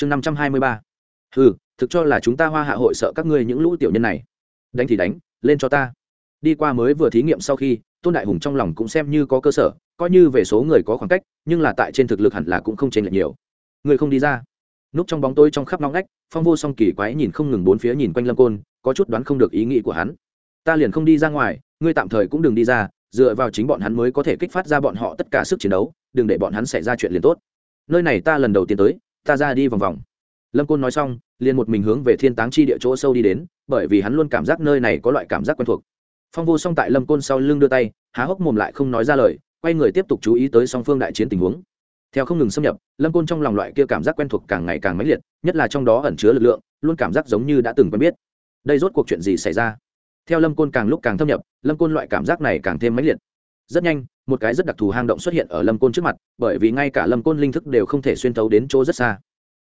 chương năm trăm hai mươi ba. Ừ thực cho là chúng ta hoa hạ hội sợ các ngươi những lũ tiểu nhân này. Đánh thì đánh, lên cho ta. Đi qua mới vừa thí nghiệm sau khi, tôn đại hùng trong lòng cũng xem như có cơ sở, coi như về số người có khoảng cách, nhưng là tại trên thực lực hẳn là cũng không chênh lệch nhiều. Người không đi ra. Núp trong bóng tôi trong khắp nóng ngách, phong vô song kỳ quái nhìn không ngừng bốn phía nhìn quanh lâm côn, có chút đoán không được ý nghĩ của hắn. Ta liền không đi ra ngoài, ngươi tạm thời cũng đừng đi ra, dựa vào chính bọn hắn mới có thể kích phát ra bọn họ tất cả sức chiến đấu, đừng để bọn hắn xảy ra chuyện liền tốt. Nơi này ta lần đầu tiên tới ta ra đi vòng vòng. Lâm côn nói xong, liền một mình hướng về thiên táng chi địa chỗ sâu đi đến, bởi vì hắn luôn cảm giác nơi này có loại cảm giác quen thuộc. Phong vô song tại lâm côn sau lưng đưa tay, há hốc mồm lại không nói ra lời, quay người tiếp tục chú ý tới song phương đại chiến tình huống. Theo không ngừng xâm nhập, lâm côn trong lòng loại kia cảm giác quen thuộc càng ngày càng mãnh liệt, nhất là trong đó ẩn chứa lực lượng, luôn cảm giác giống như đã từng quen biết. Đây rốt cuộc chuyện gì xảy ra? Theo lâm côn càng lúc càng thâm nhập, lâm côn loại cảm giác này càng thêm mãnh liệt. Rất nhanh một cái rất đặc thù hang động xuất hiện ở lâm côn trước mặt, bởi vì ngay cả lâm côn linh thức đều không thể xuyên thấu đến chỗ rất xa.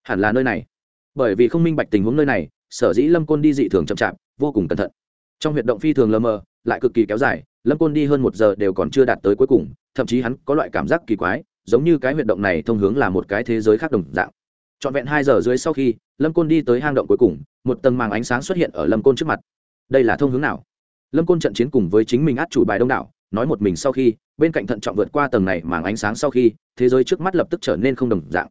Hẳn là nơi này. Bởi vì không minh bạch tình huống nơi này, sở dĩ lâm côn đi dị thường chậm chạp, vô cùng cẩn thận. Trong huyệt động phi thường lơ mờ, lại cực kỳ kéo dài, lâm côn đi hơn một giờ đều còn chưa đạt tới cuối cùng, thậm chí hắn có loại cảm giác kỳ quái, giống như cái huyệt động này thông hướng là một cái thế giới khác đồng dạng. Trọn vẹn hai giờ dưới sau khi, lâm côn đi tới hang động cuối cùng, một tầng màng ánh sáng xuất hiện ở lâm côn trước mặt. Đây là thông hướng nào? Lâm côn trận chiến cùng với chính mình át chủ bài đông đảo nói một mình sau khi, bên cạnh thận trọng vượt qua tầng này màng ánh sáng sau khi, thế giới trước mắt lập tức trở nên không đồng dạng.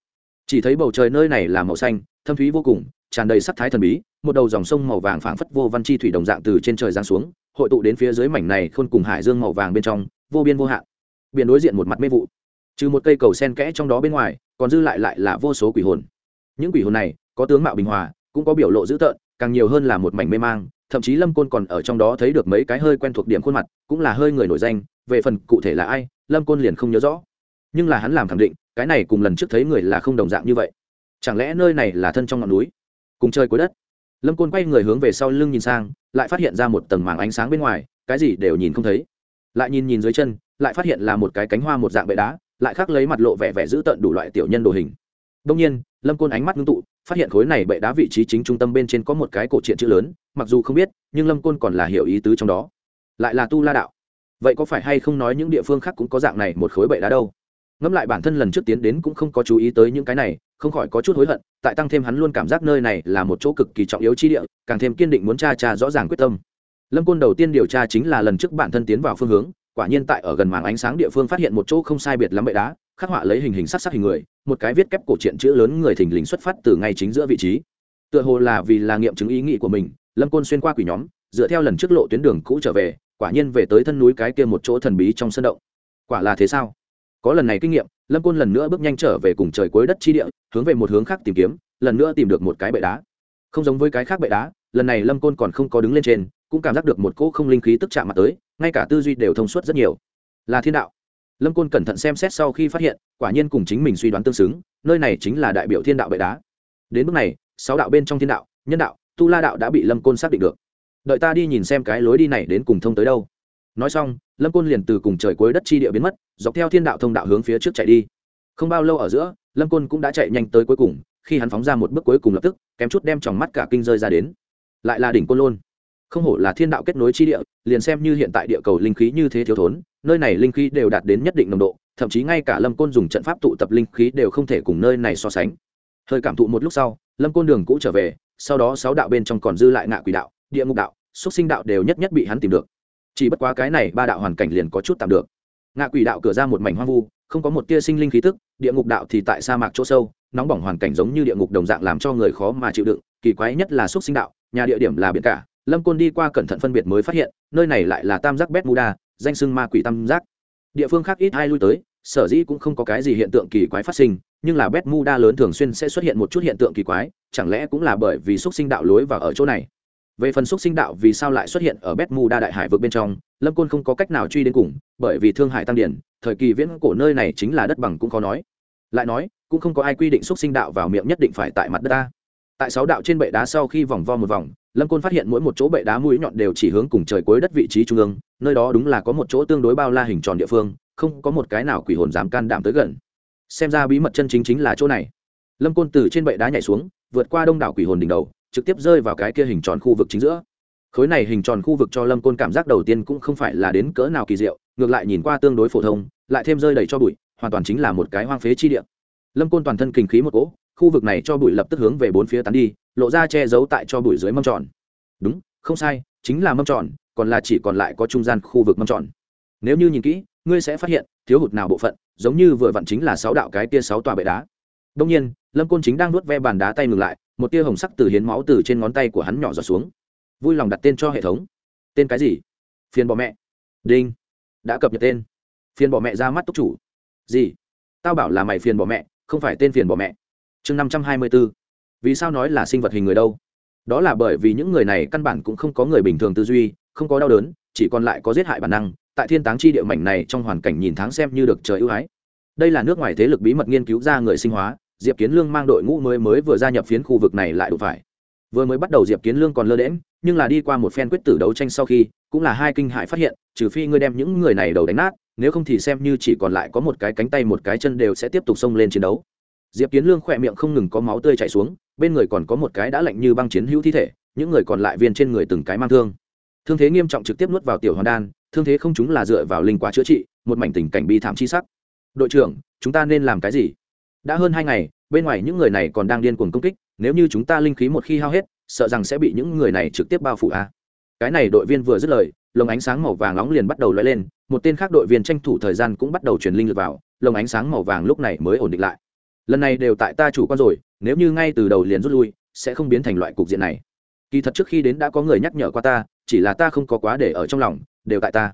Chỉ thấy bầu trời nơi này là màu xanh, thâm thúy vô cùng, tràn đầy sắc thái thần bí, một đầu dòng sông màu vàng phảng phất vô văn chi thủy đồng dạng từ trên trời giáng xuống, hội tụ đến phía dưới mảnh này khôn cùng hải dương màu vàng bên trong, vô biên vô hạn. Biển đối diện một mặt mê vụ. Trừ một cây cầu sen kẽ trong đó bên ngoài, còn dư lại lại là vô số quỷ hồn. Những quỷ hồn này, có tướng mạo bình hòa, cũng có biểu lộ dữ tợn, càng nhiều hơn là một mảnh mê mang thậm chí lâm côn còn ở trong đó thấy được mấy cái hơi quen thuộc điểm khuôn mặt, cũng là hơi người nổi danh, về phần cụ thể là ai, lâm côn liền không nhớ rõ. Nhưng là hắn làm khẳng định, cái này cùng lần trước thấy người là không đồng dạng như vậy. Chẳng lẽ nơi này là thân trong ngọn núi? Cùng chơi cuối đất. Lâm côn quay người hướng về sau lưng nhìn sang, lại phát hiện ra một tầng màng ánh sáng bên ngoài, cái gì đều nhìn không thấy. Lại nhìn nhìn dưới chân, lại phát hiện là một cái cánh hoa một dạng bệ đá, lại khác lấy mặt lộ vẻ vẻ giữ tận đủ loại tiểu nhân đồ hình đông nhiên, lâm côn ánh mắt ngưng tụ, phát hiện khối này bệ đá vị trí chính trung tâm bên trên có một cái cổ truyện chữ lớn, mặc dù không biết, nhưng lâm côn còn là hiểu ý tứ trong đó. Lại là tu la đạo. Vậy có phải hay không nói những địa phương khác cũng có dạng này một khối bệ đá đâu? Ngẫm lại bản thân lần trước tiến đến cũng không có chú ý tới những cái này, không khỏi có chút hối hận, tại tăng thêm hắn luôn cảm giác nơi này là một chỗ cực kỳ trọng yếu chi địa, càng thêm kiên định muốn tra tra rõ ràng quyết tâm. Lâm côn đầu tiên điều tra chính là lần trước bản thân tiến vào phương hướng, quả nhiên tại ở gần màn ánh sáng địa phương phát hiện một chỗ không sai biệt lắm bệ đá khắc họa lấy hình hình sắc sắc hình người, một cái viết kép cổ truyện chữ lớn người thình lình xuất phát từ ngay chính giữa vị trí. Tựa hồ là vì là nghiệm chứng ý nghĩ của mình, lâm côn xuyên qua quỷ nhóm, dựa theo lần trước lộ tuyến đường cũ trở về, quả nhiên về tới thân núi cái kia một chỗ thần bí trong sân động. Quả là thế sao? Có lần này kinh nghiệm, lâm côn lần nữa bước nhanh trở về cùng trời cuối đất chi địa, hướng về một hướng khác tìm kiếm, lần nữa tìm được một cái bệ đá. Không giống với cái khác bệ đá, lần này lâm côn còn không có đứng lên trên, cũng cảm giác được một cỗ không linh khí tức chạm mặt tới, ngay cả tư duy đều thông suốt rất nhiều. Là thiên đạo lâm côn cẩn thận xem xét sau khi phát hiện, quả nhiên cùng chính mình suy đoán tương xứng, nơi này chính là đại biểu thiên đạo bệ đá. Đến bước này, sáu đạo bên trong thiên đạo, nhân đạo, tu la đạo đã bị lâm côn xác định được. Đợi ta đi nhìn xem cái lối đi này đến cùng thông tới đâu. Nói xong, lâm côn liền từ cùng trời cuối đất chi địa biến mất, dọc theo thiên đạo thông đạo hướng phía trước chạy đi. Không bao lâu ở giữa, lâm côn cũng đã chạy nhanh tới cuối cùng, khi hắn phóng ra một bước cuối cùng lập tức, kém chút đem tròng mắt cả kinh rơi ra đến. Lại là đỉnh côn lôn không hổ là thiên đạo kết nối chi địa, liền xem như hiện tại địa cầu linh khí như thế thiếu thốn, nơi này linh khí đều đạt đến nhất định nồng độ, thậm chí ngay cả lâm côn dùng trận pháp tụ tập linh khí đều không thể cùng nơi này so sánh. Hơi cảm thụ một lúc sau, lâm côn đường cũ trở về, sau đó sáu đạo bên trong còn dư lại ngạ quỷ đạo, địa ngục đạo, xúc sinh đạo đều nhất nhất bị hắn tìm được. Chỉ bất quá cái này ba đạo hoàn cảnh liền có chút tạm được. Ngạ quỷ đạo cửa ra một mảnh hoang vu, không có một tia sinh linh khí tức, địa ngục đạo thì tại sa mạc chỗ sâu, nóng bỏng hoàn cảnh giống như địa ngục đồng dạng làm cho người khó mà chịu đựng, kỳ quái nhất là xúc sinh đạo, nhà địa điểm là biển cả lâm côn đi qua cẩn thận phân biệt mới phát hiện, nơi này lại là tam giác bét muda danh sưng ma quỷ tam giác. Địa phương khác ít ai lui tới, sở dĩ cũng không có cái gì hiện tượng kỳ quái phát sinh, nhưng là bét muda lớn thường xuyên sẽ xuất hiện một chút hiện tượng kỳ quái, chẳng lẽ cũng là bởi vì xúc sinh đạo lối vào ở chỗ này? Về phần xúc sinh đạo vì sao lại xuất hiện ở bét muda đại hải vực bên trong, lâm côn không có cách nào truy đến cùng, bởi vì thương hải tăng điển, thời kỳ viễn cổ nơi này chính là đất bằng cũng khó nói. Lại nói, cũng không có ai quy định xúc sinh đạo vào miệng nhất định phải tại mặt đất ta. Tại sáu đạo trên bệ đá sau khi vòng vo một vòng lâm côn phát hiện mỗi một chỗ bệ đá mũi nhọn đều chỉ hướng cùng trời cuối đất vị trí trung ương, nơi đó đúng là có một chỗ tương đối bao la hình tròn địa phương, không có một cái nào quỷ hồn dám can đảm tới gần. Xem ra bí mật chân chính chính là chỗ này. Lâm côn từ trên bệ đá nhảy xuống, vượt qua đông đảo quỷ hồn đỉnh đầu, trực tiếp rơi vào cái kia hình tròn khu vực chính giữa. Khối này hình tròn khu vực cho lâm côn cảm giác đầu tiên cũng không phải là đến cỡ nào kỳ diệu, ngược lại nhìn qua tương đối phổ thông, lại thêm rơi đầy cho bụi, hoàn toàn chính là một cái hoang phế chi địa. Lâm côn toàn thân kinh khí một cỗ, khu vực này cho bụi lập tức hướng về bốn phía tán đi lộ ra che giấu tại cho bụi dưới mâm tròn. Đúng, không sai, chính là mâm tròn, còn là chỉ còn lại có trung gian khu vực mâm tròn. Nếu như nhìn kỹ, ngươi sẽ phát hiện, thiếu hụt nào bộ phận, giống như vừa vặn chính là sáu đạo cái tia sáu tòa bệ đá. Đông nhiên, lâm côn chính đang nuốt ve bàn đá tay ngừng lại, một tia hồng sắc từ hiến máu từ trên ngón tay của hắn nhỏ giọt xuống. Vui lòng đặt tên cho hệ thống. Tên cái gì? Phiền bỏ mẹ. Đinh. Đã cập nhật tên. Phiền bỏ mẹ ra mắt túc chủ. Gì? Tao bảo là mày phiền bỏ mẹ, không phải tên phiền bỏ mẹ. Chương năm trăm hai mươi bốn vì sao nói là sinh vật hình người đâu? Đó là bởi vì những người này căn bản cũng không có người bình thường tư duy, không có đau đớn, chỉ còn lại có giết hại bản năng. Tại thiên táng chi địa mảnh này trong hoàn cảnh nhìn tháng xem như được trời ưu ái. Đây là nước ngoài thế lực bí mật nghiên cứu ra người sinh hóa, diệp kiến lương mang đội ngũ mới mới vừa gia nhập phiến khu vực này lại đủ phải. Vừa mới bắt đầu diệp kiến lương còn lơ đễm nhưng là đi qua một phen quyết tử đấu tranh sau khi, cũng là hai kinh hại phát hiện, trừ phi ngươi đem những người này đầu đánh nát, nếu không thì xem như chỉ còn lại có một cái cánh tay một cái chân đều sẽ tiếp tục xông lên chiến đấu. Diệp kiến lương khỏe miệng không ngừng có máu tươi chảy xuống bên người còn có một cái đã lạnh như băng chiến hữu thi thể, những người còn lại viên trên người từng cái mang thương. Thương thế nghiêm trọng trực tiếp nuốt vào tiểu hoàn đan, thương thế không chúng là dựa vào linh quá chữa trị, một mảnh tình cảnh bi thảm chi sắc. Đội trưởng, chúng ta nên làm cái gì? Đã hơn hai ngày, bên ngoài những người này còn đang điên cuồng công kích, nếu như chúng ta linh khí một khi hao hết, sợ rằng sẽ bị những người này trực tiếp bao phủ a. À? Cái này đội viên vừa dứt lời, lồng ánh sáng màu vàng nóng liền bắt đầu lóe lên, một tên khác đội viên tranh thủ thời gian cũng bắt đầu truyền linh lực vào, lồng ánh sáng màu vàng lúc này mới ổn định lại lần này đều tại ta chủ quan rồi, nếu như ngay từ đầu liền rút lui, sẽ không biến thành loại cục diện này. Kỳ thật trước khi đến đã có người nhắc nhở qua ta, chỉ là ta không có quá để ở trong lòng, đều tại ta.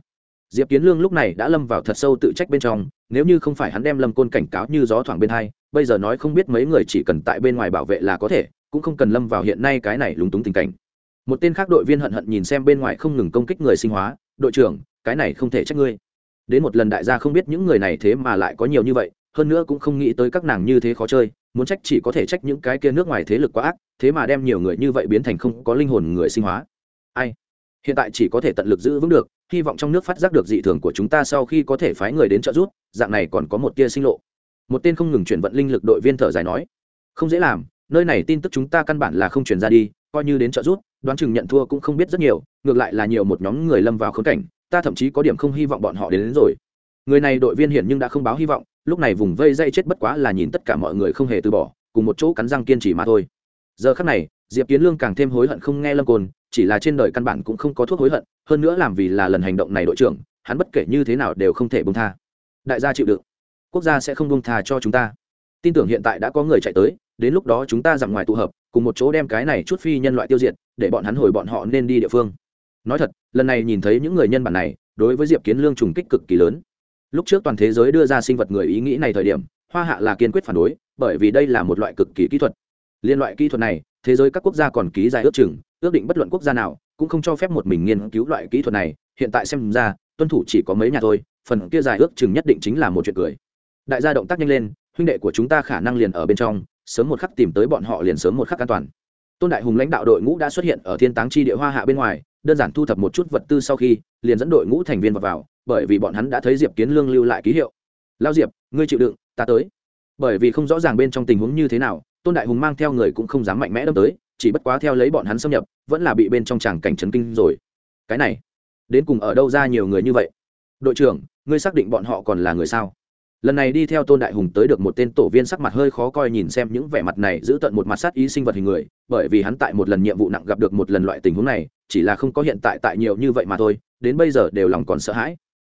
Diệp kiến lương lúc này đã lâm vào thật sâu tự trách bên trong, nếu như không phải hắn đem lâm côn cảnh cáo như gió thoảng bên hai, bây giờ nói không biết mấy người chỉ cần tại bên ngoài bảo vệ là có thể, cũng không cần lâm vào hiện nay cái này lúng túng tình cảnh. Một tên khác đội viên hận hận nhìn xem bên ngoài không ngừng công kích người sinh hóa, đội trưởng, cái này không thể trách ngươi. Đến một lần đại gia không biết những người này thế mà lại có nhiều như vậy hơn nữa cũng không nghĩ tới các nàng như thế khó chơi muốn trách chỉ có thể trách những cái kia nước ngoài thế lực quá ác thế mà đem nhiều người như vậy biến thành không có linh hồn người sinh hóa. Ai? Hiện tại chỉ có thể tận lực giữ vững được hy vọng trong nước phát giác được dị thường của chúng ta sau khi có thể phái người đến trợ giúp dạng này còn có một tia sinh lộ. Một tên không ngừng chuyển vận linh lực đội viên thở dài nói. Không dễ làm nơi này tin tức chúng ta căn bản là không truyền ra đi coi như đến trợ giúp đoán chừng nhận thua cũng không biết rất nhiều ngược lại là nhiều một nhóm người lâm vào khốn cảnh ta thậm chí có điểm không hy vọng bọn họ đến, đến rồi người này đội viên hiện nhưng đã không báo hy vọng, lúc này vùng vây dây chết bất quá là nhìn tất cả mọi người không hề từ bỏ, cùng một chỗ cắn răng kiên trì mà thôi. Giờ khắc này, diệp kiến lương càng thêm hối hận không nghe lâm côn, chỉ là trên đời căn bản cũng không có thuốc hối hận, hơn nữa làm vì là lần hành động này đội trưởng, hắn bất kể như thế nào đều không thể bông tha. Đại gia chịu đựng, quốc gia sẽ không bông tha cho chúng ta. Tin tưởng hiện tại đã có người chạy tới, đến lúc đó chúng ta dặm ngoài tụ hợp, cùng một chỗ đem cái này chút phi nhân loại tiêu diệt, để bọn hắn hồi bọn họ nên đi địa phương. Nói thật, lần này nhìn thấy những người nhân bản này, đối với diệp kiến lương trùng kích cực kỳ lớn lúc trước toàn thế giới đưa ra sinh vật người ý nghĩ này thời điểm hoa hạ là kiên quyết phản đối bởi vì đây là một loại cực kỳ kỹ thuật. Liên loại kỹ thuật này thế giới các quốc gia còn ký dài ước chừng ước định bất luận quốc gia nào cũng không cho phép một mình nghiên cứu loại kỹ thuật này. Hiện tại xem ra tuân thủ chỉ có mấy nhà thôi phần kia dài ước chừng nhất định chính là một chuyện cười. Đại gia động tác nhanh lên huynh đệ của chúng ta khả năng liền ở bên trong sớm một khắc tìm tới bọn họ liền sớm một khắc an toàn. Tôn đại hùng lãnh đạo đội ngũ đã xuất hiện ở thiên táng chi địa hoa hạ bên ngoài đơn giản thu thập một chút vật tư sau khi liền dẫn đội ngũ thành viên vào, vào bởi vì bọn hắn đã thấy diệp kiến lương lưu lại ký hiệu. Lao diệp, ngươi chịu đựng, ta tới. Bởi vì không rõ ràng bên trong tình huống như thế nào, tôn đại hùng mang theo người cũng không dám mạnh mẽ đâm tới, chỉ bất quá theo lấy bọn hắn xâm nhập, vẫn là bị bên trong tràng cảnh trấn kinh rồi. Cái này, đến cùng ở đâu ra nhiều người như vậy? Đội trưởng, ngươi xác định bọn họ còn là người sao? Lần này đi theo tôn đại hùng tới được một tên tổ viên sắc mặt hơi khó coi nhìn xem những vẻ mặt này giữ tận một mặt sát ý sinh vật hình người, bởi vì hắn tại một lần nhiệm vụ nặng gặp được một lần loại tình huống này, chỉ là không có hiện tại tại nhiều như vậy mà thôi, đến bây giờ đều lòng còn sợ hãi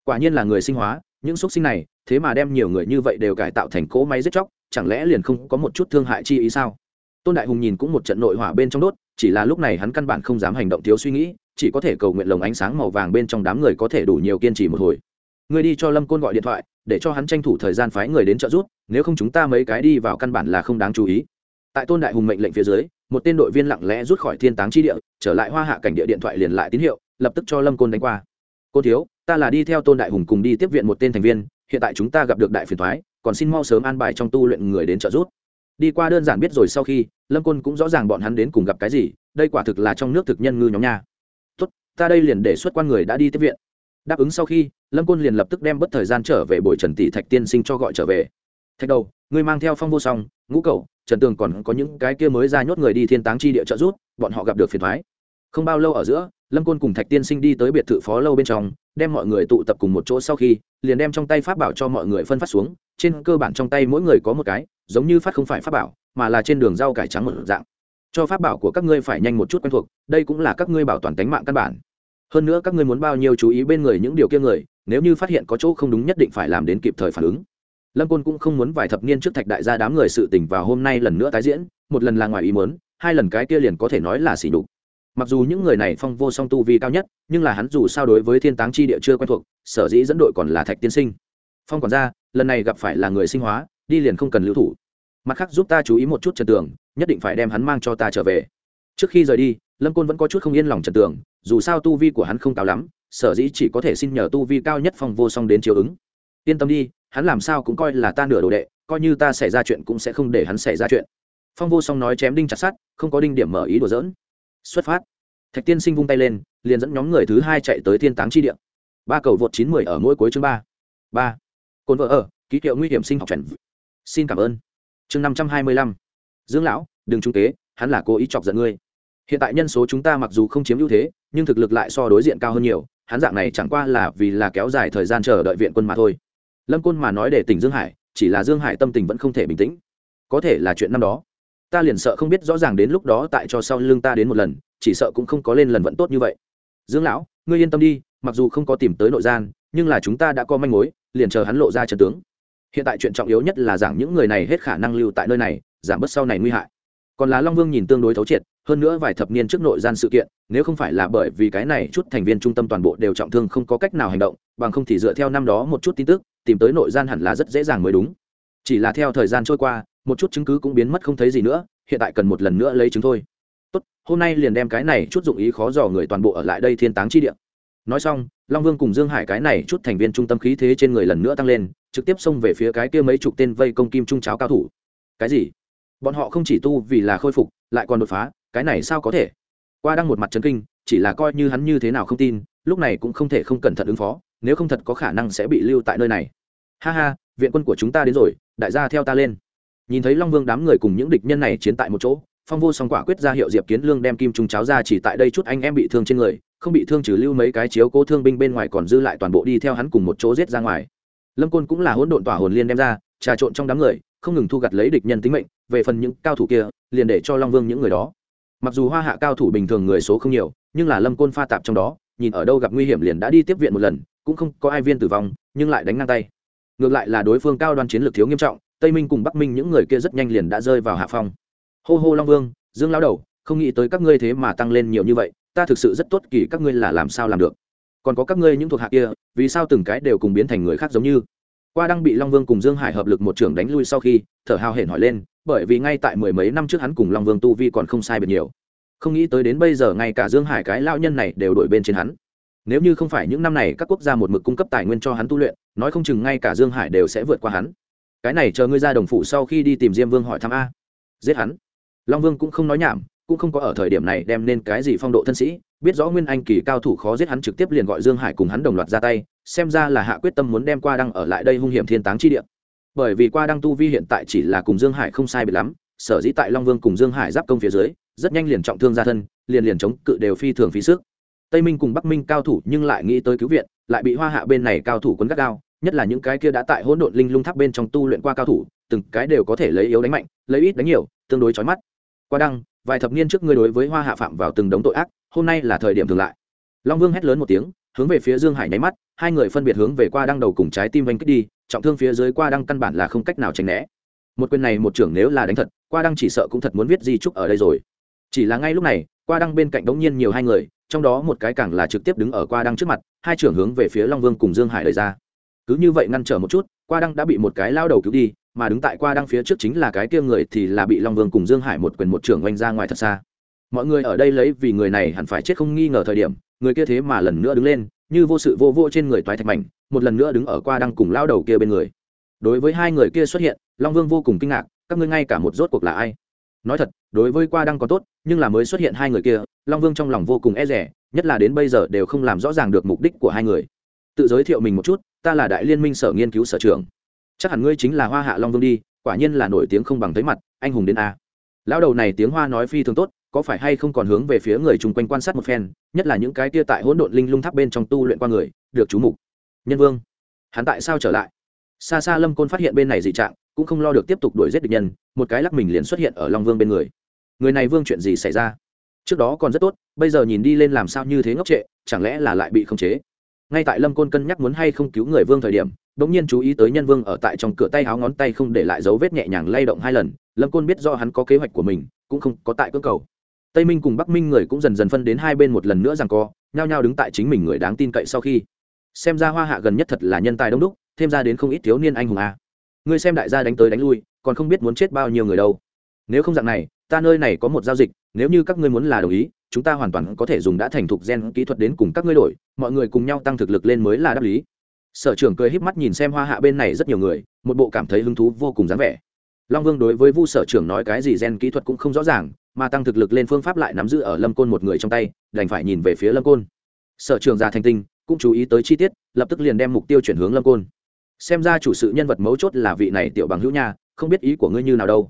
quả nhiên là người sinh hóa, những xúc sinh này, thế mà đem nhiều người như vậy đều cải tạo thành cỗ máy giết chóc, chẳng lẽ liền không có một chút thương hại chi ý sao? Tôn đại hùng nhìn cũng một trận nội hỏa bên trong đốt, chỉ là lúc này hắn căn bản không dám hành động thiếu suy nghĩ, chỉ có thể cầu nguyện lồng ánh sáng màu vàng bên trong đám người có thể đủ nhiều kiên trì một hồi. Người đi cho lâm côn gọi điện thoại, để cho hắn tranh thủ thời gian phái người đến trợ giúp, nếu không chúng ta mấy cái đi vào căn bản là không đáng chú ý. Tại tôn đại hùng mệnh lệnh phía dưới, một tên đội viên lặng lẽ rút khỏi thiên táng chi địa, trở lại hoa hạ cảnh địa điện thoại liền lại tín hiệu, lập tức cho lâm côn đánh qua. Cô thiếu ta là đi theo tôn đại hùng cùng đi tiếp viện một tên thành viên, hiện tại chúng ta gặp được đại phiền thoái, còn xin mau sớm an bài trong tu luyện người đến trợ giúp. Đi qua đơn giản biết rồi sau khi, lâm côn cũng rõ ràng bọn hắn đến cùng gặp cái gì, đây quả thực là trong nước thực nhân ngư nhóm nha. Tốt, ta đây liền đề xuất quan người đã đi tiếp viện. Đáp ứng sau khi, lâm côn liền lập tức đem bất thời gian trở về buổi trần tỷ thạch tiên sinh cho gọi trở về. Thạch đầu người mang theo phong vô song, ngũ cầu trần tường còn có những cái kia mới ra nhốt người đi thiên táng chi địa trợ rút bọn họ gặp được phiền thoái. Không bao lâu ở giữa, lâm côn cùng thạch tiên sinh đi tới biệt thự phó lâu bên trong đem mọi người tụ tập cùng một chỗ sau khi, liền đem trong tay pháp bảo cho mọi người phân phát xuống, trên cơ bản trong tay mỗi người có một cái, giống như phát không phải pháp bảo, mà là trên đường rau cải trắng một dạng. Cho pháp bảo của các ngươi phải nhanh một chút quen thuộc, đây cũng là các ngươi bảo toàn tính mạng căn bản. Hơn nữa các ngươi muốn bao nhiêu chú ý bên người những điều kia người, nếu như phát hiện có chỗ không đúng nhất định phải làm đến kịp thời phản ứng. Lâm côn cũng không muốn vài thập niên trước thạch đại gia đám người sự tình vào hôm nay lần nữa tái diễn, một lần là ngoài ý muốn, hai lần cái kia liền có thể nói là xỉ đục mặc dù những người này phong vô song tu vi cao nhất, nhưng là hắn dù sao đối với thiên táng chi địa chưa quen thuộc, sở dĩ dẫn đội còn là thạch tiên sinh. Phong còn ra lần này gặp phải là người sinh hóa, đi liền không cần lưu thủ. Mặt khác giúp ta chú ý một chút trần tường, nhất định phải đem hắn mang cho ta trở về. Trước khi rời đi, lâm côn vẫn có chút không yên lòng trần tường, dù sao tu vi của hắn không cao lắm, sở dĩ chỉ có thể xin nhờ tu vi cao nhất phong vô song đến chiều ứng. Yên tâm đi, hắn làm sao cũng coi là ta nửa đồ đệ, coi như ta xảy ra chuyện cũng sẽ không để hắn xảy ra chuyện. Phong vô song nói chém đinh chặt sát không có đinh điểm mở ý đồ dỡn xuất phát. Thạch tiên sinh vung tay lên, liền dẫn nhóm người thứ hai chạy tới thiên táng chi địa. Ba cầu vượt chín mười ở mỗi cuối chương ba. Ba. Cồn vợ ở, ký hiệu nguy hiểm sinh học chuẩn xin cảm ơn. Chương năm trăm hai mươi lăm. Dương lão, đừng trung kế, hắn là cố ý chọc giận ngươi. Hiện tại nhân số chúng ta mặc dù không chiếm ưu thế, nhưng thực lực lại so đối diện cao hơn nhiều, hắn dạng này chẳng qua là vì là kéo dài thời gian chờ đợi viện quân mà thôi. Lâm côn mà nói để tỉnh dương hải, chỉ là dương hải tâm tình vẫn không thể bình tĩnh. Có thể là chuyện năm đó ta liền sợ không biết rõ ràng đến lúc đó tại cho sau lưng ta đến một lần, chỉ sợ cũng không có lên lần vẫn tốt như vậy. Dương lão, ngươi yên tâm đi, mặc dù không có tìm tới nội gian, nhưng là chúng ta đã có manh mối, liền chờ hắn lộ ra trận tướng. Hiện tại chuyện trọng yếu nhất là giảng những người này hết khả năng lưu tại nơi này, giảm bớt sau này nguy hại. Còn là long vương nhìn tương đối thấu triệt, hơn nữa vài thập niên trước nội gian sự kiện, nếu không phải là bởi vì cái này chút thành viên trung tâm toàn bộ đều trọng thương không có cách nào hành động, bằng không thì dựa theo năm đó một chút tin tức, tìm tới nội gian hẳn là rất dễ dàng mới đúng. Chỉ là theo thời gian trôi qua một chút chứng cứ cũng biến mất không thấy gì nữa, hiện tại cần một lần nữa lấy chứng thôi. Tốt, hôm nay liền đem cái này chút dụng ý khó dò người toàn bộ ở lại đây thiên táng chi địa. Nói xong, long vương cùng dương hải cái này chút thành viên trung tâm khí thế trên người lần nữa tăng lên, trực tiếp xông về phía cái kia mấy chục tên vây công kim trung cháo cao thủ. Cái gì? Bọn họ không chỉ tu vì là khôi phục, lại còn đột phá, cái này sao có thể? Qua đang một mặt chấn kinh, chỉ là coi như hắn như thế nào không tin, lúc này cũng không thể không cẩn thận ứng phó, nếu không thật có khả năng sẽ bị lưu tại nơi này. Ha ha, viện quân của chúng ta đến rồi, đại gia theo ta lên nhìn thấy long vương đám người cùng những địch nhân này chiến tại một chỗ, phong vô song quả quyết ra hiệu diệp kiến lương đem kim trung cháo ra chỉ tại đây chút anh em bị thương trên người, không bị thương trừ lưu mấy cái chiếu cố thương binh bên ngoài còn dư lại toàn bộ đi theo hắn cùng một chỗ giết ra ngoài. Lâm côn cũng là hỗn độn tỏa hồn liên đem ra, trà trộn trong đám người, không ngừng thu gặt lấy địch nhân tính mệnh, về phần những cao thủ kia, liền để cho long vương những người đó. Mặc dù hoa hạ cao thủ bình thường người số không nhiều, nhưng là lâm côn pha tạp trong đó, nhìn ở đâu gặp nguy hiểm liền đã đi tiếp viện một lần, cũng không có ai viên tử vong, nhưng lại đánh ngang tay. Ngược lại là đối phương cao đoan chiến lược thiếu nghiêm trọng tây minh cùng bắc minh những người kia rất nhanh liền đã rơi vào hạ phong. Hô hô long vương, dương lao đầu, không nghĩ tới các ngươi thế mà tăng lên nhiều như vậy, ta thực sự rất tốt kỳ các ngươi là làm sao làm được. Còn có các ngươi những thuộc hạ kia, vì sao từng cái đều cùng biến thành người khác giống như? Qua đang bị long vương cùng dương hải hợp lực một trưởng đánh lui sau khi, thở hào hển hỏi lên, bởi vì ngay tại mười mấy năm trước hắn cùng long vương tu vi còn không sai biệt nhiều. Không nghĩ tới đến bây giờ ngay cả dương hải cái lao nhân này đều đổi bên trên hắn. Nếu như không phải những năm này các quốc gia một mực cung cấp tài nguyên cho hắn tu luyện, nói không chừng ngay cả dương hải đều sẽ vượt qua hắn cái này chờ ngươi ra đồng phụ sau khi đi tìm diêm vương hỏi thăm a. Giết hắn. Long vương cũng không nói nhảm, cũng không có ở thời điểm này đem nên cái gì phong độ thân sĩ, biết rõ nguyên anh kỳ cao thủ khó giết hắn trực tiếp liền gọi dương hải cùng hắn đồng loạt ra tay, xem ra là hạ quyết tâm muốn đem qua đăng ở lại đây hung hiểm thiên táng chi địa. Bởi vì qua đăng tu vi hiện tại chỉ là cùng dương hải không sai biệt lắm, sở dĩ tại long vương cùng dương hải giáp công phía dưới, rất nhanh liền trọng thương ra thân, liền liền chống cự đều phi thường phí sức. Tây minh cùng bắc minh cao thủ nhưng lại nghĩ tới cứu viện, lại bị hoa hạ bên này cao thủ quấn gắt gao nhất là những cái kia đã tại hỗn độn linh lung tháp bên trong tu luyện qua cao thủ, từng cái đều có thể lấy yếu đánh mạnh, lấy ít đánh nhiều, tương đối chói mắt. Qua đăng, vài thập niên trước ngươi đối với hoa hạ phạm vào từng đống tội ác, hôm nay là thời điểm thường lại. Long vương hét lớn một tiếng, hướng về phía dương hải nháy mắt, hai người phân biệt hướng về qua đăng đầu cùng trái tim vanh kích đi, trọng thương phía dưới qua đăng căn bản là không cách nào tránh né. Một quyền này một trưởng nếu là đánh thật, qua đăng chỉ sợ cũng thật muốn viết di trúc ở đây rồi. Chỉ là ngay lúc này, qua đăng bên cạnh đống nhiên nhiều hai người, trong đó một cái càng là trực tiếp đứng ở qua đăng trước mặt, hai trưởng hướng về phía long vương cùng dương hải lời ra cứ như vậy ngăn trở một chút, qua đăng đã bị một cái lao đầu cứu đi, mà đứng tại qua đăng phía trước chính là cái kia người thì là bị long vương cùng dương hải một quyền một trưởng oanh ra ngoài thật xa. Mọi người ở đây lấy vì người này hẳn phải chết không nghi ngờ thời điểm, người kia thế mà lần nữa đứng lên, như vô sự vô vô trên người toái thạch mảnh, một lần nữa đứng ở qua đăng cùng lao đầu kia bên người. Đối với hai người kia xuất hiện, long vương vô cùng kinh ngạc, các ngươi ngay cả một rốt cuộc là ai? Nói thật, đối với qua đăng có tốt, nhưng là mới xuất hiện hai người kia, long vương trong lòng vô cùng e rẻ nhất là đến bây giờ đều không làm rõ ràng được mục đích của hai người. Tự giới thiệu mình một chút ta là đại liên minh sở nghiên cứu sở trường. Chắc hẳn ngươi chính là hoa hạ long vương đi, quả nhiên là nổi tiếng không bằng thấy mặt, anh hùng đến a. Lão đầu này tiếng hoa nói phi thường tốt, có phải hay không còn hướng về phía người chung quanh quan sát một phen, nhất là những cái kia tại hỗn độn linh lung tháp bên trong tu luyện qua người, được chú mục. Nhân vương, hắn tại sao trở lại? Xa xa lâm côn phát hiện bên này dị trạng, cũng không lo được tiếp tục đuổi giết địch nhân, một cái lắc mình liền xuất hiện ở long vương bên người. Người này vương chuyện gì xảy ra? Trước đó còn rất tốt, bây giờ nhìn đi lên làm sao như thế ngốc trệ, chẳng lẽ là lại bị khống chế? Ngay tại lâm côn cân nhắc muốn hay không cứu người vương thời điểm, đ ỗ n g nhiên chú ý tới nhân vương ở tại trong cửa tay háo ngón tay không để lại dấu vết nhẹ nhàng lay động hai lần. Lâm côn biết do hắn có kế hoạch của mình, cũng không có tại cơ cầu. Tây minh cùng bắc minh người cũng dần dần phân đến hai bên một lần nữa rằng co, nhao nhao đứng tại chính mình người đáng tin cậy sau khi. Xem ra hoa hạ gần nhất thật là nhân tài đông đúc, thêm ra đến không ít thiếu niên anh hùng a. À. ngươi xem đại gia đánh tới đánh lui, còn không biết muốn chết bao nhiêu người đâu. Nếu không dạng này, ta nơi này có một giao dịch, nếu như các ngươi muốn là đồng ý chúng ta hoàn toàn có thể dùng đã thành thục gen kỹ thuật đến cùng các ngươi đổi, mọi người cùng nhau tăng thực lực lên mới là đáp lý. Sở trưởng cười híp mắt nhìn xem hoa hạ bên này rất nhiều người, một bộ cảm thấy hứng thú vô cùng dáng vẻ. Long vương đối với vu sở trưởng nói cái gì gen kỹ thuật cũng không rõ ràng, mà tăng thực lực lên phương pháp lại nắm giữ ở lâm côn một người trong tay, đành phải nhìn về phía lâm côn. Sở trưởng già thành tinh, cũng chú ý tới chi tiết, lập tức liền đem mục tiêu chuyển hướng lâm côn. Xem ra chủ sự nhân vật mấu chốt là vị này tiểu bằng hữu nha, không biết ý của ngươi như nào đâu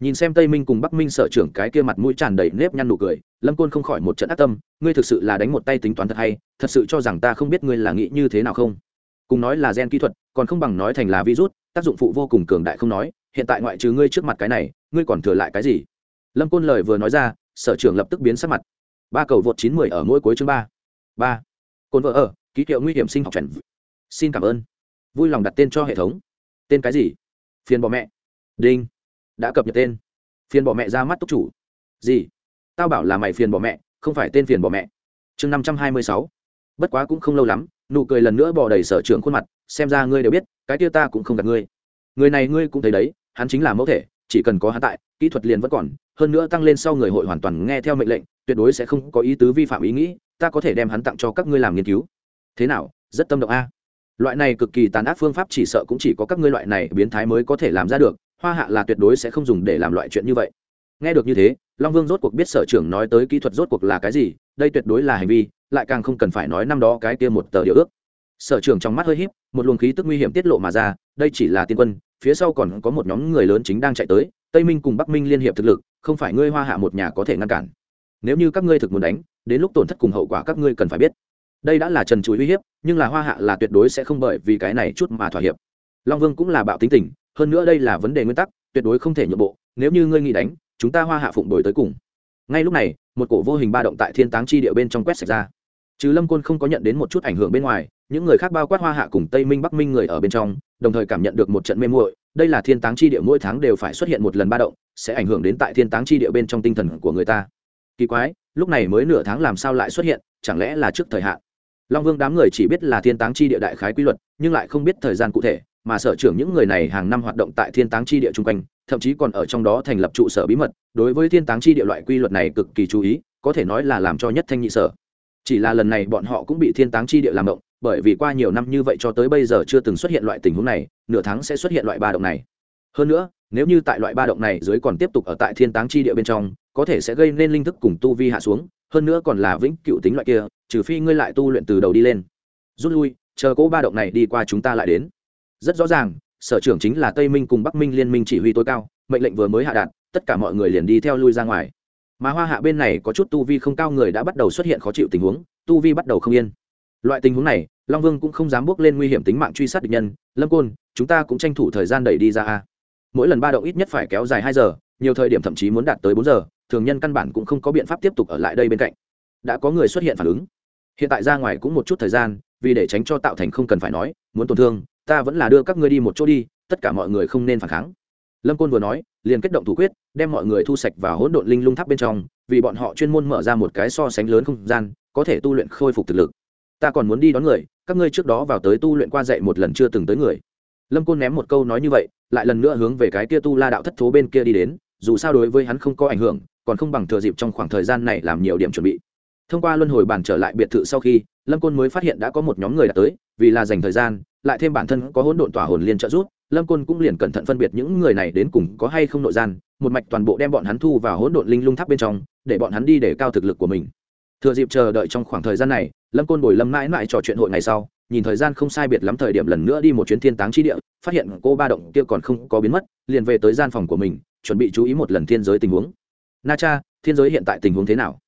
nhìn xem tây minh cùng bắc minh sở trưởng cái kia mặt mũi tràn đầy nếp nhăn nụ cười, lâm côn không khỏi một trận ác tâm, ngươi thực sự là đánh một tay tính toán thật hay, thật sự cho rằng ta không biết ngươi là nghĩ như thế nào không? Cùng nói là gen kỹ thuật, còn không bằng nói thành là virus, tác dụng phụ vô cùng cường đại không nói, hiện tại ngoại trừ ngươi trước mặt cái này, ngươi còn thừa lại cái gì? Lâm côn lời vừa nói ra, sở trưởng lập tức biến sắc mặt. Ba cầu vượt chín mười ở mỗi cuối chương ba. Ba. Côn vợ ở, ký hiệu nguy hiểm sinh học trần xin cảm ơn. Vui lòng đặt tên cho hệ thống. Tên cái gì? Phiền bọ mẹ. Đinh đã cập nhật tên. Phiền bỏ mẹ ra mắt túc chủ. Gì? Tao bảo là mày phiền bỏ mẹ, không phải tên phiền bỏ mẹ. Chương năm trăm hai mươi sáu. Bất quá cũng không lâu lắm, nụ cười lần nữa bỏ đầy sở trường khuôn mặt, xem ra ngươi đều biết, cái kia ta cũng không gặp ngươi. Người này ngươi cũng thấy đấy, hắn chính là mẫu thể, chỉ cần có hắn tại, kỹ thuật liền vẫn còn, hơn nữa tăng lên sau người hội hoàn toàn nghe theo mệnh lệnh, tuyệt đối sẽ không có ý tứ vi phạm ý nghĩ, ta có thể đem hắn tặng cho các ngươi làm nghiên cứu. Thế nào, rất tâm động a. Loại này cực kỳ tàn ác phương pháp chỉ sợ cũng chỉ có các ngươi loại này biến thái mới có thể làm ra được hoa hạ là tuyệt đối sẽ không dùng để làm loại chuyện như vậy. Nghe được như thế, long vương rốt cuộc biết sở trưởng nói tới kỹ thuật rốt cuộc là cái gì, đây tuyệt đối là hành vi, lại càng không cần phải nói năm đó cái kia một tờ điều ước. Sở trưởng trong mắt hơi híp, một luồng khí tức nguy hiểm tiết lộ mà ra, đây chỉ là tiên quân, phía sau còn có một nhóm người lớn chính đang chạy tới, tây minh cùng bắc minh liên hiệp thực lực, không phải ngươi hoa hạ một nhà có thể ngăn cản. Nếu như các ngươi thực muốn đánh, đến lúc tổn thất cùng hậu quả các ngươi cần phải biết. Đây đã là trần chuối uy hiếp, nhưng là hoa hạ là tuyệt đối sẽ không bởi vì cái này chút mà thỏa hiệp. Long vương cũng là bạo tính tình hơn nữa đây là vấn đề nguyên tắc, tuyệt đối không thể nhượng bộ, nếu như ngươi nghĩ đánh, chúng ta hoa hạ phụng đổi tới cùng. Ngay lúc này, một cổ vô hình ba động tại thiên táng chi địa bên trong quét sạch ra. Chứ lâm côn không có nhận đến một chút ảnh hưởng bên ngoài, những người khác bao quát hoa hạ cùng tây minh, bắc minh người ở bên trong, đồng thời cảm nhận được một trận mê muội. Đây là thiên táng chi địa mỗi tháng đều phải xuất hiện một lần ba động, sẽ ảnh hưởng đến tại thiên táng chi địa bên trong tinh thần của người ta. Kỳ quái, lúc này mới nửa tháng làm sao lại xuất hiện, chẳng lẽ là trước thời hạn? Long vương đám người chỉ biết là thiên táng chi địa đại khái quy luật, nhưng lại không biết thời gian cụ thể mà sở trưởng những người này hàng năm hoạt động tại thiên táng chi địa chung quanh, thậm chí còn ở trong đó thành lập trụ sở bí mật, đối với thiên táng chi địa loại quy luật này cực kỳ chú ý, có thể nói là làm cho nhất thanh nhị sở. Chỉ là lần này bọn họ cũng bị thiên táng chi địa làm động, bởi vì qua nhiều năm như vậy cho tới bây giờ chưa từng xuất hiện loại tình huống này, nửa tháng sẽ xuất hiện loại ba động này. Hơn nữa, nếu như tại loại ba động này dưới còn tiếp tục ở tại thiên táng chi địa bên trong, có thể sẽ gây nên linh thức cùng tu vi hạ xuống, hơn nữa còn là vĩnh cựu tính loại kia, trừ phi ngươi lại tu luyện từ đầu đi lên. Rút lui, chờ cỗ ba động này đi qua chúng ta lại đến rất rõ ràng, sở trưởng chính là tây minh cùng bắc minh liên minh chỉ huy tối cao, mệnh lệnh vừa mới hạ đạt, tất cả mọi người liền đi theo lui ra ngoài. Mà hoa hạ bên này có chút tu vi không cao người đã bắt đầu xuất hiện khó chịu tình huống, tu vi bắt đầu không yên. Loại tình huống này, long vương cũng không dám bước lên nguy hiểm tính mạng truy sát địch nhân. Lâm côn, chúng ta cũng tranh thủ thời gian đẩy đi ra a. Mỗi lần ba động ít nhất phải kéo dài hai giờ, nhiều thời điểm thậm chí muốn đạt tới bốn giờ, thường nhân căn bản cũng không có biện pháp tiếp tục ở lại đây bên cạnh. Đã có người xuất hiện phản ứng. Hiện tại ra ngoài cũng một chút thời gian, vì để tránh cho tạo thành không cần phải nói, muốn tổn thương ta vẫn là đưa các ngươi đi một chỗ đi, tất cả mọi người không nên phản kháng. Lâm côn vừa nói, liền kết động thủ quyết, đem mọi người thu sạch và hỗn độn linh lung tháp bên trong, vì bọn họ chuyên môn mở ra một cái so sánh lớn không gian, có thể tu luyện khôi phục thực lực. Ta còn muốn đi đón người, các ngươi trước đó vào tới tu luyện qua dạy một lần chưa từng tới người. Lâm côn ném một câu nói như vậy, lại lần nữa hướng về cái kia tu la đạo thất thố bên kia đi đến, dù sao đối với hắn không có ảnh hưởng, còn không bằng thừa dịp trong khoảng thời gian này làm nhiều điểm chuẩn bị thông qua luân hồi bàn trở lại biệt thự sau khi, lâm côn mới phát hiện đã có một nhóm người đã tới, vì là dành thời gian, lại thêm bản thân có hỗn độn tỏa hồn liên trợ giúp, lâm côn cũng liền cẩn thận phân biệt những người này đến cùng có hay không nội gian, một mạch toàn bộ đem bọn hắn thu vào hỗn độn linh lung tháp bên trong, để bọn hắn đi để cao thực lực của mình. Thừa dịp chờ đợi trong khoảng thời gian này, lâm côn bồi lâm mãi mãi trò chuyện hội ngày sau, nhìn thời gian không sai biệt lắm thời điểm lần nữa đi một chuyến thiên táng chi địa, phát hiện cô ba động kia còn không có biến mất, liền về tới gian phòng của mình, chuẩn bị chú ý một lần thiên giới tình huống. Na cha, thiên giới hiện tại tình huống thế nào?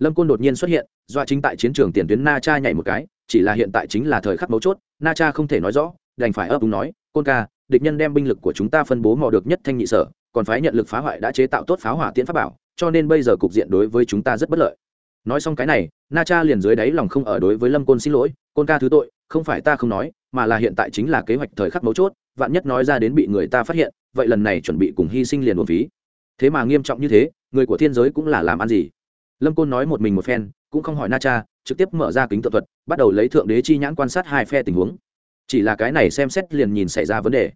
Lâm côn đột nhiên xuất hiện do chính tại chiến trường tiền tuyến na cha nhảy một cái, chỉ là hiện tại chính là thời khắc mấu chốt, na cha không thể nói rõ, đành phải ấp úng nói, côn ca, địch nhân đem binh lực của chúng ta phân bố mò được nhất thanh nhị sở, còn phái nhận lực phá hoại đã chế tạo tốt pháo hỏa tiễn pháp bảo, cho nên bây giờ cục diện đối với chúng ta rất bất lợi. Nói xong cái này, na cha liền dưới đáy lòng không ở đối với lâm côn xin lỗi, côn ca thứ tội, không phải ta không nói, mà là hiện tại chính là kế hoạch thời khắc mấu chốt, vạn nhất nói ra đến bị người ta phát hiện, vậy lần này chuẩn bị cùng hy sinh liền một phí. Thế mà nghiêm trọng như thế, người của thiên giới cũng là làm ăn gì? Lâm côn nói một mình một phen, cũng không hỏi na cha, trực tiếp mở ra kính tự thuật, bắt đầu lấy thượng đế chi nhãn quan sát hai phe tình huống. Chỉ là cái này xem xét liền nhìn xảy ra vấn đề.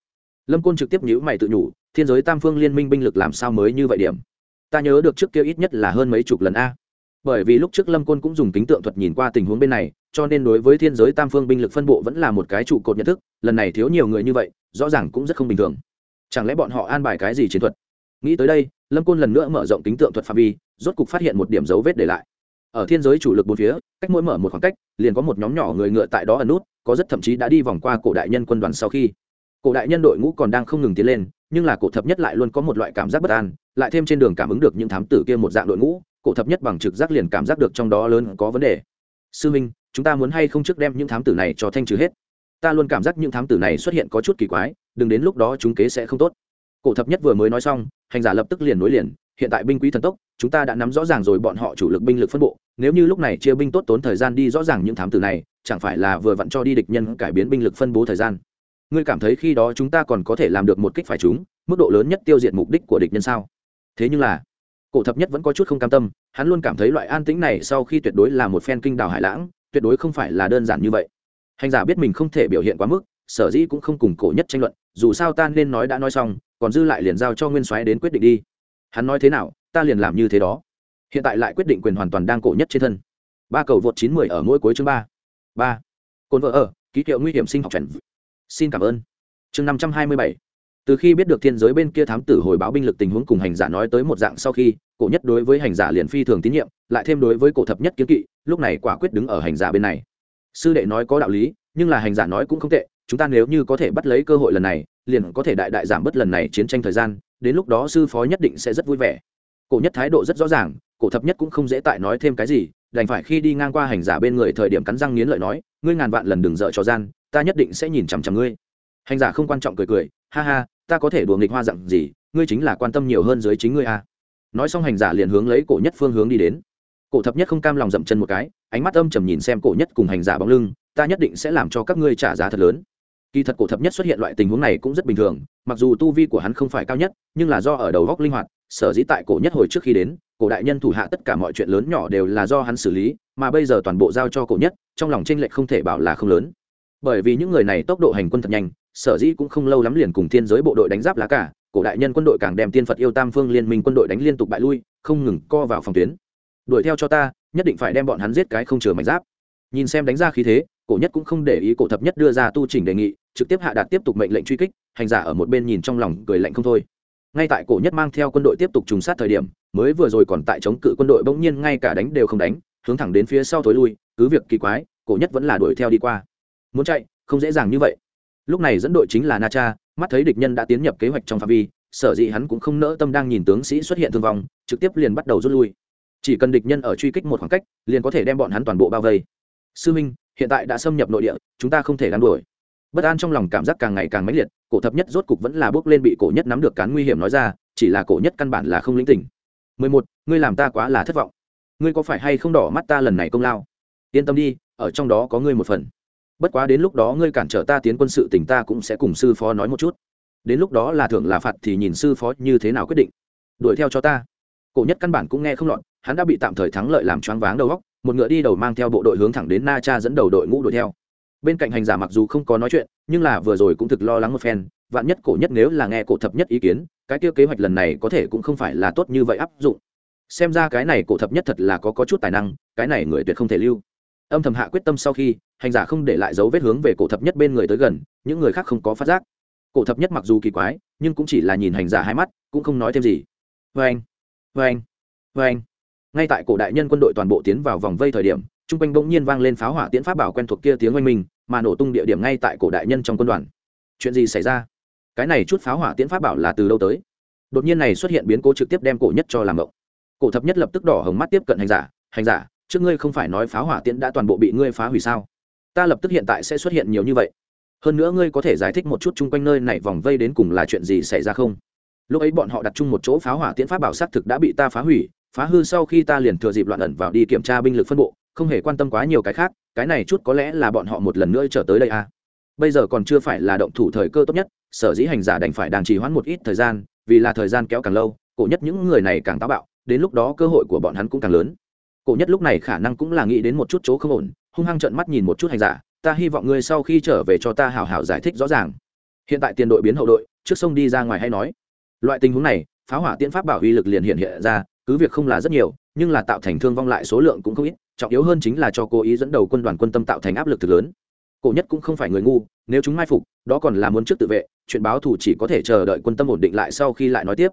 Lâm côn trực tiếp nhữ mày tự nhủ, thiên giới tam phương liên minh binh lực làm sao mới như vậy điểm? Ta nhớ được trước kia ít nhất là hơn mấy chục lần a. Bởi vì lúc trước lâm côn cũng dùng kính tượng thuật nhìn qua tình huống bên này, cho nên đối với thiên giới tam phương binh lực phân bộ vẫn là một cái trụ cột nhận thức, lần này thiếu nhiều người như vậy, rõ ràng cũng rất không bình thường. Chẳng lẽ bọn họ an bài cái gì chiến thuật? Nghĩ tới đây, lâm côn lần nữa mở rộng kính tượng thuật phạm vi, rốt cục phát hiện một điểm dấu vết để lại. Ở thiên giới chủ lực bốn phía, cách mỗi mở một khoảng cách, liền có một nhóm nhỏ người ngựa tại đó ẩn nút, có rất thậm chí đã đi vòng qua cổ đại nhân quân đoàn sau khi. Cổ đại nhân đội ngũ còn đang không ngừng tiến lên, nhưng là cổ thập nhất lại luôn có một loại cảm giác bất an, lại thêm trên đường cảm ứng được những thám tử kia một dạng đội ngũ, cổ thập nhất bằng trực giác liền cảm giác được trong đó lớn có vấn đề. Sư minh, chúng ta muốn hay không trước đem những thám tử này cho thanh trừ hết? Ta luôn cảm giác những thám tử này xuất hiện có chút kỳ quái, đừng đến lúc đó chúng kế sẽ không tốt cổ thập nhất vừa mới nói xong, hành giả lập tức liền nối liền, hiện tại binh quý thần tốc, chúng ta đã nắm rõ ràng rồi bọn họ chủ lực binh lực phân bộ, nếu như lúc này chia binh tốt tốn thời gian đi rõ ràng những thám tử này, chẳng phải là vừa vặn cho đi địch nhân cải biến binh lực phân bố thời gian. Ngươi cảm thấy khi đó chúng ta còn có thể làm được một kích phải chúng mức độ lớn nhất tiêu diệt mục đích của địch nhân sao? Thế nhưng là, cổ thập nhất vẫn có chút không cam tâm, hắn luôn cảm thấy loại an tĩnh này sau khi tuyệt đối là một phen kinh đào hải lãng, tuyệt đối không phải là đơn giản như vậy. Hành giả biết mình không thể biểu hiện quá mức, sở dĩ cũng không cùng cổ nhất tranh luận, dù sao ta nên nói đã nói xong còn dư lại liền giao cho nguyên soái đến quyết định đi. Hắn nói thế nào, ta liền làm như thế đó. Hiện tại lại quyết định quyền hoàn toàn đang cổ nhất trên thân. Ba cầu vượt chín mười ở mỗi cuối chương ba. Ba. Cồn vợ ở, ký hiệu nguy hiểm sinh học chuẩn xin cảm ơn. Chương năm trăm hai mươi bảy. Từ khi biết được thiên giới bên kia thám tử hồi báo binh lực tình huống cùng hành giả nói tới một dạng sau khi, cổ nhất đối với hành giả liền phi thường tín nhiệm, lại thêm đối với cổ thập nhất kiến kỵ, lúc này quả quyết đứng ở hành giả bên này. Sư đệ nói có đạo lý, nhưng là hành giả nói cũng không tệ, chúng ta nếu như có thể bắt lấy cơ hội lần này liền có thể đại đại giảm bớt lần này chiến tranh thời gian, đến lúc đó sư phó nhất định sẽ rất vui vẻ. Cổ nhất thái độ rất rõ ràng, cổ thập nhất cũng không dễ tại nói thêm cái gì, đành phải khi đi ngang qua hành giả bên người thời điểm cắn răng nghiến lợi nói, ngươi ngàn vạn lần đừng dợ cho gian, ta nhất định sẽ nhìn chằm chằm ngươi. Hành giả không quan trọng cười cười, ha ha, ta có thể đùa nghịch hoa dặn gì, ngươi chính là quan tâm nhiều hơn dưới chính ngươi a nói xong hành giả liền hướng lấy cổ nhất phương hướng đi đến. Cổ thập nhất không cam lòng dậm chân một cái, ánh mắt âm trầm nhìn xem cổ nhất cùng hành giả bóng lưng, ta nhất định sẽ làm cho các ngươi trả giá thật lớn kỳ thật cổ thập nhất xuất hiện loại tình huống này cũng rất bình thường, mặc dù tu vi của hắn không phải cao nhất, nhưng là do ở đầu góc linh hoạt, sở dĩ tại cổ nhất hồi trước khi đến, cổ đại nhân thủ hạ tất cả mọi chuyện lớn nhỏ đều là do hắn xử lý, mà bây giờ toàn bộ giao cho cổ nhất, trong lòng tranh lệch không thể bảo là không lớn. Bởi vì những người này tốc độ hành quân thật nhanh, sở dĩ cũng không lâu lắm liền cùng thiên giới bộ đội đánh giáp lá cả, cổ đại nhân quân đội càng đem tiên phật yêu tam phương liên minh quân đội đánh liên tục bại lui, không ngừng co vào phòng tuyến. Đuổi theo cho ta, nhất định phải đem bọn hắn giết cái không chừa mảnh giáp. Nhìn xem đánh ra khí thế cổ nhất cũng không để ý cổ thập nhất đưa ra tu trình đề nghị, trực tiếp hạ đạt tiếp tục mệnh lệnh truy kích, hành giả ở một bên nhìn trong lòng cười lạnh không thôi. Ngay tại cổ nhất mang theo quân đội tiếp tục trùng sát thời điểm, mới vừa rồi còn tại chống cự quân đội bỗng nhiên ngay cả đánh đều không đánh, hướng thẳng đến phía sau thối lui, cứ việc kỳ quái, cổ nhất vẫn là đuổi theo đi qua. Muốn chạy, không dễ dàng như vậy. Lúc này dẫn đội chính là na cha, mắt thấy địch nhân đã tiến nhập kế hoạch trong phạm vi, sở dĩ hắn cũng không nỡ tâm đang nhìn tướng sĩ xuất hiện thương vong, trực tiếp liền bắt đầu rút lui. Chỉ cần địch nhân ở truy kích một khoảng cách, liền có thể đem bọn hắn toàn bộ bao vây. Sư minh hiện tại đã xâm nhập nội địa, chúng ta không thể gắn đuổi. Bất an trong lòng cảm giác càng ngày càng mãnh liệt, cổ thập nhất rốt cục vẫn là bước lên bị cổ nhất nắm được cán nguy hiểm nói ra, chỉ là cổ nhất căn bản là không lĩnh tỉnh mười một, ngươi làm ta quá là thất vọng. Ngươi có phải hay không đỏ mắt ta lần này công lao? Yên tâm đi, ở trong đó có ngươi một phần. Bất quá đến lúc đó ngươi cản trở ta tiến quân sự tỉnh ta cũng sẽ cùng sư phó nói một chút. Đến lúc đó là thưởng là phạt thì nhìn sư phó như thế nào quyết định. Đuổi theo cho ta. Cổ nhất căn bản cũng nghe không lọt, hắn đã bị tạm thời thắng lợi làm choáng váng đầu góc một ngựa đi đầu mang theo bộ đội hướng thẳng đến na cha dẫn đầu đội ngũ đuổi theo. Bên cạnh hành giả mặc dù không có nói chuyện nhưng là vừa rồi cũng thực lo lắng một phen vạn nhất cổ nhất nếu là nghe cổ thập nhất ý kiến cái kia kế hoạch lần này có thể cũng không phải là tốt như vậy áp dụng. Xem ra cái này cổ thập nhất thật là có, có chút tài năng cái này người tuyệt không thể lưu. Âm thầm hạ quyết tâm sau khi hành giả không để lại dấu vết hướng về cổ thập nhất bên người tới gần những người khác không có phát giác. Cổ thập nhất mặc dù kỳ quái nhưng cũng chỉ là nhìn hành giả hai mắt cũng không nói thêm gì. Vê anh vê anh vê anh ngay tại cổ đại nhân quân đội toàn bộ tiến vào vòng vây thời điểm chung quanh bỗng nhiên vang lên pháo hỏa tiễn pháp bảo quen thuộc kia tiếng oanh minh, mà nổ tung địa điểm ngay tại cổ đại nhân trong quân đoàn. Chuyện gì xảy ra? Cái này chút pháo hỏa tiễn pháp bảo là từ đâu tới? Đột nhiên này xuất hiện biến cố trực tiếp đem cổ nhất cho làm mộng. Cổ thập nhất lập tức đỏ hồng mắt tiếp cận hành giả hành giả, trước ngươi không phải nói pháo hỏa tiễn đã toàn bộ bị ngươi phá hủy sao? Ta lập tức hiện tại sẽ xuất hiện nhiều như vậy. Hơn nữa ngươi có thể giải thích một chút chung quanh nơi này vòng vây đến cùng là chuyện gì xảy ra không? Lúc ấy bọn họ đặt chung một chỗ pháo hỏa tiễn pháp bảo xác thực đã bị ta phá hủy phá hư sau khi ta liền thừa dịp loạn ẩn vào đi kiểm tra binh lực phân bộ, không hề quan tâm quá nhiều cái khác, cái này chút có lẽ là bọn họ một lần nữa trở tới đây à. bây giờ còn chưa phải là động thủ thời cơ tốt nhất, sở dĩ hành giả đành phải đàng trì hoãn một ít thời gian, vì là thời gian kéo càng lâu, cổ nhất những người này càng táo bạo, đến lúc đó cơ hội của bọn hắn cũng càng lớn. Cổ nhất lúc này khả năng cũng là nghĩ đến một chút chỗ không ổn, hung hăng trợn mắt nhìn một chút hành giả, ta hy vọng ngươi sau khi trở về cho ta hào hào giải thích rõ ràng. Hiện tại tiền đội biến hậu đội, trước sông đi ra ngoài hay nói. Loại tình huống này pháo hỏa tiễn pháp bảo uy lực liền hiện hiện ra cứ việc không là rất nhiều, nhưng là tạo thành thương vong lại số lượng cũng không ít, trọng yếu hơn chính là cho cố ý dẫn đầu quân đoàn quân tâm tạo thành áp lực thực lớn. Cổ nhất cũng không phải người ngu, nếu chúng mai phục, đó còn là muốn trước tự vệ, chuyện báo thù chỉ có thể chờ đợi quân tâm ổn định lại sau khi lại nói tiếp.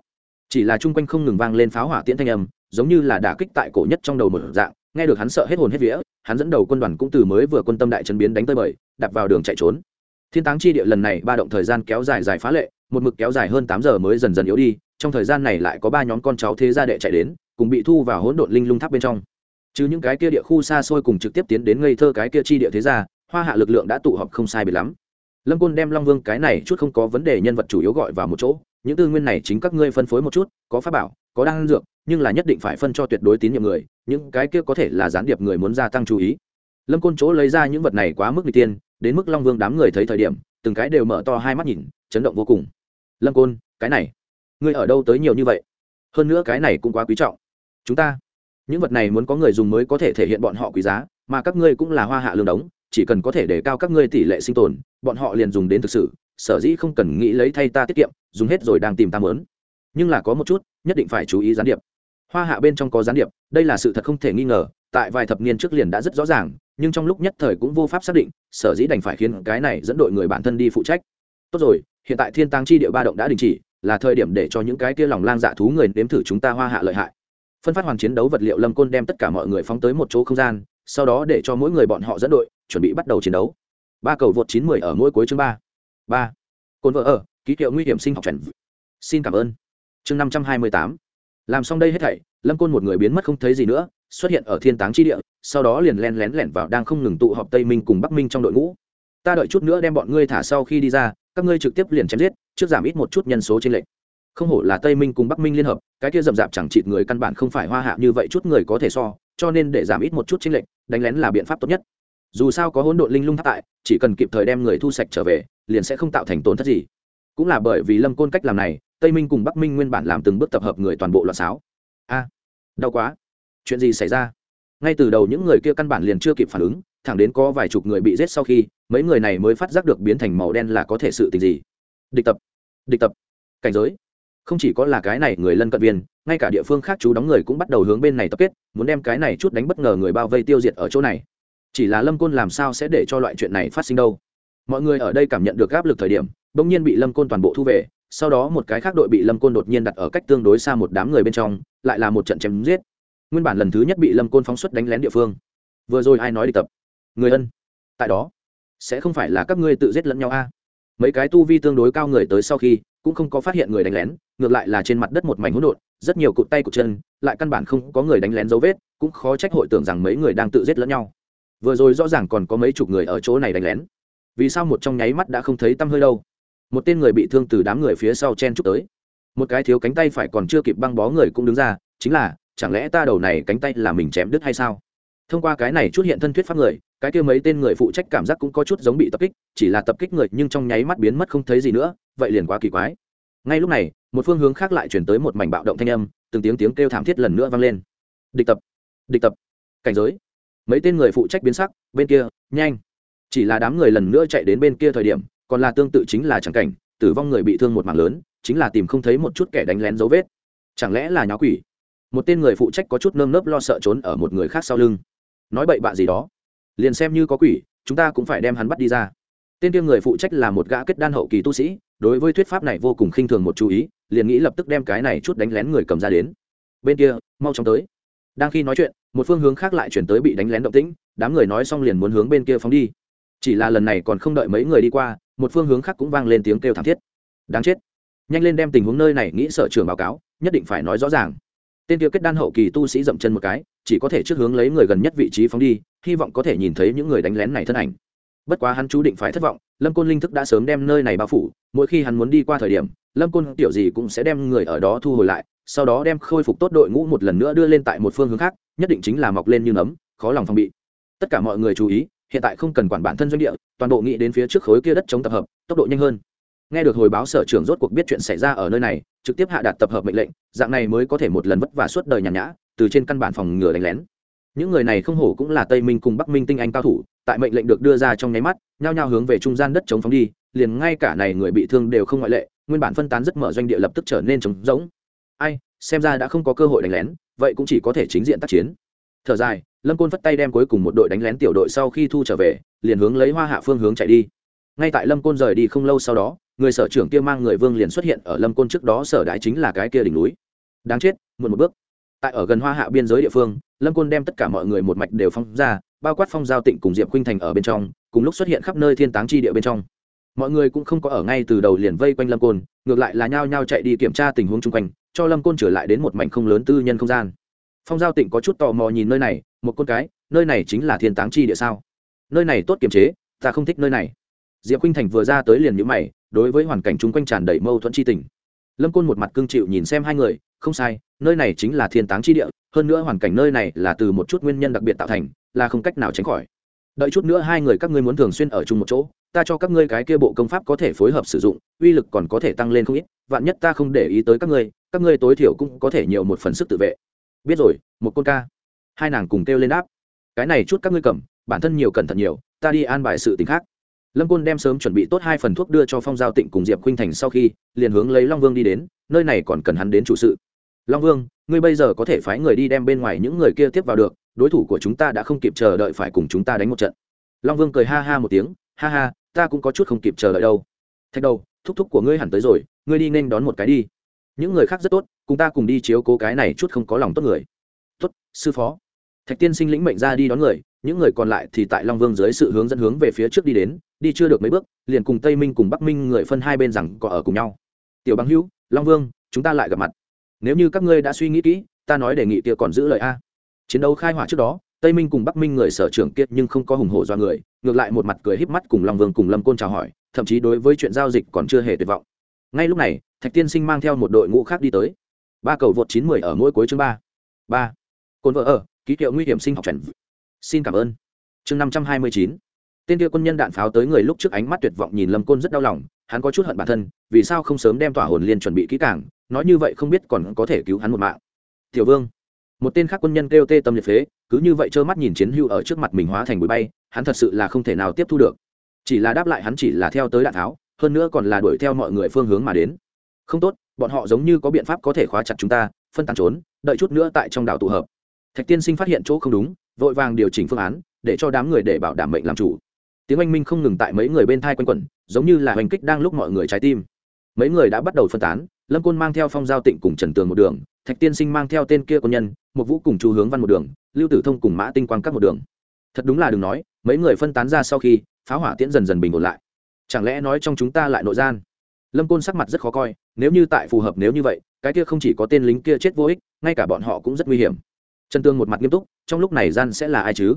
Chỉ là chung quanh không ngừng vang lên pháo hỏa tiễn thanh âm, giống như là đả kích tại cổ nhất trong đầu một dạng, nghe được hắn sợ hết hồn hết vía, hắn dẫn đầu quân đoàn cũng từ mới vừa quân tâm đại trấn biến đánh tới bời, đạp vào đường chạy trốn. Thiên táng chi địa lần này ba động thời gian kéo dài dài phá lệ, một mực kéo dài hơn tám giờ mới dần dần yếu đi trong thời gian này lại có ba nhóm con cháu thế gia đệ chạy đến, cùng bị thu vào hỗn độn linh lung tháp bên trong. Chứ những cái kia địa khu xa xôi cùng trực tiếp tiến đến ngây thơ cái kia chi địa thế gia, hoa hạ lực lượng đã tụ họp không sai biệt lắm. Lâm côn đem long vương cái này chút không có vấn đề nhân vật chủ yếu gọi vào một chỗ, những tư nguyên này chính các ngươi phân phối một chút, có pháp bảo, có đan dược, nhưng là nhất định phải phân cho tuyệt đối tín nhiệm người, những cái kia có thể là gián điệp người muốn gia tăng chú ý. Lâm côn chỗ lấy ra những vật này quá mức n tiên, đến mức long vương đám người thấy thời điểm, từng cái đều mở to hai mắt nhìn, chấn động vô cùng. Lâm côn, cái này ngươi ở đâu tới nhiều như vậy? Hơn nữa cái này cũng quá quý trọng. Chúng ta, những vật này muốn có người dùng mới có thể thể hiện bọn họ quý giá, mà các ngươi cũng là hoa hạ lương đống, chỉ cần có thể để cao các ngươi tỷ lệ sinh tồn, bọn họ liền dùng đến thực sự, sở dĩ không cần nghĩ lấy thay ta tiết kiệm, dùng hết rồi đang tìm ta mớn. Nhưng là có một chút, nhất định phải chú ý gián điệp. Hoa hạ bên trong có gián điệp, đây là sự thật không thể nghi ngờ, tại vài thập niên trước liền đã rất rõ ràng, nhưng trong lúc nhất thời cũng vô pháp xác định, sở dĩ đành phải khiến cái này dẫn đội người bản thân đi phụ trách. Tốt rồi, hiện tại thiên tăng chi địa ba động đã đình chỉ là thời điểm để cho những cái kia lòng lang dạ thú người nếm thử chúng ta hoa hạ lợi hại. Phân phát hoàn chiến đấu vật liệu lâm côn đem tất cả mọi người phóng tới một chỗ không gian, sau đó để cho mỗi người bọn họ dẫn đội, chuẩn bị bắt đầu chiến đấu. Ba cầu vượt chín mười ở mỗi cuối chương ba. Ba. Cồn vợ ở, ký hiệu nguy hiểm sinh học chuẩn. Xin cảm ơn. Chương năm trăm hai mươi tám. Làm xong đây hết thảy, lâm côn một người biến mất không thấy gì nữa, xuất hiện ở thiên táng chi địa, sau đó liền len lén lẻn vào đang không ngừng tụ họp tây minh cùng bắc minh trong đội ngũ. Ta đợi chút nữa đem bọn ngươi thả sau khi đi ra, các ngươi trực tiếp liền chém giết trước giảm ít một chút nhân số trên lệnh không hổ là tây minh cùng bắc minh liên hợp, cái kia rậm rạp chẳng chịt người căn bản không phải hoa hạ như vậy chút người có thể so, cho nên để giảm ít một chút trên lệnh đánh lén là biện pháp tốt nhất. Dù sao có hỗn độn linh lung tháp tại, chỉ cần kịp thời đem người thu sạch trở về, liền sẽ không tạo thành tổn thất gì. Cũng là bởi vì lâm côn cách làm này, tây minh cùng bắc minh nguyên bản làm từng bước tập hợp người toàn bộ loạn sáo a, đau quá. Chuyện gì xảy ra? Ngay từ đầu những người kia căn bản liền chưa kịp phản ứng, thẳng đến có vài chục người bị giết sau khi, mấy người này mới phát giác được biến thành màu đen là có thể sự tình gì địch tập. Địch tập. Cảnh giới. Không chỉ có là cái này người lân cận viên, ngay cả địa phương khác chú đóng người cũng bắt đầu hướng bên này tập kết, muốn đem cái này chút đánh bất ngờ người bao vây tiêu diệt ở chỗ này. Chỉ là lâm côn làm sao sẽ để cho loại chuyện này phát sinh đâu? Mọi người ở đây cảm nhận được áp lực thời điểm, bỗng nhiên bị lâm côn toàn bộ thu về, sau đó một cái khác đội bị lâm côn đột nhiên đặt ở cách tương đối xa một đám người bên trong, lại là một trận chém giết. Nguyên bản lần thứ nhất bị lâm côn phóng xuất đánh lén địa phương. Vừa rồi ai nói đi tập? Người ân, tại đó, sẽ không phải là các ngươi tự giết lẫn nhau a? Mấy cái tu vi tương đối cao người tới sau khi, cũng không có phát hiện người đánh lén, ngược lại là trên mặt đất một mảnh hỗn độn, rất nhiều cụt tay cụt chân, lại căn bản không có người đánh lén dấu vết, cũng khó trách hội tưởng rằng mấy người đang tự giết lẫn nhau. Vừa rồi rõ ràng còn có mấy chục người ở chỗ này đánh lén. Vì sao một trong nháy mắt đã không thấy tăm hơi đâu? Một tên người bị thương từ đám người phía sau chen chúc tới. Một cái thiếu cánh tay phải còn chưa kịp băng bó người cũng đứng ra, chính là, chẳng lẽ ta đầu này cánh tay là mình chém đứt hay sao? Thông qua cái này chút hiện thân thuyết pháp người cái kia mấy tên người phụ trách cảm giác cũng có chút giống bị tập kích, chỉ là tập kích người nhưng trong nháy mắt biến mất không thấy gì nữa, vậy liền quá kỳ quái. Ngay lúc này, một phương hướng khác lại chuyển tới một mảnh bạo động thanh âm, từng tiếng tiếng kêu thảm thiết lần nữa vang lên. Địch tập địch tập, cảnh giới. Mấy tên người phụ trách biến sắc, bên kia, nhanh. Chỉ là đám người lần nữa chạy đến bên kia thời điểm, còn là tương tự chính là chẳng cảnh, tử vong người bị thương một mảng lớn, chính là tìm không thấy một chút kẻ đánh lén dấu vết. Chẳng lẽ là nháo quỷ? Một tên người phụ trách có chút nơm nớp lo sợ trốn ở một người khác sau lưng. Nói bậy bạ gì đó liền xem như có quỷ, chúng ta cũng phải đem hắn bắt đi ra. Tên kia người phụ trách là một gã kết đan hậu kỳ tu sĩ, đối với thuyết pháp này vô cùng khinh thường một chú ý, liền nghĩ lập tức đem cái này chút đánh lén người cầm ra đến. Bên kia, mau chóng tới. Đang khi nói chuyện, một phương hướng khác lại chuyển tới bị đánh lén động tĩnh, đám người nói xong liền muốn hướng bên kia phóng đi. Chỉ là lần này còn không đợi mấy người đi qua, một phương hướng khác cũng vang lên tiếng kêu thảm thiết. Đáng chết. Nhanh lên đem tình huống nơi này nghĩ sở trường báo cáo, nhất định phải nói rõ ràng tên tiêu kết đan hậu kỳ tu sĩ dậm chân một cái, chỉ có thể trước hướng lấy người gần nhất vị trí phóng đi, hy vọng có thể nhìn thấy những người đánh lén này thân ảnh. Bất quá hắn chú định phải thất vọng, lâm côn linh thức đã sớm đem nơi này bao phủ, mỗi khi hắn muốn đi qua thời điểm, lâm côn tiểu gì cũng sẽ đem người ở đó thu hồi lại, sau đó đem khôi phục tốt đội ngũ một lần nữa đưa lên tại một phương hướng khác, nhất định chính là mọc lên như nấm, khó lòng phòng bị. Tất cả mọi người chú ý, hiện tại không cần quản bản thân doanh địa, toàn bộ nghĩ đến phía trước khối kia đất chống tập hợp, tốc độ nhanh hơn nghe được hồi báo sở trưởng rốt cuộc biết chuyện xảy ra ở nơi này, trực tiếp hạ đạt tập hợp mệnh lệnh, dạng này mới có thể một lần vất vả suốt đời nhàn nhã, từ trên căn bản phòng ngừa đánh lén. Những người này không hổ cũng là tây minh cùng bắc minh tinh anh cao thủ, tại mệnh lệnh được đưa ra trong nháy mắt, nhao nhao hướng về trung gian đất chống phóng đi, liền ngay cả này người bị thương đều không ngoại lệ, nguyên bản phân tán rất mở doanh địa lập tức trở nên trống rỗng. Ai, xem ra đã không có cơ hội đánh lén, vậy cũng chỉ có thể chính diện tác chiến. Thở dài, lâm côn phất tay đem cuối cùng một đội đánh lén tiểu đội sau khi thu trở về, liền hướng lấy hoa hạ phương hướng chạy đi. Ngay tại lâm côn rời đi không lâu sau đó người sở trưởng kia mang người vương liền xuất hiện ở lâm côn trước đó sở đái chính là cái kia đỉnh núi. Đáng chết, muộn một bước. Tại ở gần hoa hạ biên giới địa phương, lâm côn đem tất cả mọi người một mạch đều phong ra, bao quát phong giao tịnh cùng diệp khuynh thành ở bên trong, cùng lúc xuất hiện khắp nơi thiên táng chi địa bên trong. Mọi người cũng không có ở ngay từ đầu liền vây quanh lâm côn, ngược lại là nhao nhao chạy đi kiểm tra tình huống chung quanh, cho lâm côn trở lại đến một mảnh không lớn tư nhân không gian. Phong giao tịnh có chút tò mò nhìn nơi này, một con cái, nơi này chính là thiên táng chi địa sao? Nơi này tốt kiềm chế, ta không thích nơi này. Diệp khinh thành vừa ra tới liền nhữ mày đối với hoàn cảnh chung quanh tràn đầy mâu thuẫn chi tình. Lâm côn một mặt cương chịu nhìn xem hai người, không sai, nơi này chính là thiên táng chi địa, hơn nữa hoàn cảnh nơi này là từ một chút nguyên nhân đặc biệt tạo thành, là không cách nào tránh khỏi. Đợi chút nữa hai người các ngươi muốn thường xuyên ở chung một chỗ, ta cho các ngươi cái kia bộ công pháp có thể phối hợp sử dụng, uy lực còn có thể tăng lên không ít, vạn nhất ta không để ý tới các ngươi các ngươi tối thiểu cũng có thể nhiều một phần sức tự vệ. Biết rồi, một con ca. Hai nàng cùng kêu lên đáp. Cái này chút các ngươi cầm, bản thân nhiều cẩn thận nhiều, ta đi an bài sự t khác lâm côn đem sớm chuẩn bị tốt hai phần thuốc đưa cho phong giao tịnh cùng diệp khuynh thành sau khi, liền hướng lấy long vương đi đến, nơi này còn cần hắn đến chủ sự. Long vương, ngươi bây giờ có thể phái người đi đem bên ngoài những người kia tiếp vào được, đối thủ của chúng ta đã không kịp chờ đợi phải cùng chúng ta đánh một trận. Long vương cười ha ha một tiếng, ha ha, ta cũng có chút không kịp chờ đợi đâu. Thạch đầu, thúc thúc của ngươi hẳn tới rồi, ngươi đi nên đón một cái đi. Những người khác rất tốt, cùng ta cùng đi chiếu cố cái này chút không có lòng tốt người. Tốt, sư phó. Thạch tiên sinh lĩnh mệnh ra đi đón người, những người còn lại thì tại long vương dưới sự hướng dẫn hướng về phía trước đi đến đi chưa được mấy bước, liền cùng tây minh cùng bắc minh người phân hai bên rằng có ở cùng nhau. Tiểu bằng hữu, long vương, chúng ta lại gặp mặt. Nếu như các ngươi đã suy nghĩ kỹ, ta nói đề nghị kia còn giữ lời a. Chiến đấu khai hỏa trước đó, tây minh cùng bắc minh người sở trưởng kiệt nhưng không có hùng hổ do người, ngược lại một mặt cười híp mắt cùng long vương cùng lâm côn chào hỏi, thậm chí đối với chuyện giao dịch còn chưa hề tuyệt vọng. Ngay lúc này, thạch tiên sinh mang theo một đội ngũ khác đi tới. Ba cầu vượt chín mười ở mỗi cuối chương ba. Ba. Cồn vợ ở, ký hiệu nguy hiểm sinh học trần xin cảm ơn. Chương năm trăm hai mươi chín tên kia quân nhân đạn pháo tới người lúc trước ánh mắt tuyệt vọng nhìn lâm côn rất đau lòng, hắn có chút hận bản thân, vì sao không sớm đem tỏa hồn liên chuẩn bị kỹ càng, nói như vậy không biết còn có thể cứu hắn một mạng. Tiểu vương, một tên khác quân nhân kêu tê tâm liệt phế, cứ như vậy trơ mắt nhìn chiến hưu ở trước mặt mình hóa thành bụi bay, hắn thật sự là không thể nào tiếp thu được. Chỉ là đáp lại hắn chỉ là theo tới đạn tháo, hơn nữa còn là đuổi theo mọi người phương hướng mà đến. Không tốt, bọn họ giống như có biện pháp có thể khóa chặt chúng ta, phân tán trốn, đợi chút nữa tại trong đảo tụ hợp. Thạch tiên sinh phát hiện chỗ không đúng, vội vàng điều chỉnh phương án, để cho đám người để bảo đảm mệnh làm chủ tiếng oanh minh không ngừng tại mấy người bên thai quanh quẩn, giống như là hành kích đang lúc mọi người trái tim. Mấy người đã bắt đầu phân tán, lâm côn mang theo phong giao tịnh cùng trần tường một đường, thạch tiên sinh mang theo tên kia quân nhân một vũ cùng chu hướng văn một đường, lưu tử thông cùng mã tinh quang các một đường. Thật đúng là đừng nói, mấy người phân tán ra sau khi pháo hỏa tiễn dần dần bình ổn lại. Chẳng lẽ nói trong chúng ta lại nội gian? Lâm côn sắc mặt rất khó coi, nếu như tại phù hợp nếu như vậy, cái kia không chỉ có tên lính kia chết vô ích, ngay cả bọn họ cũng rất nguy hiểm. Trần tương một mặt nghiêm túc, trong lúc này gian sẽ là ai chứ?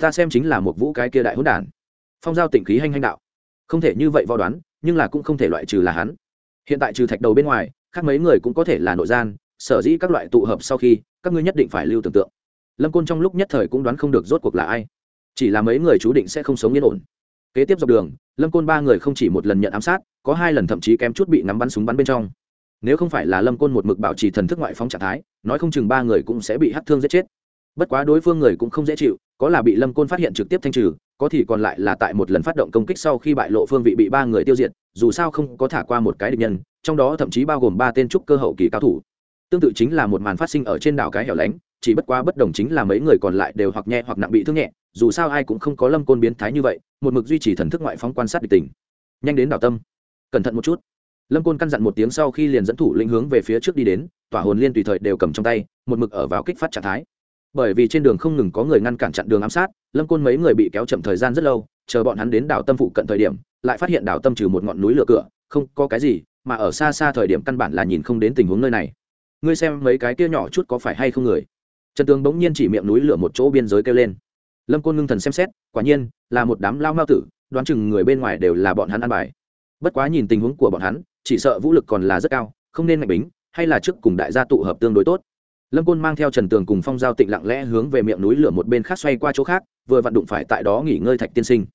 Ta xem chính là một vũ cái kia đại hỗn đản phong giao Tỉnh khí hanh hanh đạo. Không thể như vậy vò đoán, nhưng là cũng không thể loại trừ là hắn. Hiện tại trừ thạch đầu bên ngoài, khác mấy người cũng có thể là nội gian, sở dĩ các loại tụ hợp sau khi, các ngươi nhất định phải lưu tưởng tượng. Lâm côn trong lúc nhất thời cũng đoán không được rốt cuộc là ai. Chỉ là mấy người chú định sẽ không sống yên ổn. Kế tiếp dọc đường, lâm côn ba người không chỉ một lần nhận ám sát, có hai lần thậm chí kém chút bị ngắm bắn súng bắn bên trong. Nếu không phải là lâm côn một mực bảo trì thần thức ngoại phóng trạng thái, nói không chừng ba người cũng sẽ bị hắt thương giết chết. Bất quá đối phương người cũng không dễ chịu có là bị lâm côn phát hiện trực tiếp thanh trừ, có thì còn lại là tại một lần phát động công kích sau khi bại lộ phương vị bị ba người tiêu diệt, dù sao không có thả qua một cái địch nhân, trong đó thậm chí bao gồm ba tên trúc cơ hậu kỳ cao thủ. Tương tự chính là một màn phát sinh ở trên đảo cái hẻo lánh, chỉ bất quá bất đồng chính là mấy người còn lại đều hoặc nhẹ hoặc nặng bị thương nhẹ, dù sao ai cũng không có lâm côn biến thái như vậy, một mực duy trì thần thức ngoại phóng quan sát địch tình. Nhanh đến đảo tâm. Cẩn thận một chút. Lâm côn căn dặn một tiếng sau khi liền dẫn thủ lĩnh hướng về phía trước đi đến, tỏa hồn liên tùy thời đều cầm trong tay, một mực ở vào kích phát trạng thái bởi vì trên đường không ngừng có người ngăn cản chặn đường ám sát, lâm côn mấy người bị kéo chậm thời gian rất lâu, chờ bọn hắn đến đảo tâm phụ cận thời điểm, lại phát hiện đảo tâm trừ một ngọn núi lửa cửa, không có cái gì, mà ở xa xa thời điểm căn bản là nhìn không đến tình huống nơi này. Ngươi xem mấy cái kia nhỏ chút có phải hay không người? Trần tướng bỗng nhiên chỉ miệng núi lửa một chỗ biên giới kêu lên. Lâm côn ngưng thần xem xét, quả nhiên, là một đám lao mao tử, đoán chừng người bên ngoài đều là bọn hắn ăn bài. Bất quá nhìn tình huống của bọn hắn, chỉ sợ vũ lực còn là rất cao, không nên mạnh bính, hay là trước cùng đại gia tụ hợp tương đối tốt lâm côn mang theo trần tường cùng phong giao tịnh lặng lẽ hướng về miệng núi lửa một bên khác xoay qua chỗ khác, vừa vặn đụng phải tại đó nghỉ ngơi thạch tiên sinh.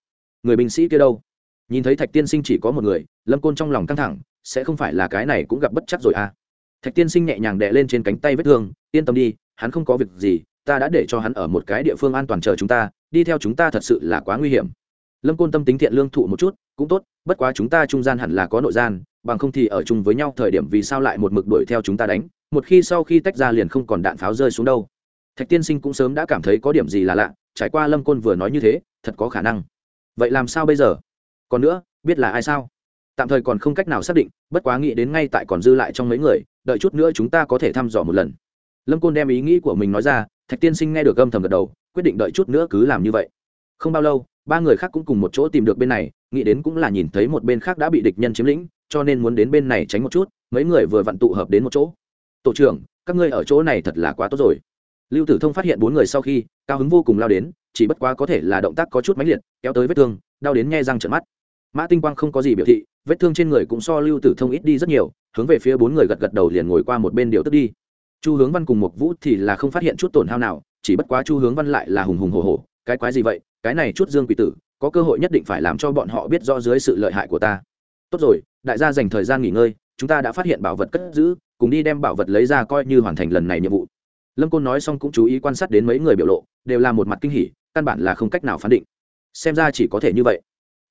Người binh sĩ kia đâu? Nhìn thấy thạch tiên sinh chỉ có một người, lâm côn trong lòng căng thẳng, sẽ không phải là cái này cũng gặp bất chắc rồi à? Thạch tiên sinh nhẹ nhàng đè lên trên cánh tay vết thương, yên tâm đi, hắn không có việc gì, ta đã để cho hắn ở một cái địa phương an toàn chờ chúng ta, đi theo chúng ta thật sự là quá nguy hiểm. Lâm côn tâm tính thiện lương thụ một chút, cũng tốt, bất quá chúng ta trung gian hẳn là có nội gian, bằng không thì ở chung với nhau thời điểm vì sao lại một mực đuổi theo chúng ta đánh? Một khi sau khi tách ra liền không còn đạn pháo rơi xuống đâu. Thạch tiên sinh cũng sớm đã cảm thấy có điểm gì là lạ, trải qua lâm côn vừa nói như thế, thật có khả năng. Vậy làm sao bây giờ? Còn nữa, biết là ai sao? Tạm thời còn không cách nào xác định, bất quá nghĩ đến ngay tại còn dư lại trong mấy người, đợi chút nữa chúng ta có thể thăm dò một lần. Lâm côn đem ý nghĩ của mình nói ra, thạch tiên sinh nghe được âm thầm gật đầu, quyết định đợi chút nữa cứ làm như vậy. Không bao lâu, ba người khác cũng cùng một chỗ tìm được bên này, nghĩ đến cũng là nhìn thấy một bên khác đã bị địch nhân chiếm lĩnh, cho nên muốn đến bên này tránh một chút, mấy người vừa vặn tụ hợp đến một chỗ tổ trưởng, các ngươi ở chỗ này thật là quá tốt rồi. Lưu tử thông phát hiện bốn người sau khi, cao hứng vô cùng lao đến, chỉ bất quá có thể là động tác có chút mãnh liệt, kéo tới vết thương, đau đến nghe răng trợn mắt. Mã tinh quang không có gì biểu thị, vết thương trên người cũng so lưu tử thông ít đi rất nhiều, hướng về phía bốn người gật gật đầu liền ngồi qua một bên điều tức đi. Chu hướng văn cùng một vũ thì là không phát hiện chút tổn hao nào, chỉ bất quá chu hướng văn lại là hùng hùng hồ hồ cái quái gì vậy? Cái này chút dương quỷ tử, có cơ hội nhất định phải làm cho bọn họ biết rõ dưới sự lợi hại của ta. Tốt rồi, đại gia dành thời gian nghỉ ngơi, chúng ta đã phát hiện bảo vật cất giữ cùng đi đem bảo vật lấy ra coi như hoàn thành lần này nhiệm vụ. Lâm côn nói xong cũng chú ý quan sát đến mấy người biểu lộ, đều là một mặt kinh hỉ, căn bản là không cách nào phán định. Xem ra chỉ có thể như vậy.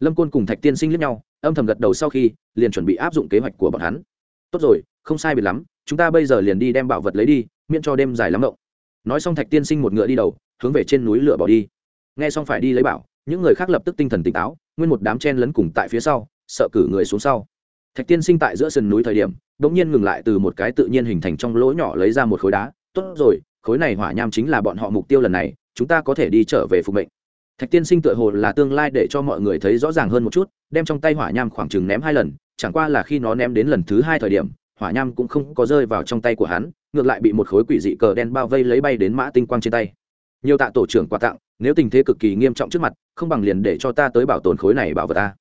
Lâm côn cùng thạch tiên sinh lướt nhau, âm thầm gật đầu sau khi, liền chuẩn bị áp dụng kế hoạch của bọn hắn. Tốt rồi, không sai biệt lắm, chúng ta bây giờ liền đi đem bảo vật lấy đi, miễn cho đêm dài lắm động. Nói xong thạch tiên sinh một ngựa đi đầu, hướng về trên núi lửa bỏ đi. Nghe xong phải đi lấy bảo, những người khác lập tức tinh thần tỉnh táo, nguyên một đám chen lấn cùng tại phía sau, sợ cử người xuống sau thạch tiên sinh tại giữa sườn núi thời điểm đ ỗ n g nhiên ngừng lại từ một cái tự nhiên hình thành trong lỗ nhỏ lấy ra một khối đá. Tốt rồi, khối này hỏa nham chính là bọn họ mục tiêu lần này, chúng ta có thể đi trở về phục mệnh. Thạch tiên sinh tựa hồ là tương lai để cho mọi người thấy rõ ràng hơn một chút, đem trong tay hỏa nham khoảng chừng ném hai lần, chẳng qua là khi nó ném đến lần thứ hai thời điểm, hỏa nham cũng không có rơi vào trong tay của hắn, ngược lại bị một khối quỷ dị cờ đen bao vây lấy bay đến mã tinh quang trên tay. Nhiều tạ tổ trưởng quà tặng, nếu tình thế cực kỳ nghiêm trọng trước mặt, không bằng liền để cho ta tới bảo tồn khối này bảo vật ta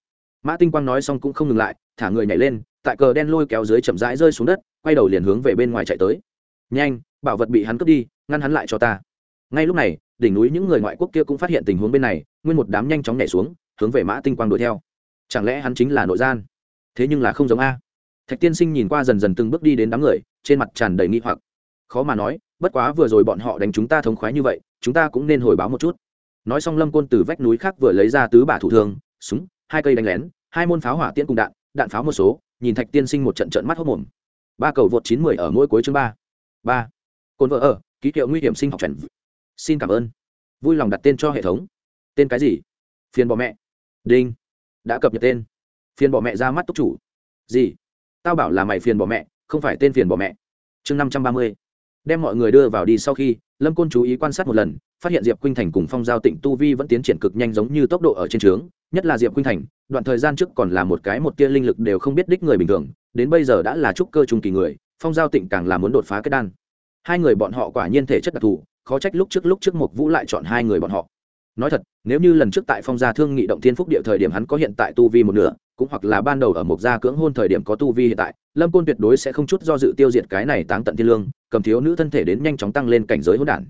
mã tinh quang nói xong cũng không ngừng lại, thả người nhảy lên, tại cờ đen lôi kéo dưới chậm rãi rơi xuống đất, quay đầu liền hướng về bên ngoài chạy tới. Nhanh, bảo vật bị hắn cướp đi, ngăn hắn lại cho ta. Ngay lúc này, đỉnh núi những người ngoại quốc kia cũng phát hiện tình huống bên này, nguyên một đám nhanh chóng nhảy xuống, hướng về mã tinh quang đuổi theo. Chẳng lẽ hắn chính là nội gian? Thế nhưng là không giống a. Thạch tiên sinh nhìn qua dần dần từng bước đi đến đám người, trên mặt tràn đầy nghi hoặc. Khó mà nói, bất quá vừa rồi bọn họ đánh chúng ta thống khoái như vậy, chúng ta cũng nên hồi báo một chút. Nói xong lâm côn từ vách núi khác vừa lấy ra tứ bả thủ thương súng hai cây đánh lén, hai môn pháo hỏa tiễn cùng đạn đạn pháo một số, nhìn thạch tiên sinh một trận trận mắt hốc mồm. Ba cầu vượt chín mươi ở mỗi cuối chương ba. Ba. Cồn vợ ở, ký hiệu nguy hiểm sinh học chuẩn xin cảm ơn. Vui lòng đặt tên cho hệ thống. Tên cái gì? Phiền bỏ mẹ. Đinh. Đã cập nhật tên. Phiền bỏ mẹ ra mắt túc chủ. Gì? Tao bảo là mày phiền bỏ mẹ, không phải tên phiền bỏ mẹ. Chương năm trăm ba mươi. Đem mọi người đưa vào đi sau khi, lâm côn chú ý quan sát một lần phát hiện diệp khuynh thành cùng phong giao tịnh tu vi vẫn tiến triển cực nhanh giống như tốc độ ở trên trướng, nhất là diệp khuynh thành, đoạn thời gian trước còn là một cái một tia linh lực đều không biết đích người bình thường, đến bây giờ đã là trúc cơ trung kỳ người, phong giao tịnh càng là muốn đột phá kết đan. Hai người bọn họ quả nhiên thể chất đặc thù, khó trách lúc trước lúc trước một vũ lại chọn hai người bọn họ. Nói thật, nếu như lần trước tại phong gia thương nghị động thiên phúc địa thời điểm hắn có hiện tại tu vi một nửa, cũng hoặc là ban đầu ở một gia cưỡng hôn thời điểm có tu vi hiện tại, lâm côn tuyệt đối sẽ không chút do dự tiêu diệt cái này táng tận thiên lương, cầm thiếu nữ thân thể đến nhanh chóng tăng lên cảnh giới hỗn đản.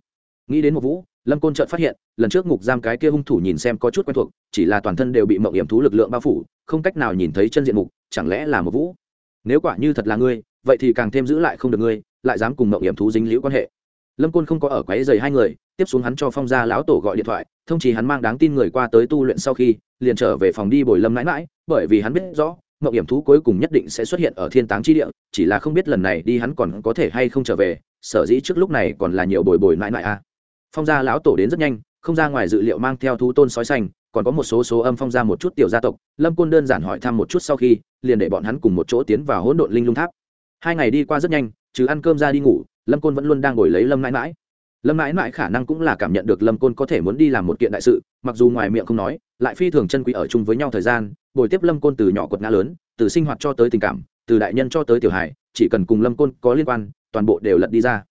Nghĩ đến một vũ lâm côn chợt phát hiện, lần trước ngục giam cái kia hung thủ nhìn xem có chút quen thuộc, chỉ là toàn thân đều bị mậu hiểm thú lực lượng bao phủ, không cách nào nhìn thấy chân diện mục, chẳng lẽ là một vũ? Nếu quả như thật là ngươi, vậy thì càng thêm giữ lại không được ngươi, lại dám cùng mậu hiểm thú dính liễu quan hệ. Lâm côn không có ở quấy giày hai người, tiếp xuống hắn cho phong gia lão tổ gọi điện thoại, thông chí hắn mang đáng tin người qua tới tu luyện sau khi, liền trở về phòng đi bồi lâm mãi mãi, bởi vì hắn biết rõ mậu hiểm thú cuối cùng nhất định sẽ xuất hiện ở thiên táng chi địa, chỉ là không biết lần này đi hắn còn có thể hay không trở về, sở dĩ trước lúc này còn là nhiều bồi bồi mãi mãi a phong gia lão tổ đến rất nhanh, không ra ngoài dự liệu mang theo thú tôn sói xanh còn có một số số âm phong ra một chút tiểu gia tộc. Lâm côn đơn giản hỏi thăm một chút sau khi, liền để bọn hắn cùng một chỗ tiến vào hỗn độn linh lung tháp. Hai ngày đi qua rất nhanh chứ ăn cơm ra đi ngủ, lâm côn vẫn luôn đang ngồi lấy lâm mãi mãi. Lâm mãi mãi khả năng cũng là cảm nhận được lâm côn có thể muốn đi làm một kiện đại sự, mặc dù ngoài miệng không nói, lại phi thường chân quý ở chung với nhau thời gian, bồi tiếp lâm côn từ nhỏ quật ngã lớn, từ sinh hoạt cho tới tình cảm, từ đại nhân cho tới tiểu hải chỉ cần cùng lâm côn có liên quan, toàn bộ đều lật đi ra.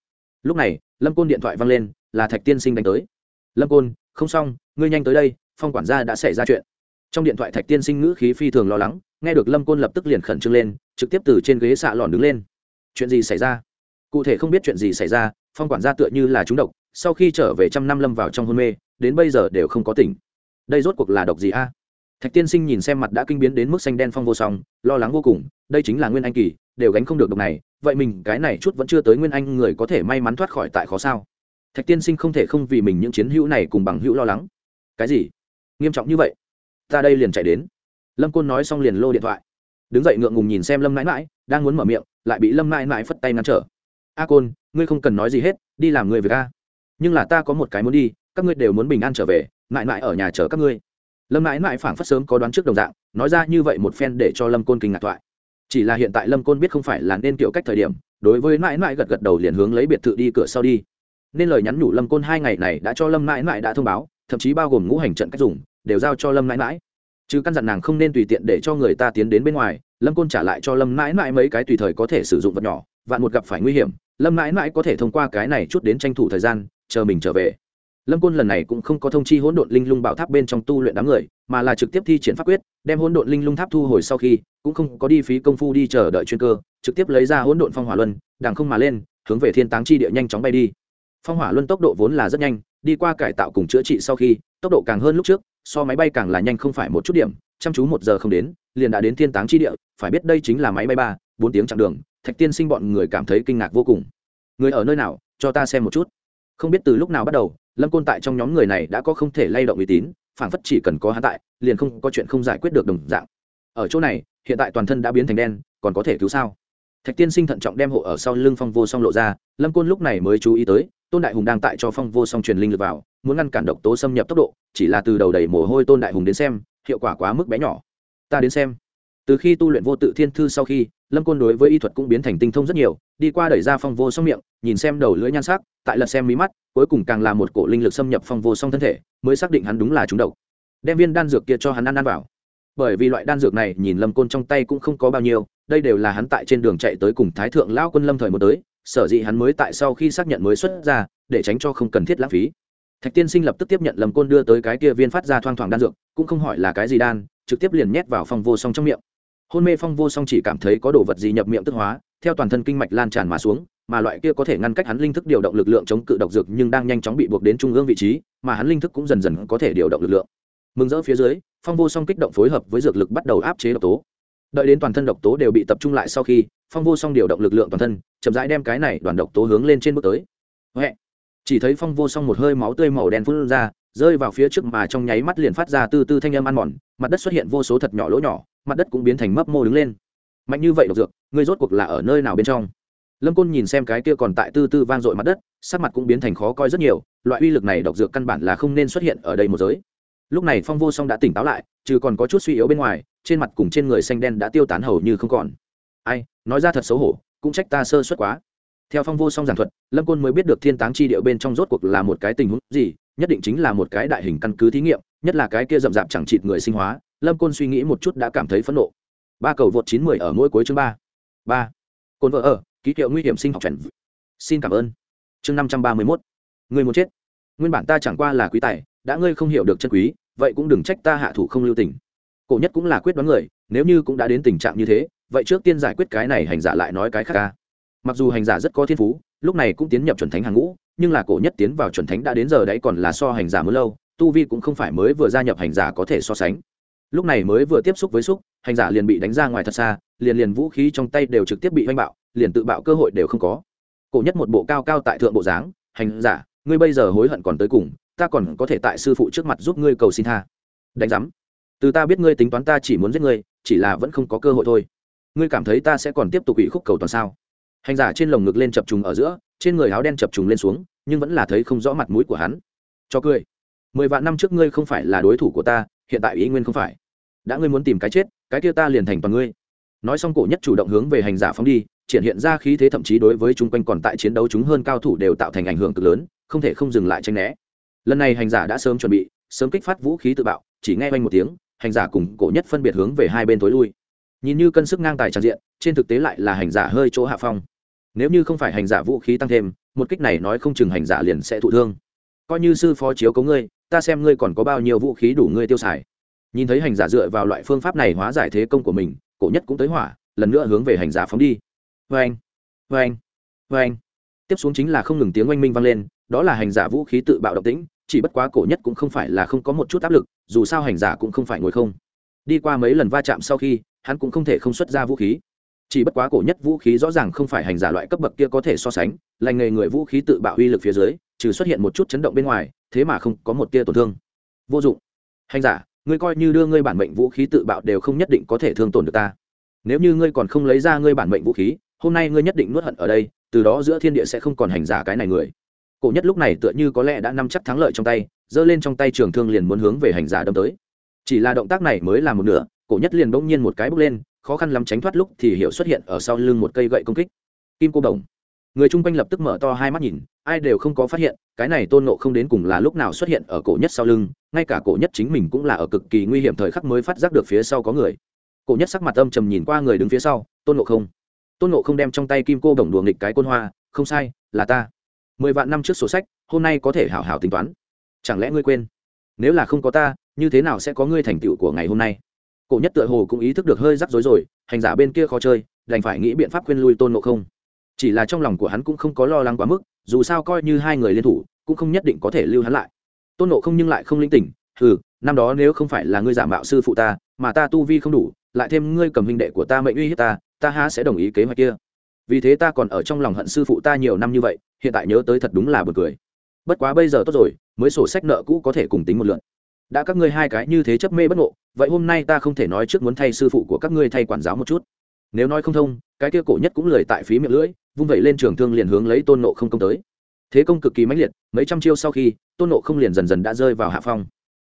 Lúc này, lâm côn điện thoại văng lên là thạch tiên sinh đánh tới. Lâm côn, không xong, ngươi nhanh tới đây, phong quản gia đã xảy ra chuyện. Trong điện thoại thạch tiên sinh ngữ khí phi thường lo lắng, nghe được lâm côn lập tức liền khẩn trương lên, trực tiếp từ trên ghế xạ lòn đứng lên. Chuyện gì xảy ra? Cụ thể không biết chuyện gì xảy ra, phong quản gia tựa như là trúng độc, sau khi trở về trăm năm lâm vào trong hôn mê, đến bây giờ đều không có tỉnh. Đây rốt cuộc là độc gì a? Thạch tiên sinh nhìn xem mặt đã kinh biến đến mức xanh đen phong vô song, lo lắng vô cùng, đây chính là nguyên anh kỳ, đều gánh không được độc này, vậy mình, cái này chút vẫn chưa tới nguyên anh người có thể may mắn thoát khỏi tại khó sao? Thạch tiên sinh không thể không vì mình những chiến hữu này cùng bằng hữu lo lắng. Cái gì? Nghiêm trọng như vậy? Ta đây liền chạy đến. Lâm côn nói xong liền lô điện thoại. Đứng dậy ngượng ngùng nhìn xem lâm mãi mãi đang muốn mở miệng, lại bị lâm mãi mãi phất tay ngăn trở. A côn, ngươi không cần nói gì hết, đi làm người về a. Nhưng là ta có một cái muốn đi, các ngươi đều muốn bình an trở về mãi mãi ở nhà chờ các ngươi. Lâm mãi mãi phảng phất sớm có đoán trước đồng dạng, nói ra như vậy một phen để cho lâm côn kinh ngạc thoại. Chỉ là hiện tại lâm côn biết không phải là nên kiểu cách thời điểm, đối với mãi mãi gật gật đầu liền hướng lấy biệt thự đi, cửa sau đi nên lời nhắn nhủ lâm côn hai ngày này đã cho lâm mãi mãi đã thông báo, thậm chí bao gồm ngũ hành trận cách dùng, đều giao cho lâm mãi mãi. Chứ căn dặn nàng không nên tùy tiện để cho người ta tiến đến bên ngoài, lâm côn trả lại cho lâm mãi mãi mấy cái tùy thời có thể sử dụng vật nhỏ, vạn một gặp phải nguy hiểm, lâm mãi mãi có thể thông qua cái này chút đến tranh thủ thời gian, chờ mình trở về. Lâm côn lần này cũng không có thông chi hỗn độn linh lung bảo tháp bên trong tu luyện đám người, mà là trực tiếp thi triển pháp quyết, đem hỗn độn linh lung tháp thu hồi sau khi, cũng không có đi phí công phu đi chờ đợi chuyên cơ, trực tiếp lấy ra hỗn độn phong hỏa luân, đằng không mà lên, hướng về thiên táng chi địa nhanh chóng bay đi phong hỏa luân tốc độ vốn là rất nhanh, đi qua cải tạo cùng chữa trị sau khi, tốc độ càng hơn lúc trước, so máy bay càng là nhanh không phải một chút điểm, chăm chú một giờ không đến, liền đã đến thiên táng chi địa, phải biết đây chính là máy bay ba, bốn tiếng chặng đường, thạch tiên sinh bọn người cảm thấy kinh ngạc vô cùng. Người ở nơi nào, cho ta xem một chút. Không biết từ lúc nào bắt đầu, lâm côn tại trong nhóm người này đã có không thể lay động uy tín, phảng phất chỉ cần có hắn tại, liền không có chuyện không giải quyết được đồng dạng. Ở chỗ này, hiện tại toàn thân đã biến thành đen, còn có thể cứu sao? Thạch tiên sinh thận trọng đem hộ ở sau lưng phong vô song lộ ra, lâm côn lúc này mới chú ý tới tôn đại hùng đang tại cho phong vô song truyền linh lực vào, muốn ngăn cản độc tố xâm nhập tốc độ, chỉ là từ đầu đầy mồ hôi tôn đại hùng đến xem, hiệu quả quá mức bé nhỏ. Ta đến xem. Từ khi tu luyện vô tự thiên thư sau khi, lâm côn đối với y thuật cũng biến thành tinh thông rất nhiều, đi qua đẩy ra phong vô song miệng, nhìn xem đầu lưỡi nhan sắc, tại lật xem mí mắt, cuối cùng càng là một cổ linh lực xâm nhập phong vô song thân thể, mới xác định hắn đúng là chúng độc. Đem viên đan dược kia cho hắn ăn ăn vào. Bởi vì loại đan dược này, nhìn lâm côn trong tay cũng không có bao nhiêu, đây đều là hắn tại trên đường chạy tới cùng thái thượng lão quân lâm thời một tới sở dĩ hắn mới tại sau khi xác nhận mới xuất ra, để tránh cho không cần thiết lãng phí. Thạch tiên sinh lập tức tiếp nhận lầm côn đưa tới cái kia viên phát ra thoang thoảng đan dược, cũng không hỏi là cái gì đan, trực tiếp liền nhét vào phong vô song trong miệng. Hôn mê phong vô song chỉ cảm thấy có đồ vật gì nhập miệng tức hóa, theo toàn thân kinh mạch lan tràn mà xuống, mà loại kia có thể ngăn cách hắn linh thức điều động lực lượng chống cự độc dược nhưng đang nhanh chóng bị buộc đến trung ương vị trí, mà hắn linh thức cũng dần dần có thể điều động lực lượng. Mừng rỡ phía dưới, phong vô song kích động phối hợp với dược lực bắt đầu áp chế độc tố đợi đến toàn thân độc tố đều bị tập trung lại sau khi, phong vô song điều động lực lượng toàn thân, chậm rãi đem cái này đoàn độc tố hướng lên trên bước tới. Huệ. chỉ thấy phong vô song một hơi máu tươi màu đen phun ra, rơi vào phía trước mà trong nháy mắt liền phát ra từ từ thanh âm ăn mòn, mặt đất xuất hiện vô số thật nhỏ lỗ nhỏ, mặt đất cũng biến thành mấp mô đứng lên. Mạnh như vậy độc dược, ngươi rốt cuộc là ở nơi nào bên trong? Lâm côn nhìn xem cái kia còn tại tư tư vang dội mặt đất, sắc mặt cũng biến thành khó coi rất nhiều, loại uy lực này độc dược căn bản là không nên xuất hiện ở đây một giới. Lúc này phong vô song đã tỉnh táo lại chứ còn có chút suy yếu bên ngoài trên mặt cùng trên người xanh đen đã tiêu tán hầu như không còn. Ai, nói ra thật xấu hổ, cũng trách ta sơ suất quá. Theo phong vô song giảng thuật, lâm côn mới biết được thiên táng chi điệu bên trong rốt cuộc là một cái tình huống gì, nhất định chính là một cái đại hình căn cứ thí nghiệm, nhất là cái kia rậm rạp chẳng chịt người sinh hóa, lâm côn suy nghĩ một chút đã cảm thấy phẫn nộ. Ba cầu vượt chín mười ở mỗi cuối chương ba. Ba. Côn vợ ở, ký hiệu nguy hiểm sinh học trần. Xin cảm ơn. Chương năm trăm ba mươi mốt. Người muốn chết. Nguyên bản ta chẳng qua là quý tài, đã ngươi không hiểu được chân quý, vậy cũng đừng trách ta hạ thủ không lưu tình cổ nhất cũng là quyết đoán người, nếu như cũng đã đến tình trạng như thế, vậy trước tiên giải quyết cái này hành giả lại nói cái khác ca. Mặc dù hành giả rất có thiên phú, lúc này cũng tiến nhập chuẩn thánh hàng ngũ, nhưng là cổ nhất tiến vào chuẩn thánh đã đến giờ đấy còn là so hành giả mới lâu, tu vi cũng không phải mới vừa gia nhập hành giả có thể so sánh. Lúc này mới vừa tiếp xúc với xúc, hành giả liền bị đánh ra ngoài thật xa, liền liền vũ khí trong tay đều trực tiếp bị oanh bạo, liền tự bạo cơ hội đều không có. Cổ nhất một bộ cao cao tại thượng bộ dáng, hành giả, ngươi bây giờ hối hận còn tới cùng, ta còn có thể tại sư phụ trước mặt giúp ngươi cầu xin tha. Đánh giám từ ta biết ngươi tính toán ta chỉ muốn giết ngươi, chỉ là vẫn không có cơ hội thôi. Ngươi cảm thấy ta sẽ còn tiếp tục bị khúc cầu toàn sao? Hành giả trên lồng ngực lên chập trùng ở giữa, trên người áo đen chập trùng lên xuống, nhưng vẫn là thấy không rõ mặt mũi của hắn. Cho cười. Mười vạn năm trước ngươi không phải là đối thủ của ta, hiện tại ý nguyên không phải. Đã ngươi muốn tìm cái chết, cái kia ta liền thành toàn ngươi. Nói xong cổ nhất chủ động hướng về hành giả phóng đi, triển hiện ra khí thế thậm chí đối với chung quanh còn tại chiến đấu chúng hơn cao thủ đều tạo thành ảnh hưởng cực lớn, không thể không dừng lại tranh né. Lần này hành giả đã sớm chuẩn bị, sớm kích phát vũ khí tự bạo, chỉ nghe oanh một tiếng hành giả cùng cổ nhất phân biệt hướng về hai bên tối lui. Nhìn như cân sức ngang tài tràn diện, trên thực tế lại là hành giả hơi chỗ hạ phong. Nếu như không phải hành giả vũ khí tăng thêm, một kích này nói không chừng hành giả liền sẽ thụ thương. Coi như sư phó chiếu có ngươi, ta xem ngươi còn có bao nhiêu vũ khí đủ ngươi tiêu xài. Nhìn thấy hành giả dựa vào loại phương pháp này hóa giải thế công của mình, cổ nhất cũng tới hỏa, lần nữa hướng về hành giả phóng đi. Vê anh vê anh vê anh tiếp xuống chính là không ngừng tiếng oanh minh vang lên, đó là hành giả vũ khí tự bạo động tĩnh chỉ bất quá cổ nhất cũng không phải là không có một chút áp lực, dù sao hành giả cũng không phải ngồi không. Đi qua mấy lần va chạm sau khi, hắn cũng không thể không xuất ra vũ khí. Chỉ bất quá cổ nhất vũ khí rõ ràng không phải hành giả loại cấp bậc kia có thể so sánh lành nghề người vũ khí tự bạo uy lực phía dưới, trừ xuất hiện một chút chấn động bên ngoài, thế mà không có một tia tổn thương. Vô dụng. Hành giả, ngươi coi như đưa ngươi bản mệnh vũ khí tự bạo đều không nhất định có thể thương tổn được ta. Nếu như ngươi còn không lấy ra ngươi bản mệnh vũ khí, hôm nay ngươi nhất định nuốt hận ở đây, từ đó giữa thiên địa sẽ không còn hành giả cái này người cổ nhất lúc này tựa như có lẽ đã nắm chắc thắng lợi trong tay, giơ lên trong tay trường thương liền muốn hướng về hành giả đâm tới. Chỉ là động tác này mới là một nửa, cổ nhất liền bỗng nhiên một cái bước lên, khó khăn lắm tránh thoát lúc thì hiểu xuất hiện ở sau lưng một cây gậy công kích. Kim cô đồng. Người chung quanh lập tức mở to hai mắt nhìn, ai đều không có phát hiện, cái này tôn nộ không đến cùng là lúc nào xuất hiện ở cổ nhất sau lưng, ngay cả cổ nhất chính mình cũng là ở cực kỳ nguy hiểm thời khắc mới phát giác được phía sau có người. Cổ nhất sắc mặt âm trầm nhìn qua người đứng phía sau, tôn nộ không. Tôn nộ không đem trong tay kim cô đồng đùa nghịch cái côn hoa, không sai, là ta mười vạn năm trước sổ sách, hôm nay có thể hảo hảo tính toán. Chẳng lẽ ngươi quên? Nếu là không có ta, như thế nào sẽ có ngươi thành tựu của ngày hôm nay? Cổ nhất tựa hồ cũng ý thức được hơi rắc rối rồi, hành giả bên kia khó chơi, đành phải nghĩ biện pháp khuyên lui tôn nộ không. Chỉ là trong lòng của hắn cũng không có lo lắng quá mức, dù sao coi như hai người liên thủ, cũng không nhất định có thể lưu hắn lại. Tôn nộ không nhưng lại không linh tỉnh ừ năm đó nếu không phải là ngươi giả mạo sư phụ ta, mà ta tu vi không đủ, lại thêm ngươi cầm hình đệ của ta mệnh uy hiếp ta ta há sẽ đồng ý kế hoạch kia? Vì thế ta còn ở trong lòng hận sư phụ ta nhiều năm như vậy hiện tại nhớ tới thật đúng là b u ồ n cười. Bất quá bây giờ tốt rồi, mới sổ sách nợ cũ có thể cùng tính một lượn. Đã các ngươi hai cái như thế chấp mê bất ngộ, vậy hôm nay ta không thể nói trước muốn thay sư phụ của các ngươi thay quản giáo một chút. Nếu nói không thông, cái kia cổ nhất cũng lười tại phí miệng lưỡi, vung vẩy lên trường thương liền hướng lấy tôn nộ không công tới. Thế công cực kỳ mãnh liệt, mấy trăm chiêu sau khi, tôn nộ không liền dần dần đã rơi vào hạ phong.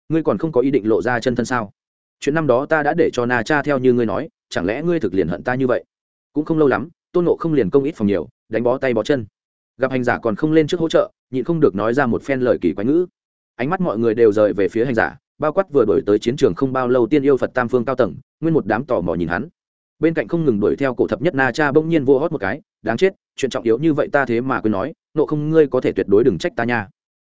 Ngươi còn không có ý định lộ ra chân thân sao? Chuyện năm đó ta đã để cho na cha theo như ngươi nói, chẳng lẽ ngươi thực liền hận ta như vậy? Cũng không lâu lắm, tôn nộ không liền công ít phòng nhiều, đánh bó tay bó chân gặp hành giả còn không lên trước hỗ trợ, nhịn không được nói ra một phen lời kỳ quái ngữ. Ánh mắt mọi người đều rời về phía hành giả, bao quát vừa đổi tới chiến trường không bao lâu tiên yêu phật tam phương cao tầng, nguyên một đám tò mò nhìn hắn. Bên cạnh không ngừng đuổi theo cổ thập nhất na cha bỗng nhiên vô hót một cái, đáng chết, chuyện trọng yếu như vậy ta thế mà quên nói, nộ không ngươi có thể tuyệt đối đừng trách ta nha.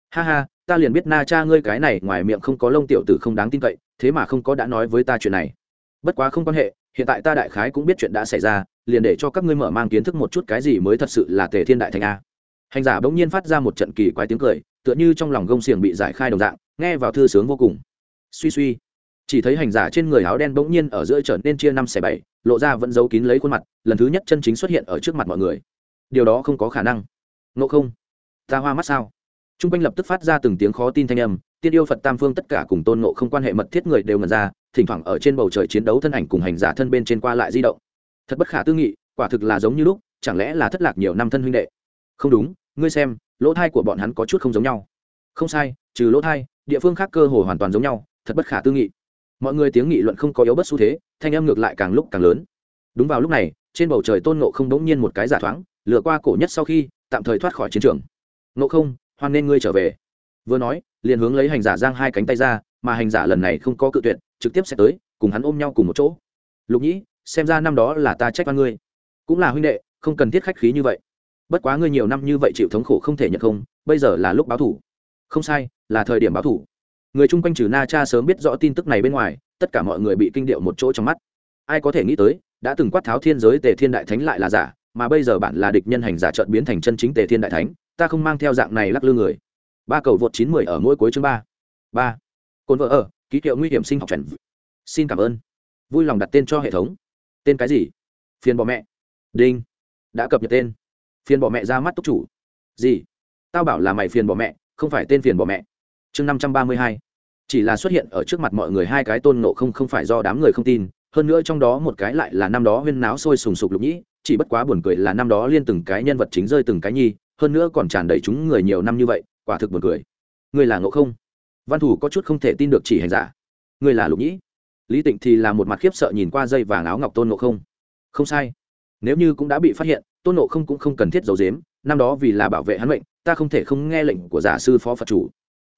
Ha ha, ta liền biết na cha ngươi cái này ngoài miệng không có lông tiểu tử không đáng tin cậy, thế mà không có đã nói với ta chuyện này. Bất quá không quan hệ, hiện tại ta đại khái cũng biết chuyện đã xảy ra, liền để cho các ngươi mở mang kiến thức một chút cái gì mới thật sự là tề thiên đại thành a hành giả bỗng nhiên phát ra một trận kỳ quái tiếng cười, tựa như trong lòng gông xiềng bị giải khai đồng dạng, nghe vào thư sướng vô cùng. Suy suy, chỉ thấy hành giả trên người áo đen bỗng nhiên ở giữa trở nên chia năm xẻ bảy, lộ ra vẫn giấu kín lấy khuôn mặt, lần thứ nhất chân chính xuất hiện ở trước mặt mọi người. Điều đó không có khả năng. Ngộ không? Ta hoa mắt sao? T r u n g quanh lập tức phát ra từng tiếng khó tin thanh âm, tiên yêu phật tam phương tất cả cùng tôn ngộ không quan hệ mật thiết người đều ngần ra, thỉnh thoảng ở trên bầu trời chiến đấu thân ảnh cùng hành giả thân bên trên qua lại di động. Thật bất khả tư nghị, quả thực là giống như lúc, chẳng lẽ là thất lạc nhiều năm thân huynh đệ? Không đúng ngươi xem, lỗ thai của bọn hắn có chút không giống nhau. Không sai, trừ lỗ thai, địa phương khác cơ hồ hoàn toàn giống nhau, thật bất khả tư nghị. Mọi người tiếng nghị luận không có yếu bất xu thế, thanh âm ngược lại càng lúc càng lớn. Đúng vào lúc này, trên bầu trời tôn nộ không đống nhiên một cái giả thoáng, lừa qua cổ nhất sau khi, tạm thời thoát khỏi chiến trường. Nộ không, hoan nên ngươi trở về. Vừa nói, liền hướng lấy hành giả giang hai cánh tay ra, mà hành giả lần này không có cự tuyệt, trực tiếp sẽ tới, cùng hắn ôm nhau cùng một chỗ. Lục nhĩ, xem ra năm đó là ta trách oan ngươi. Cũng là huynh đệ, không cần thiết khách khí như vậy bất quá ngươi nhiều năm như vậy chịu thống khổ không thể nhận không, bây giờ là lúc báo thủ. Không sai, là thời điểm báo thủ. Người chung quanh trừ na cha sớm biết rõ tin tức này bên ngoài, tất cả mọi người bị kinh điệu một chỗ trong mắt. Ai có thể nghĩ tới, đã từng quát tháo thiên giới tề thiên đại thánh lại là giả, mà bây giờ bạn là địch nhân hành giả trợn biến thành chân chính tề thiên đại thánh, ta không mang theo dạng này lắc lư người. Ba cầu vượt chín mười ở mỗi cuối chương ba. Ba. Cồn vợ ở, ký hiệu nguy hiểm sinh học chuẩn xin cảm ơn. Vui lòng đặt tên cho hệ thống. Tên cái gì? Phiền bỏ mẹ. Đinh. Đã cập nhật tên phiền bỏ mẹ ra mắt túc chủ. Gì? Tao bảo là mày phiền bỏ mẹ, không phải tên phiền bỏ mẹ. Chương năm trăm ba mươi hai. Chỉ là xuất hiện ở trước mặt mọi người hai cái tôn nộ không không phải do đám người không tin, hơn nữa trong đó một cái lại là năm đó huyên náo sôi sùng sục lục nhĩ, chỉ bất quá buồn cười là năm đó liên từng cái nhân vật chính rơi từng cái nhi, hơn nữa còn tràn đầy chúng người nhiều năm như vậy, quả thực buồn cười. Người là ngộ không? Văn thủ có chút không thể tin được chỉ hành giả. Người là lục nhĩ? Lý tịnh thì là một mặt khiếp sợ nhìn qua dây vàng áo ngọc tôn ngộ không. Không sai. Nếu như cũng đã bị phát hiện tôn nộ không cũng không cần thiết giấu dếm năm đó vì là bảo vệ hắn mệnh, ta không thể không nghe lệnh của giả sư phó phật chủ.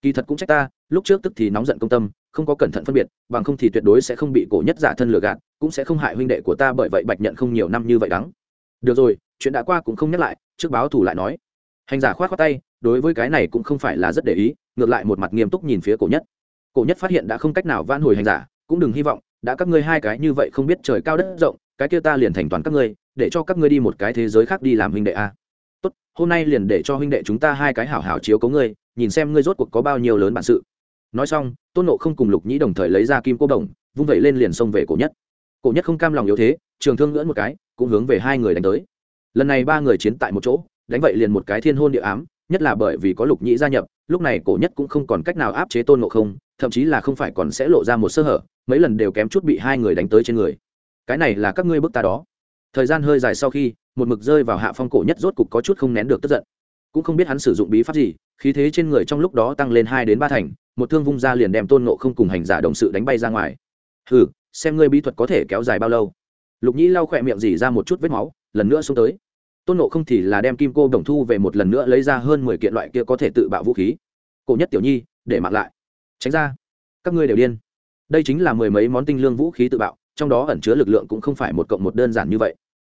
Kỳ thật cũng trách ta, lúc trước tức thì nóng giận công tâm, không có cẩn thận phân biệt, bằng không thì tuyệt đối sẽ không bị cổ nhất giả thân lừa gạt, cũng sẽ không hại huynh đệ của ta bởi vậy bạch nhận không nhiều năm như vậy đắng. Được rồi, chuyện đã qua cũng không nhắc lại, trước báo thủ lại nói. Hành giả khoát khoát tay, đối với cái này cũng không phải là rất để ý, ngược lại một mặt nghiêm túc nhìn phía cổ nhất. Cổ nhất phát hiện đã không cách nào van hồi hành giả, cũng đừng hy vọng, đã các ngươi hai cái như vậy không biết trời cao đất rộng, cái kia ta liền thành toàn các ngươi để cho các ngươi đi một cái thế giới khác đi làm huynh đệ a. Tốt, hôm nay liền để cho huynh đệ chúng ta hai cái hảo hảo chiếu cố ngươi, nhìn xem ngươi rốt cuộc có bao nhiêu lớn bản sự. Nói xong, tôn nộ không cùng lục nhĩ đồng thời lấy ra kim cô đồng, vung vẩy lên liền xông về cổ nhất. Cổ nhất không cam lòng yếu thế, trường thương ngưỡn một cái, cũng hướng về hai người đánh tới. Lần này ba người chiến tại một chỗ, đánh vậy liền một cái thiên hôn địa ám, nhất là bởi vì có lục nhĩ gia nhập, lúc này cổ nhất cũng không còn cách nào áp chế tôn nộ không, thậm chí là không phải còn sẽ lộ ra một sơ hở, mấy lần đều kém chút bị hai người đánh tới trên người. Cái này là các ngươi bức ta đó thời gian hơi dài sau khi, một mực rơi vào hạ phong cổ nhất rốt cục có chút không nén được tức giận. Cũng không biết hắn sử dụng bí pháp gì, khí thế trên người trong lúc đó tăng lên hai đến ba thành, một thương vung ra liền đem tôn nộ không cùng hành giả đồng sự đánh bay ra ngoài. Hừ, xem ngươi bí thuật có thể kéo dài bao lâu. Lục nhĩ lau khỏe miệng dỉ ra một chút vết máu, lần nữa xuống tới. Tôn nộ không thì là đem kim cô đồng thu về một lần nữa lấy ra hơn mười kiện loại kia có thể tự bạo vũ khí. Cổ nhất tiểu nhi, để mặc lại. Tránh ra. Các ngươi đều điên. Đây chính là mười mấy món tinh lương vũ khí tự bạo, trong đó ẩn chứa lực lượng cũng không phải một cộng một đơn giản như vậy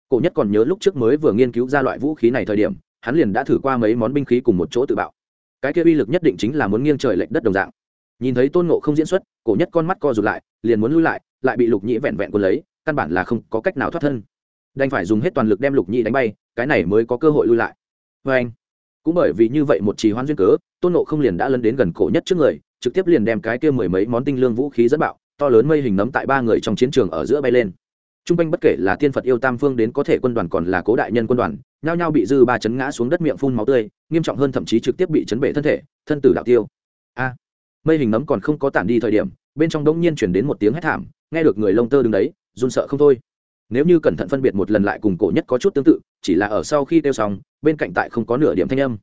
cổ nhất còn nhớ lúc trước mới vừa nghiên cứu ra loại vũ khí này thời điểm, hắn liền đã thử qua mấy món binh khí cùng một chỗ tự bạo. Cái kia uy lực nhất định chính là muốn nghiêng trời lệch đất đồng dạng. Nhìn thấy tôn ngộ không diễn xuất, cổ nhất con mắt co rụt lại, liền muốn lui lại lại bị lục nhĩ vẹn vẹn quân lấy, căn bản là không có cách nào thoát thân. Đành phải dùng hết toàn lực đem lục nhĩ đánh bay, cái này mới có cơ hội lui lại. Vê anh, cũng bởi vì như vậy một trì hoan duyên cớ, tôn nộ không liền đã lấn đến gần cổ nhất trước người, trực tiếp liền đem cái kia mười mấy món tinh lương vũ khí dẫn bạo, to lớn mây hình nấm tại ba người trong chiến trường ở giữa bay lên. Trung quanh bất kể là tiên phật yêu tam phương đến có thể quân đoàn còn là cố đại nhân quân đoàn, nhao nhao bị dư ba chấn ngã xuống đất miệng phun máu tươi, nghiêm trọng hơn thậm chí trực tiếp bị chấn bể thân thể, thân tử đạo tiêu. A, mây hình nấm còn không có tản đi thời điểm, bên trong đống nhiên chuyển đến một tiếng hét thảm, nghe được người lông tơ đứng đấy, run sợ không thôi. Nếu như cẩn thận phân biệt một lần lại cùng cổ nhất có chút tương tự, chỉ là ở sau khi tiêu xong, bên cạnh tại không có nửa điểm thanh âm.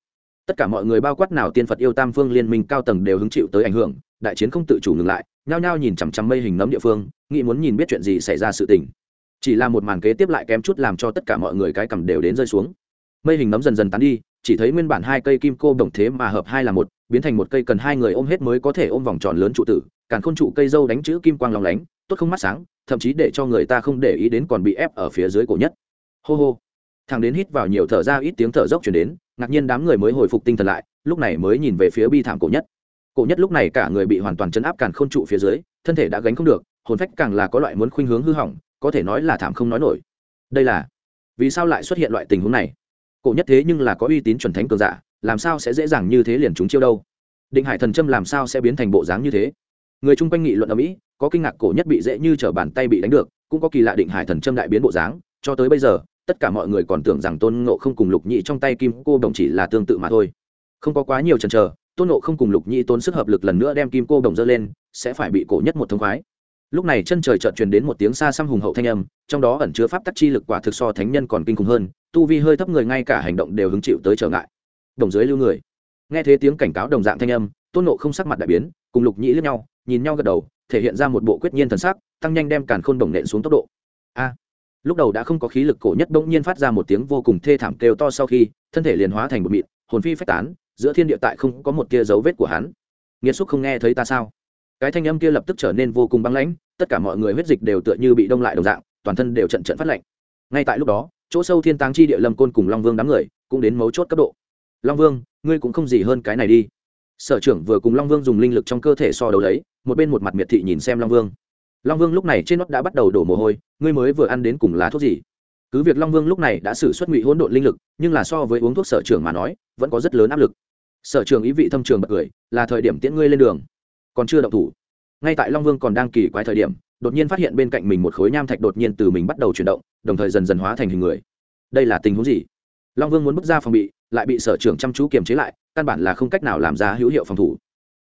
Tất cả mọi người bao quát nào tiên phật yêu tam phương liên minh cao tầng đều hứng chịu tới ảnh hưởng, đại chiến không tự chủ ngừng lại, nhao nhao nhìn chằm chằm mây hình nấm địa phương, nghĩ muốn nhìn biết chuyện gì xảy ra sự tình chỉ là một màn kế tiếp lại kém chút làm cho tất cả mọi người cái cầm đều đến rơi xuống. Mây hình nấm dần dần tán đi, chỉ thấy nguyên bản hai cây kim cô đồng thế mà hợp hai là một, biến thành một cây cần hai người ôm hết mới có thể ôm vòng tròn lớn trụ tử càn khôn trụ cây dâu đánh chữ kim quang lòng lánh, tốt không mắt sáng, thậm chí để cho người ta không để ý đến còn bị ép ở phía dưới cổ nhất. Hô hô. Thằng đến hít vào nhiều thở ra ít tiếng thở dốc chuyển đến, ngạc nhiên đám người mới hồi phục tinh thần lại, lúc này mới nhìn về phía bi thảm cổ nhất. Cổ nhất lúc này cả người bị hoàn toàn chấn áp càn k h ô n trụ phía dưới, thân thể đã gánh không được, hồn phách càng là có loại muốn khuynh hướng hư hỏng có thể nói là thảm không nói nổi. Đây là, vì sao lại xuất hiện loại tình huống này? Cổ nhất thế nhưng là có uy tín chuẩn thánh cường giả, làm sao sẽ dễ dàng như thế liền chúng chiêu đâu? Định hải thần trâm làm sao sẽ biến thành bộ dáng như thế? Người chung quanh nghị luận ở mỹ, có kinh ngạc cổ nhất bị dễ như t r ở bàn tay bị đánh được, cũng có kỳ lạ định hải thần trâm đại biến bộ dáng, cho tới bây giờ, tất cả mọi người còn tưởng rằng tôn ngộ không cùng lục nhị trong tay kim cô đồng chỉ là tương tự mà thôi. Không có quá nhiều chần chờ, tôn ngộ không cùng lục nhị tôn sức hợp lực lần nữa đem kim cô đồng dơ lên, sẽ phải bị cổ nhất một thông khoái lúc này chân trời chợt truyền đến một tiếng xa xăm hùng hậu thanh âm, trong đó ẩn chứa pháp tắc chi lực quả thực so thánh nhân còn kinh khủng hơn, tu vi hơi thấp người ngay cả hành động đều hứng chịu tới trở ngại. Đồng dưới lưu người. Nghe thế tiếng cảnh cáo đồng dạng thanh âm, tôn nộ không sắc mặt đại biến, cùng lục nhĩ lướt nhau, nhìn nhau gật đầu, thể hiện ra một bộ quyết nhiên thần sắc, tăng nhanh đem càn khôn đồng nện xuống tốc độ. A! Lúc đầu đã không có khí lực cổ nhất bỗng nhiên phát ra một tiếng vô cùng thê thảm kêu to sau khi, thân thể liền hóa thành một mịn, hồn phi phách tán, giữa thiên địa tại không có một tia dấu vết của hắn. Nghiệt xúc không nghe thấy ta sao? Cái thanh âm kia lập tức trở nên vô cùng băng lãnh, tất cả mọi người huyết dịch đều tựa như bị đông lại đồng dạng, toàn thân đều trận trận phát lạnh. Ngay tại lúc đó, chỗ sâu thiên táng chi địa lâm côn cùng long vương đám người cũng đến mấu chốt cấp độ. Long vương, ngươi cũng không gì hơn cái này đi. Sở trưởng vừa cùng long vương dùng linh lực trong cơ thể so đấu lấy, một bên một mặt miệt thị nhìn xem long vương. Long vương lúc này trên nót đã bắt đầu đổ mồ hôi, ngươi mới vừa ăn đến cùng lá thuốc gì? Cứ việc long vương lúc này đã xử xuất ngụy hỗn độn linh lực, nhưng là so với uống thuốc sở trưởng mà nói, vẫn có rất lớn áp lực. Sở trường ý vị thâm trường bật cười, là thời điểm tiễn ngươi lên đường còn chưa động thủ. Ngay tại long vương còn đang kỳ quái thời điểm, đột nhiên phát hiện bên cạnh mình một khối nham thạch đột nhiên từ mình bắt đầu chuyển động, đồng thời dần dần hóa thành hình người. Đây là tình huống gì? Long vương muốn bước ra phòng bị, lại bị sở trưởng chăm chú kiềm chế lại, căn bản là không cách nào làm ra hữu hiệu phòng thủ.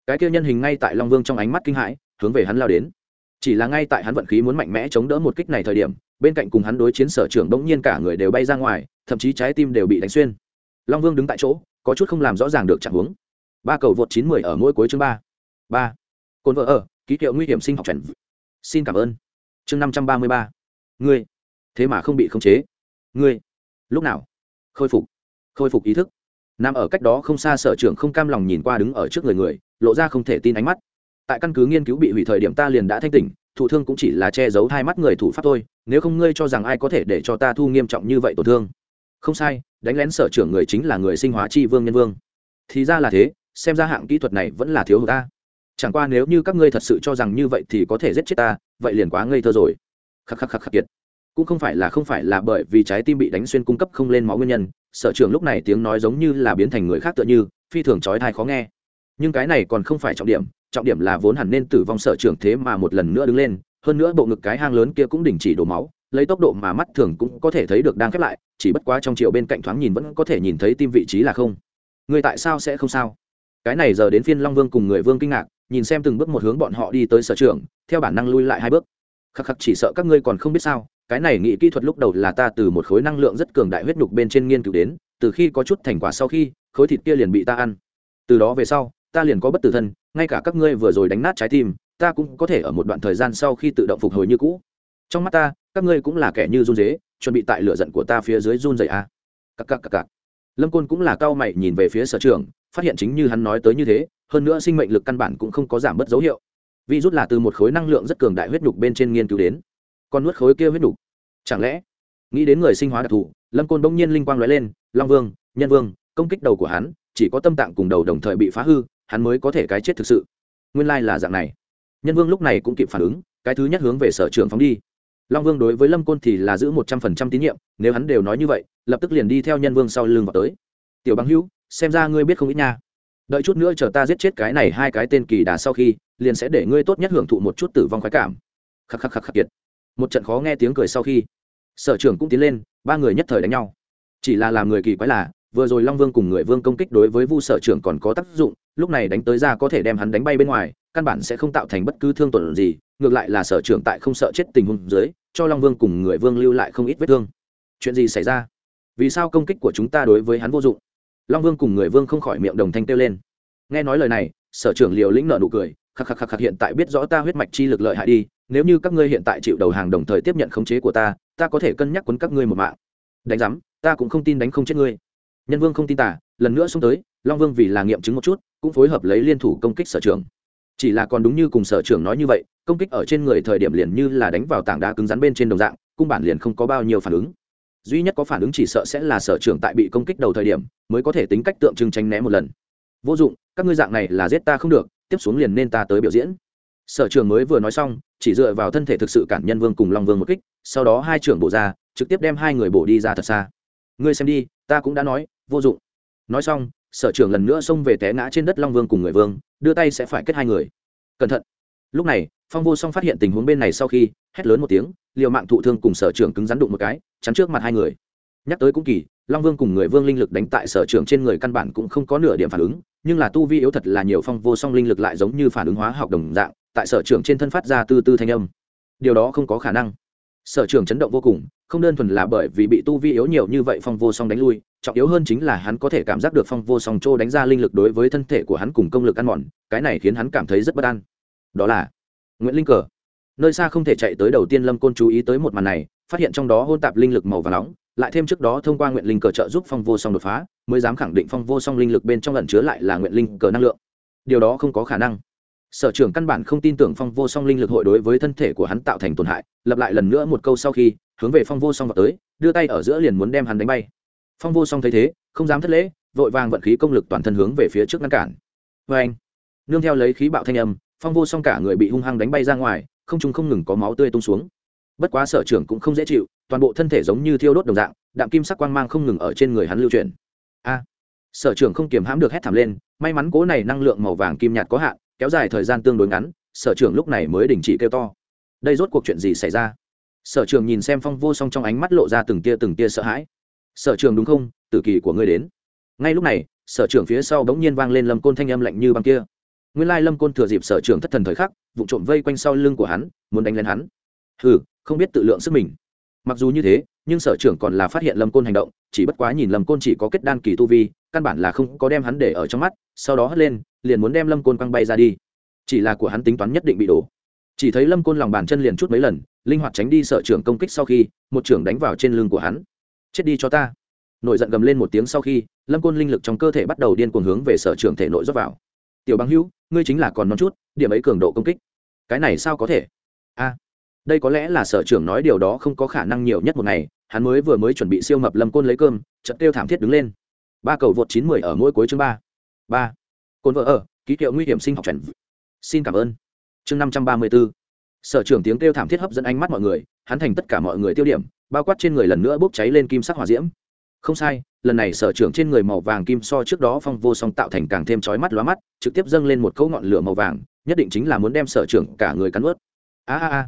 Cái kia nhân hình ngay tại long vương trong ánh mắt kinh hãi, hướng về hắn lao đến. Chỉ là ngay tại hắn vận khí muốn mạnh mẽ chống đỡ một kích này thời điểm, bên cạnh cùng hắn đối chiến sở trưởng bỗng nhiên cả người đều bay ra ngoài, thậm chí trái tim đều bị đánh xuyên. Long vương đứng tại chỗ, có chút không làm rõ ràng được trạng huống. Ba cầu vượt chín mười ở mỗi cuối chương ba. Ba cồn vợ ở, ký hiệu nguy hiểm sinh học trần xin cảm ơn. Chương năm trăm ba mươi ba. Ngươi. Thế mà không bị khống chế. Ngươi. Lúc nào? Khôi phục. Khôi phục ý thức. Nằm ở cách đó không xa sở trưởng không cam lòng nhìn qua đứng ở trước người người, lộ ra không thể tin ánh mắt. Tại căn cứ nghiên cứu bị hủy thời điểm ta liền đã thanh tỉnh, thụ thương cũng chỉ là che giấu hai mắt người thủ pháp thôi, nếu không ngươi cho rằng ai có thể để cho ta thu nghiêm trọng như vậy tổn thương. Không sai, đánh lén sở trưởng người chính là người sinh hóa chi vương nhân vương. Thì ra là thế, xem ra hạng kỹ thuật này vẫn là thiếu hụt ta chẳng qua nếu như các ngươi thật sự cho rằng như vậy thì có thể giết chết ta, vậy liền quá ngây thơ rồi. Khắc khắc khắc khắc kiệt. Cũng không phải là không phải là bởi vì trái tim bị đánh xuyên cung cấp không lên máu nguyên nhân, sở trường lúc này tiếng nói giống như là biến thành người khác tựa như, phi thường trói thai khó nghe. Nhưng cái này còn không phải trọng điểm trọng điểm là vốn hẳn nên tử vong sở trường thế mà một lần nữa đứng lên, hơn nữa bộ ngực cái hang lớn kia cũng đình chỉ đổ máu, lấy tốc độ mà mắt thường cũng có thể thấy được đang khép lại, chỉ bất quá trong triệu bên cạnh thoáng nhìn vẫn có thể nhìn thấy tim vị trí là không. Người tại sao sẽ không sao? Cái này giờ đến phiên long vương cùng người vương kinh ngạc nhìn xem từng bước một hướng bọn họ đi tới sở trường, theo bản năng lui lại hai bước. Khắc khắc, chỉ sợ các ngươi còn không biết sao, cái này nghị kỹ thuật lúc đầu là ta từ một khối năng lượng rất cường đại huyết nhục bên trên nghiên cứu đến, từ khi có chút thành quả sau khi, khối thịt kia liền bị ta ăn. Từ đó về sau, ta liền có bất tử thân, ngay cả các ngươi vừa rồi đánh nát trái tim, ta cũng có thể ở một đoạn thời gian sau khi tự động phục hồi như cũ. Trong mắt ta, các ngươi cũng là kẻ như run dế, chuẩn bị tại lửa giận của ta phía dưới run dày a. À. cặc cặc cặc cặc. Lâm côn cũng là cao mày nhìn về phía sở trường, phát hiện chính như hắn nói tới như thế hơn nữa sinh mệnh lực căn bản cũng không có giảm bớt dấu hiệu. Vi rút là từ một khối năng lượng rất cường đại huyết nhục bên trên nghiên cứu đến. Con nuốt khối kia huyết nhục. Chẳng lẽ, nghĩ đến người sinh hóa đặc thù, lâm côn bỗng nhiên linh quang nói lên, long vương, nhân vương, công kích đầu của hắn, chỉ có tâm tạng cùng đầu đồng thời bị phá hư, hắn mới có thể cái chết thực sự. Nguyên lai là dạng này. Nhân vương lúc này cũng kịp phản ứng, cái thứ nhất hướng về sở trường phóng đi. Long vương đối với lâm côn thì là giữ một trăm phần trăm tín nhiệm, nếu hắn đều nói như vậy, lập tức liền đi theo nhân vương sau lưng vào tới. Tiểu bằng hữu, xem ra ngươi biết không ít nha đợi chút nữa chờ ta giết chết cái này hai cái tên kỳ đà sau khi, liền sẽ để ngươi tốt nhất hưởng thụ một chút tử vong khoái cảm. Khắc khắc khắc khắc kiệt. Một trận khó nghe tiếng cười sau khi, sở trưởng cũng tiến lên, ba người nhất thời đánh nhau. Chỉ là làm người kỳ quái là, vừa rồi long vương cùng người vương công kích đối với vu sở trưởng còn có tác dụng, lúc này đánh tới ra có thể đem hắn đánh bay bên ngoài, căn bản sẽ không tạo thành bất cứ thương tổn gì, ngược lại là sở trưởng tại không sợ chết tình huống dưới, cho long vương cùng người vương lưu lại không ít vết thương. Chuyện gì xảy ra? Vì sao công kích của chúng ta đối với hắn vô dụng? Long vương cùng người vương không khỏi miệng đồng thanh kêu lên. Nghe nói lời này, sở trưởng liều lĩnh nợ nụ cười, khắc khắc khắc khắc hiện tại biết rõ ta huyết mạch chi lực lợi hại đi, nếu như các ngươi hiện tại chịu đầu hàng đồng thời tiếp nhận khống chế của ta ta có thể cân nhắc quấn các ngươi một mạng. Đánh giám, ta cũng không tin đánh không chết ngươi. Nhân vương không tin tả lần nữa xông tới, long vương vì là nghiệm chứng một chút, cũng phối hợp lấy liên thủ công kích sở trưởng. chỉ là còn đúng như cùng sở trưởng nói như vậy, công kích ở trên người thời điểm liền như là đánh vào tảng đá cứng rắn bên trên đồng dạng, cung bản liền không có bao nhiêu phản ứng duy nhất có phản ứng chỉ sợ sẽ là sở trưởng tại bị công kích đầu thời điểm, mới có thể tính cách tượng trưng tránh né một lần. Vô dụng, các ngươi dạng này là giết ta không được, tiếp xuống liền nên ta tới biểu diễn. Sở trường mới vừa nói xong, chỉ dựa vào thân thể thực sự cản nhân vương cùng long vương một kích, sau đó hai trưởng bổ ra, trực tiếp đem hai người bổ đi ra thật xa. Ngươi xem đi, ta cũng đã nói, vô dụng. Nói xong, sở trưởng lần nữa xông về té ngã trên đất long vương cùng người vương, đưa tay sẽ phải kết hai người. Cẩn thận. Lúc này, phong vô song phát hiện tình huống bên này sau khi, hét lớn một tiếng liều mạng thụ thương cùng sở trưởng cứng rắn đụng một cái, chắn trước mặt hai người. Nhắc tới cũng kỳ, long vương cùng người vương linh lực đánh tại sở trưởng trên người căn bản cũng không có nửa điểm phản ứng, nhưng là tu vi yếu thật là nhiều phong vô song linh lực lại giống như phản ứng hóa học đồng dạng, tại sở trưởng trên thân phát ra tư tư thanh âm. Điều đó không có khả năng. Sở trưởng chấn động vô cùng, không đơn thuần là bởi vì bị tu vi yếu nhiều như vậy phong vô song đánh lui, trọng yếu hơn chính là hắn có thể cảm giác được phong vô song trô đánh ra linh lực đối với thân thể của hắn cùng công lực ăn mòn, cái này khiến hắn cảm thấy rất bất an. Đó là nguyễn linh cờ nơi xa không thể chạy tới đầu tiên lâm côn chú ý tới một màn này, phát hiện trong đó hôn tạp linh lực màu và nóng, lại thêm trước đó thông qua nguyện linh cờ trợ giúp phong vô song đột phá, mới dám khẳng định phong vô song linh lực bên trong lẩn chứa lại là nguyện linh cờ năng lượng. Điều đó không có khả năng. Sở trưởng căn bản không tin tưởng phong vô song linh lực hội đối với thân thể của hắn tạo thành tổn hại, lặp lại lần nữa một câu sau khi, hướng về phong vô song vào tới, đưa tay ở giữa liền muốn đem hắn đánh bay. Phong vô song thấy thế, không dám thất lễ, vội vàng vận khí công lực toàn thân hướng về phía trước ngăn cản. Vê anh nương theo lấy khí bạo thanh âm, phong vô song cả người bị hung hăng đánh bay ra ngoài không trung không ngừng có máu tươi tung xuống. Bất quá sở trưởng cũng không dễ chịu, toàn bộ thân thể giống như thiêu đốt đồng dạng, đạm kim sắc quang mang không ngừng ở trên người hắn lưu truyền a! À, sở trưởng không kiềm hãm được hét thảm lên, may mắn cố này năng lượng màu vàng kim nhạt có hạn, kéo dài thời gian tương đối ngắn, sở trưởng lúc này mới đình chỉ kêu to. Đây rốt cuộc chuyện gì xảy ra? Sở trường nhìn xem phong vô song trong ánh mắt lộ ra từng tia từng tia sợ hãi. Sở trường đúng không? Tử kỳ của ngươi đến. Ngay lúc này, sở trường phía sau bỗng nhiên vang lên lâm côn thanh âm lạnh như băng kia nguyên lai lâm côn thừa dịp sở trường thất thần thời khắc vụ trộm vây quanh sau lưng của hắn, muốn đánh lên hắn. Ừ không biết tự lượng sức mình. Mặc dù như thế, nhưng sở trưởng còn là phát hiện lâm côn hành động, chỉ bất quá nhìn lâm côn chỉ có kết đan kỳ tu vi, căn bản là không có đem hắn để ở trong mắt, sau đó hất lên, liền muốn đem lâm côn quăng bay ra đi. Chỉ là của hắn tính toán nhất định bị đổ. Chỉ thấy lâm côn lòng bàn chân liền chút mấy lần, linh hoạt tránh đi sở trưởng công kích sau khi, một trưởng đánh vào trên lưng của hắn. Chết đi cho ta. Nổi giận gầm lên một tiếng sau khi, lâm côn linh lực trong cơ thể bắt đầu điên cuồng hướng về sở trưởng thể nội dốc vào tiểu bằng hữu, ngươi chính là còn non chút, điểm ấy cường độ công kích. Cái này sao có thể? A, đây có lẽ là sở trưởng nói điều đó không có khả năng nhiều nhất một ngày, hắn mới vừa mới chuẩn bị siêu mập lâm côn lấy cơm chật kêu thảm thiết đứng lên. Ba cầu vượt chín mười ở mỗi cuối chương ba. Ba. Côn vợ ở, ký hiệu nguy hiểm sinh học chuẩn. Xin cảm ơn. Chương năm trăm ba mươi b ố sở trưởng tiếng kêu thảm thiết hấp dẫn ánh mắt mọi người, hắn thành tất cả mọi người tiêu điểm, bao quát trên người lần nữa bốc cháy lên kim sắc hỏa diễm không sai, lần này sở trưởng trên người màu vàng kim so trước đó phong vô song tạo thành càng thêm chói mắt lóa mắt, trực tiếp dâng lên một cấu ngọn lửa màu vàng, nhất định chính là muốn đem sở trưởng cả người cắn ướt. A a a.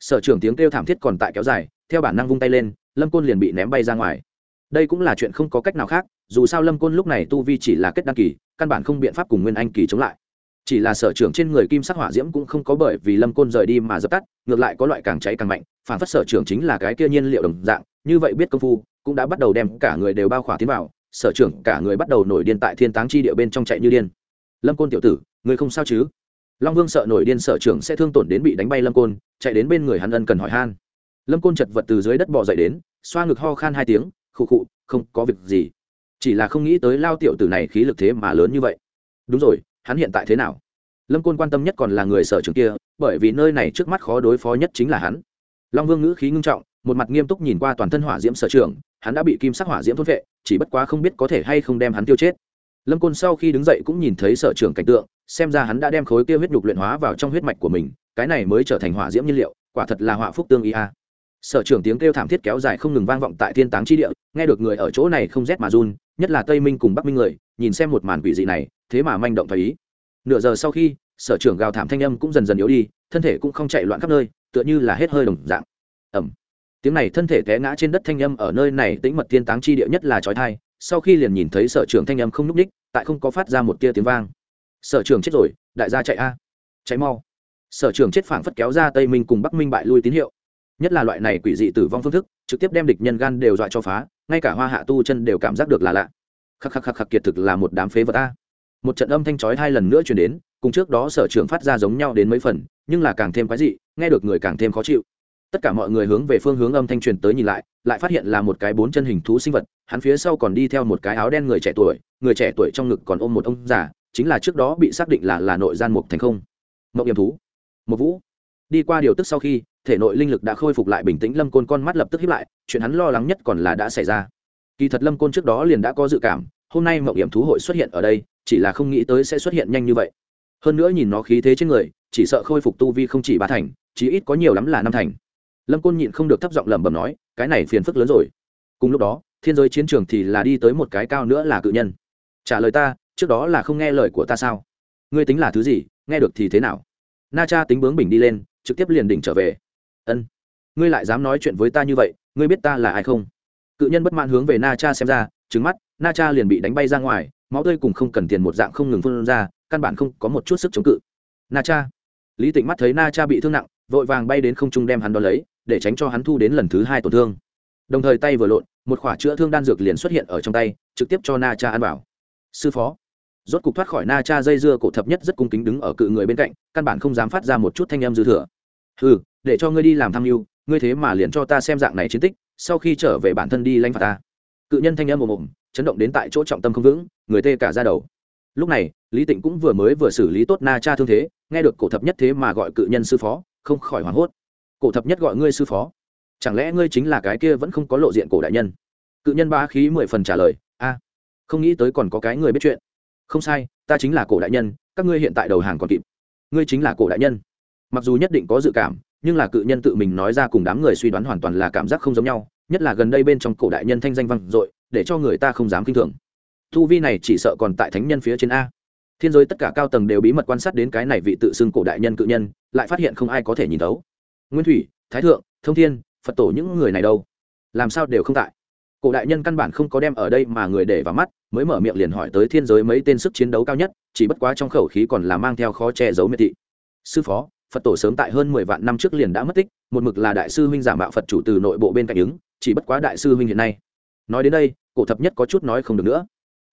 Sở trưởng tiếng kêu thảm thiết còn tại kéo dài, theo bản năng vung tay lên, lâm côn liền bị ném bay ra ngoài. Đây cũng là chuyện không có cách nào khác, dù sao lâm côn lúc này tu vi chỉ là kết đăng kỳ, căn bản không biện pháp cùng nguyên anh kỳ chống lại. Chỉ là sở trưởng trên người kim sắc hỏa diễm cũng không có bởi vì lâm côn rời đi mà dập tắt, ngược lại có loại càng cháy càng mạnh, phản phất sở trưởng chính là cái kia nhiên liệu đồng dạng như vậy biết công phu, cũng đã bắt đầu đem cả người đều bao khỏa tiến vào, sở trưởng cả người bắt đầu nổi điên tại thiên táng chi địa bên trong chạy như điên. Lâm côn tiểu tử, người không sao chứ? Long vương sợ nổi điên sở trưởng sẽ thương tổn đến bị đánh bay lâm côn, chạy đến bên người hắn ân cần hỏi han. Lâm côn chật vật từ dưới đất bò dậy đến, xoa ngực ho khan hai tiếng, khụ khụ, không có việc gì. Chỉ là không nghĩ tới lao tiểu tử này khí lực thế mà lớn như vậy. Đúng rồi, hắn hiện tại thế nào? Lâm côn quan tâm nhất còn là người sở trường kia, bởi vì nơi này trước mắt khó đối phó nhất chính là hắn. Long vương ngữ khí ngưng trọng một mặt nghiêm túc nhìn qua toàn thân hỏa diễm sở trường, hắn đã bị kim sắc hỏa diễm thốt vệ, chỉ bất quá không biết có thể hay không đem hắn tiêu chết. Lâm côn sau khi đứng dậy cũng nhìn thấy sở trường cảnh tượng, xem ra hắn đã đem khối kia huyết nhục luyện hóa vào trong huyết mạch của mình, cái này mới trở thành hỏa diễm nhiên liệu, quả thật là họa phúc tương ý a. Sở trưởng tiếng kêu thảm thiết kéo dài không ngừng vang vọng tại thiên táng chi địa, nghe được người ở chỗ này không rét mà run, nhất là tây minh cùng bắc minh người, nhìn xem một màn quỷ dị này, thế mà manh động thấy ý. Nửa giờ sau khi, sở trưởng gào thảm thanh âm cũng dần dần yếu đi, thân thể cũng không chạy loạn khắp nơi, tựa như là hết hơi đồng dạng. Ẩm tiếng này thân thể té ngã trên đất thanh âm ở nơi này tĩnh mật thiên táng chi địa nhất là trói thai sau khi liền nhìn thấy sở trưởng thanh âm không n ú c ních tại không có phát ra một tia tiếng vang. Sở trưởng chết rồi, đại gia chạy a. Chạy mau. Sở trưởng chết phảng phất kéo ra tây minh cùng bắc minh bại lui tín hiệu. Nhất là loại này quỷ dị tử vong phương thức, trực tiếp đem địch nhân gan đều dọa cho phá, ngay cả hoa hạ tu chân đều cảm giác được là lạ. Khắc khắc khắc khắc, kiệt thực là một đám phế vật a. Một trận âm thanh chói hai lần nữa chuyển đến, cùng trước đó sở trưởng phát ra giống nhau đến mấy phần, nhưng là càng thêm quái dị, nghe được người càng thêm khó chịu tất cả mọi người hướng về phương hướng âm thanh truyền tới nhìn lại lại phát hiện là một cái bốn chân hình thú sinh vật, hắn phía sau còn đi theo một cái áo đen người trẻ tuổi, người trẻ tuổi trong ngực còn ôm một ông già, chính là trước đó bị xác định là là nội gian mục thành không. Mộng yểm thú một vũ. Đi qua điều tức sau khi, thể nội linh lực đã khôi phục lại bình tĩnh, lâm côn con mắt lập tức hiếp lại, chuyện hắn lo lắng nhất còn là đã xảy ra. Kỳ thật lâm côn trước đó liền đã có dự cảm, hôm nay mộng hiểm thú hội xuất hiện ở đây, chỉ là không nghĩ tới sẽ xuất hiện nhanh như vậy. Hơn nữa nhìn nó khí thế trên người, chỉ sợ khôi phục tu vi không chỉ ba thành, chí ít có nhiều lắm là năm thành lâm côn nhịn không được thấp giọng lẩm bẩm nói, cái này phiền phức lớn rồi. Cùng lúc đó, thiên giới chiến trường thì là đi tới một cái cao nữa là cự nhân. Trả lời ta, trước đó là không nghe lời của ta sao? Ngươi tính là thứ gì, nghe được thì thế nào? Na cha tính bướng bình đi lên, trực tiếp liền đỉnh trở về. Ân, ngươi lại dám nói chuyện với ta như vậy, ngươi biết ta là ai không? Cự nhân bất mãn hướng về na cha xem ra trứng mắt, na cha liền bị đánh bay ra ngoài, máu tươi cùng không cần tiền một dạng không ngừng phun ra, căn bản không có một chút sức chống cự. Na cha, lý tịnh mắt thấy na cha bị thương nặng, vội vàng bay đến không trung đem hắn đo lấy để tránh cho hắn thu đến lần thứ hai tổn thương. Đồng thời tay vừa lộn, một khỏa chữa thương đan dược liền xuất hiện ở trong tay, trực tiếp cho na cha ăn vào. Sư phó. Rốt cục thoát khỏi na cha dây dưa cổ thập nhất rất cung kính đứng ở cự người bên cạnh, căn bản không dám phát ra một chút thanh em dư thừa. Ừ để cho ngươi đi làm tham mưu, ngươi thế mà liền cho ta xem dạng này chiến tích, sau khi trở về bản thân đi lanh phạt ta. Cự nhân thanh âm ồm ồm, chấn động đến tại chỗ trọng tâm không vững, người tê cả ra đầu. Lúc này, lý tịnh cũng vừa mới vừa xử lý tốt na cha thương thế, nghe được cổ thập nhất thế mà gọi cự nhân sư phó, không khỏi hoảng hốt cổ thập nhất gọi ngươi sư phó. Chẳng lẽ ngươi chính là cái kia vẫn không có lộ diện cổ đại nhân? Cự nhân ba khí mười phần trả lời, a, không nghĩ tới còn có cái người biết chuyện. Không sai, ta chính là cổ đại nhân, các ngươi hiện tại đầu hàng còn kịp. Ngươi chính là cổ đại nhân. Mặc dù nhất định có dự cảm, nhưng là cự nhân tự mình nói ra cùng đám người suy đoán hoàn toàn là cảm giác không giống nhau, nhất là gần đây bên trong cổ đại nhân thanh danh vang dội, để cho người ta không dám kinh thường. Thu vi này chỉ sợ còn tại thánh nhân phía trên a. Thiên giới tất cả cao tầng đều bí mật quan sát đến cái này vị tự xưng cổ đại nhân cự nhân, lại phát hiện không ai có thể nhìn thấu nguyên thủy, thái thượng, thông thiên, phật tổ những người này đâu? Làm sao đều không tại? Cổ đại nhân căn bản không có đem ở đây mà người để vào mắt, mới mở miệng liền hỏi tới thiên giới mấy tên sức chiến đấu cao nhất, chỉ bất quá trong khẩu khí còn là mang theo khó che giấu miệt thị. Sư phó, phật tổ sớm tại hơn mười vạn năm trước liền đã mất tích, một mực là đại sư huynh giả mạo phật chủ từ nội bộ bên cạnh ứng, chỉ bất quá đại sư huynh hiện nay. Nói đến đây, cổ thập nhất có chút nói không được nữa.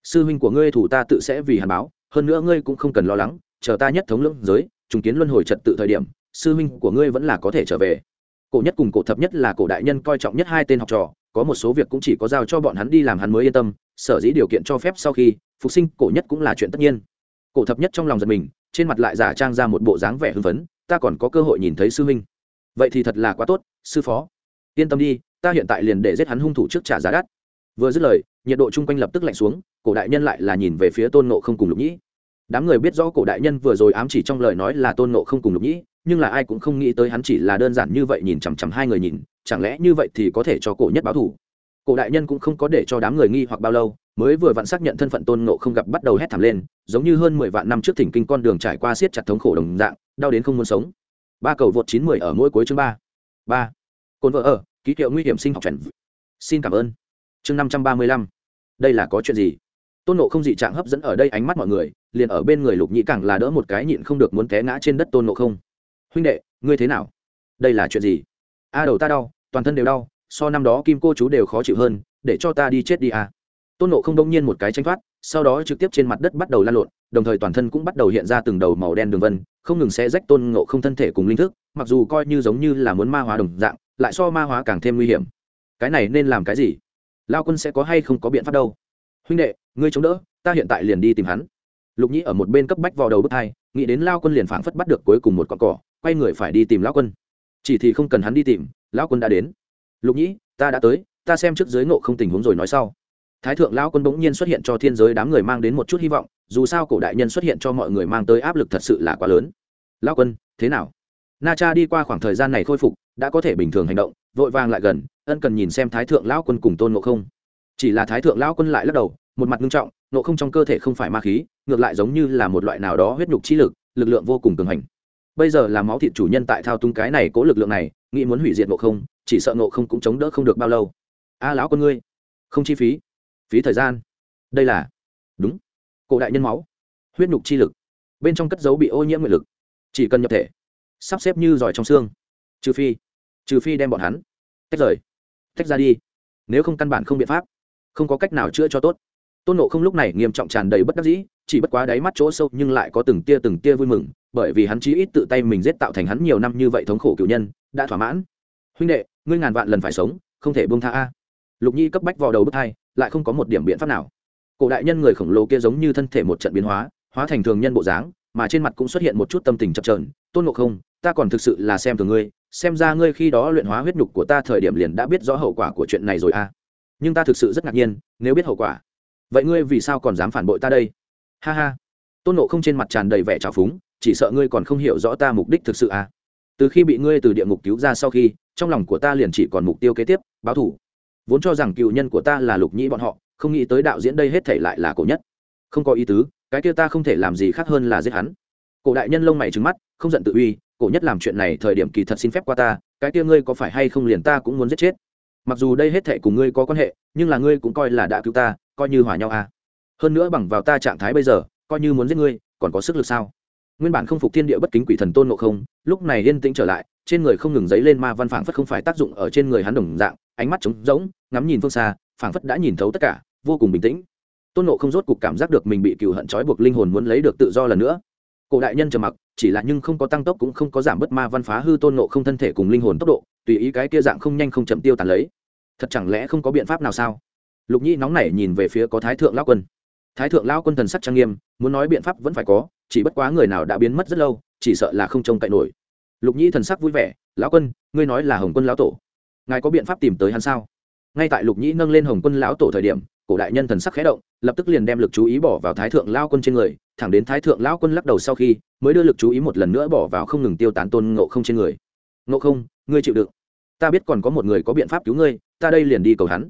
Sư huynh của ngươi thủ ta tự sẽ vì hàn báo, hơn nữa ngươi cũng không cần lo lắng, chờ ta nhất thống lưỡng giới, trùng kiến luân hồi trật tự thời điểm sư huynh của ngươi vẫn là có thể trở về. Cổ nhất cùng cổ thập nhất là cổ đại nhân coi trọng nhất hai tên học trò, có một số việc cũng chỉ có giao cho bọn hắn đi làm hắn mới yên tâm, sở dĩ điều kiện cho phép sau khi phục sinh, cổ nhất cũng là chuyện tất nhiên. Cổ thập nhất trong lòng giật mình, trên mặt lại giả trang ra một bộ dáng vẻ hưng phấn, ta còn có cơ hội nhìn thấy sư huynh. Vậy thì thật là quá tốt, sư phó. Yên tâm đi, ta hiện tại liền để giết hắn hung thủ trước trả giá đắt. Vừa dứt lời, nhiệt độ chung quanh lập tức lạnh xuống, cổ đại nhân lại là nhìn về phía tôn nộ không cùng lục nhĩ. Đám người biết rõ cổ đại nhân vừa rồi ám chỉ trong lời nói là tôn nộ không cùng lục nhĩ nhưng là ai cũng không nghĩ tới hắn chỉ là đơn giản như vậy nhìn chằm chằm hai người nhìn, chẳng lẽ như vậy thì có thể cho cổ nhất báo thủ? Cổ đại nhân cũng không có để cho đám người nghi hoặc bao lâu, mới vừa vặn xác nhận thân phận tôn nộ không gặp bắt đầu hét thảm lên, giống như hơn mười vạn năm trước thỉnh kinh con đường trải qua siết chặt thống khổ đồng dạng, đau đến không muốn sống. Ba cầu vượt chín mười ở mỗi cuối chương ba. Ba. Cồn vợ ở, ký hiệu nguy hiểm sinh học chuẩn xin cảm ơn. Chương năm trăm ba mươi lăm. Đây là có chuyện gì? Tôn nộ không dị trạng hấp dẫn ở đây ánh mắt mọi người, liền ở bên người lục nhĩ càng là đỡ một cái nhịn không được muốn té ngã trên đất tôn nộ không huynh đệ, ngươi thế nào? Đây là chuyện gì? A đầu ta đau, toàn thân đều đau, so năm đó kim cô chú đều khó chịu hơn, để cho ta đi chết đi à. tôn nộ không đông nhiên một cái tranh thoát, sau đó trực tiếp trên mặt đất bắt đầu lan lộn, đồng thời toàn thân cũng bắt đầu hiện ra từng đầu màu đen đường vân, không ngừng sẽ rách tôn ngộ không thân thể cùng linh thức, mặc dù coi như giống như là muốn ma hóa đồng dạng, lại so ma hóa càng thêm nguy hiểm. Cái này nên làm cái gì? Lao quân sẽ có hay không có biện pháp đâu? Huynh đệ, ngươi chống đỡ, ta hiện tại liền đi tìm hắn. Lục nhĩ ở một bên cấp bách vào đầu bức hai, nghĩ đến lao quân liền phảng phất bắt được cuối cùng một con cỏ quay người phải đi tìm lão quân. Chỉ thì không cần hắn đi tìm, lão quân đã đến. Lục nhĩ, ta đã tới, ta xem trước giới ngộ không tình huống rồi nói sau. Thái thượng lão quân bỗng nhiên xuất hiện cho thiên giới đám người mang đến một chút hy vọng, dù sao cổ đại nhân xuất hiện cho mọi người mang tới áp lực thật sự là quá lớn. Lão quân, thế nào? Na cha đi qua khoảng thời gian này khôi phục, đã có thể bình thường hành động, vội vàng lại gần, ân cần nhìn xem thái thượng lão quân cùng tôn ngộ không. Chỉ là thái thượng lão quân lại lắc đầu, một mặt nghiêm trọng, ngộ không trong cơ thể không phải ma khí, ngược lại giống như là một loại nào đó huyết nhục chi lực lực lượng vô cùng cường hành bây giờ là máu thịt chủ nhân tại thao túng cái này cố lực lượng này, nghĩ muốn hủy diệt ngộ không, chỉ sợ ngộ không cũng chống đỡ không được bao lâu. A, lão con ngươi, không chi phí. Phí thời gian. Đây là, đúng, cổ đại nhân máu, huyết nhục chi lực. Bên trong cất dấu bị ô nhiễm nguyện lực. Chỉ cần nhập thể, sắp xếp như giỏi trong xương. Trừ phi trừ phi đem bọn hắn tách rời, tách ra đi. Nếu không căn bản không biện pháp, không có cách nào chữa cho tốt. Tôn nộ không lúc này nghiêm trọng tràn đầy bất đắc dĩ, chỉ bất quá đáy mắt chỗ sâu nhưng lại có từng tia từng tia vui mừng bởi vì hắn chí ít tự tay mình giết tạo thành hắn nhiều năm như vậy thống khổ cựu nhân, đã thỏa mãn. Huynh đệ, ngươi ngàn vạn lần phải sống, không thể buông tha a. Lục nhi cấp bách vào đầu bước hai, lại không có một điểm biện pháp nào. Cổ đại nhân người khổng lồ kia giống như thân thể một trận biến hóa hóa thành thường nhân bộ dáng, mà trên mặt cũng xuất hiện một chút tâm tình chập trờn tôn ngộ không, ta còn thực sự là xem thường ngươi, xem ra ngươi khi đó luyện hóa huyết nhục của ta thời điểm liền đã biết rõ hậu quả của chuyện này rồi à nhưng ta thực sự rất ngạc nhiên, nếu biết hậu quả, vậy ngươi vì sao còn dám phản bội ta đây? Ha ha. Tôn nộ không trên mặt tràn đầy vẻ trào phúng chỉ sợ ngươi còn không hiểu rõ ta mục đích thực sự à. Từ khi bị ngươi từ địa ngục cứu ra sau khi, trong lòng của ta liền chỉ còn mục tiêu kế tiếp, báo thủ vốn cho rằng cựu nhân của ta là lục nhĩ bọn họ, không nghĩ tới đạo diễn đây hết thể lại là cổ nhất. Không có ý tứ, cái kia ta không thể làm gì khác hơn là giết hắn. Cổ đại nhân lông mày trứng mắt, không giận tự uy, cổ nhất làm chuyện này thời điểm kỳ thật xin phép qua ta, cái kia ngươi có phải hay không liền ta cũng muốn giết chết. Mặc dù đây hết thể cùng ngươi có quan hệ, nhưng là ngươi cũng coi là đã cứu ta, coi như hòa nhau à. Hơn nữa bằng vào ta trạng thái bây giờ, coi như muốn giết ngươi, còn có sức lực sao? Nguyên bản không phục thiên địa bất kính quỷ thần tôn ngộ không, lúc này yên tĩnh trở lại, trên người không ngừng dấy lên ma văn phảng phất không phải tác dụng ở trên người hắn đồng dạng, ánh mắt trống rỗng, ngắm nhìn phương xa, phảng phất đã nhìn thấu tất cả, vô cùng bình tĩnh. Tôn nộ không rốt cục cảm giác được mình bị cựu hận trói buộc linh hồn muốn lấy được tự do lần nữa. Cổ đại nhân trầm mặc, chỉ là nhưng không có tăng tốc cũng không có giảm bớt ma văn phá hư tôn nộ không thân thể cùng linh hồn tốc độ, tùy ý cái kia dạng không nhanh không chậm tiêu tàn lấy. Thật chẳng lẽ không có biện pháp nào sao? Lục nhĩ nóng nảy nhìn về phía có thái thượng lao quân. Thái thượng lao quân thần sắc trang nghiêm, muốn nói biện pháp vẫn phải có chỉ bất quá người nào đã biến mất rất lâu, chỉ sợ là không trông cậy nổi. Lục nhĩ thần sắc vui vẻ, lão quân, ngươi nói là hồng quân lão tổ. Ngài có biện pháp tìm tới hắn sao? Ngay tại lục nhĩ nâng lên hồng quân lão tổ thời điểm, cổ đại nhân thần sắc khẽ động, lập tức liền đem lực chú ý bỏ vào thái thượng lao quân trên người, thẳng đến thái thượng lao quân lắc đầu sau khi, mới đưa lực chú ý một lần nữa bỏ vào không ngừng tiêu tán tôn ngộ không trên người. Ngộ không, ngươi chịu đựng. Ta biết còn có một người có biện pháp cứu ngươi, ta đây liền đi cầu hắn.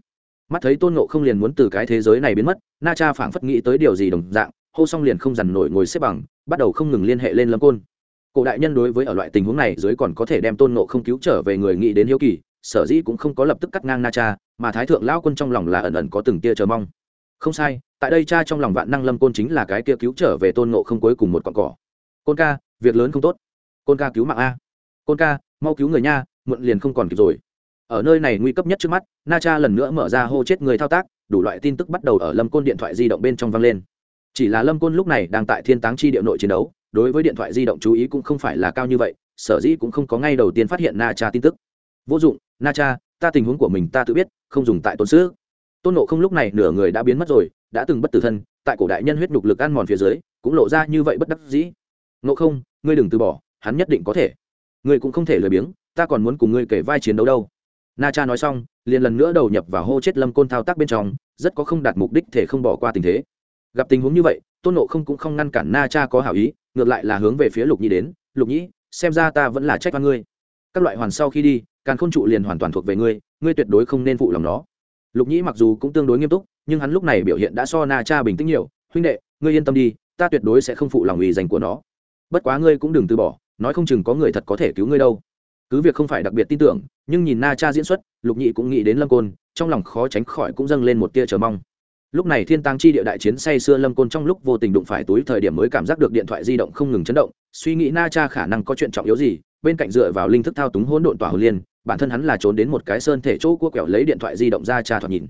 Mắt thấy tôn ngộ không liền muốn từ cái thế giới này biến mất, na cha phảng phất nghĩ tới điều gì đồng dạng hô xong liền không dằn nổi ngồi xếp bằng, bắt đầu không ngừng liên hệ lên lâm côn. Cổ đại nhân đối với ở loại tình huống này dưới còn có thể đem tôn ngộ không cứu trở về người nghĩ đến hiếu kỳ, sở dĩ cũng không có lập tức cắt ngang na cha, mà thái thượng lão quân trong lòng là ẩn ẩn có từng tia chờ mong. Không sai, tại đây cha trong lòng vạn năng lâm côn chính là cái kia cứu trở về tôn ngộ không cuối cùng một con cỏ. Côn ca, việc lớn không tốt. Côn ca cứu mạng a. Côn ca, mau cứu người nha, muộn liền không còn kịp rồi. Ở nơi này nguy cấp nhất trước mắt, na cha lần nữa mở ra hô chết người thao tác, đủ loại tin tức bắt đầu ở lâm côn điện thoại di động bên trong vang lên chỉ là lâm côn lúc này đang tại thiên táng chi điệu nội chiến đấu, đối với điện thoại di động chú ý cũng không phải là cao như vậy, sở dĩ cũng không có ngay đầu tiên phát hiện na cha tin tức. Vô dụng, na cha, ta tình huống của mình ta tự biết, không dùng tại tôn sứ tôn nộ không lúc này nửa người đã biến mất rồi, đã từng bất tử thân, tại cổ đại nhân huyết nhục lực ăn mòn phía dưới, cũng lộ ra như vậy bất đắc dĩ. Nộ không, ngươi đừng từ bỏ, hắn nhất định có thể. Ngươi cũng không thể lười biếng, ta còn muốn cùng ngươi kể vai chiến đấu đâu. Na cha nói xong, liền lần nữa đầu nhập vào hô chết lâm côn thao tác bên trong, rất có không đạt mục đích thể không bỏ qua tình thế gặp tình huống như vậy, tôn nộ không cũng không ngăn cản na cha có hảo ý, ngược lại là hướng về phía lục Nhi đến, lục nhĩ, xem ra ta vẫn là trách văn ngươi. Các loại hoàn sau khi đi, càn khôn trụ liền hoàn toàn thuộc về ngươi ngươi tuyệt đối không nên phụ lòng nó. Lục nhĩ mặc dù cũng tương đối nghiêm túc, nhưng hắn lúc này biểu hiện đã so na cha bình tĩnh nhiều, huynh đệ, ngươi yên tâm đi, ta tuyệt đối sẽ không phụ lòng ủy dành của nó. Bất quá ngươi cũng đừng từ bỏ, nói không chừng có người thật có thể cứu ngươi đâu. Cứ việc không phải đặc biệt tin tưởng, nhưng nhìn na cha diễn xuất, lục nhị cũng nghĩ đến lâm côn, trong lòng khó tránh khỏi cũng dâng lên một tia chờ mong lúc này thiên tăng chi địa đại chiến say xưa lâm côn trong lúc vô tình đụng phải túi thời điểm mới cảm giác được điện thoại di động không ngừng chấn động, suy nghĩ na cha khả năng có chuyện trọng yếu gì, bên cạnh dựa vào linh thức thao túng hỗn độn tỏa hồn liên, bản thân hắn là trốn đến một cái sơn thể chỗ cua quẹo lấy điện thoại di động ra cha thoạt nhìn.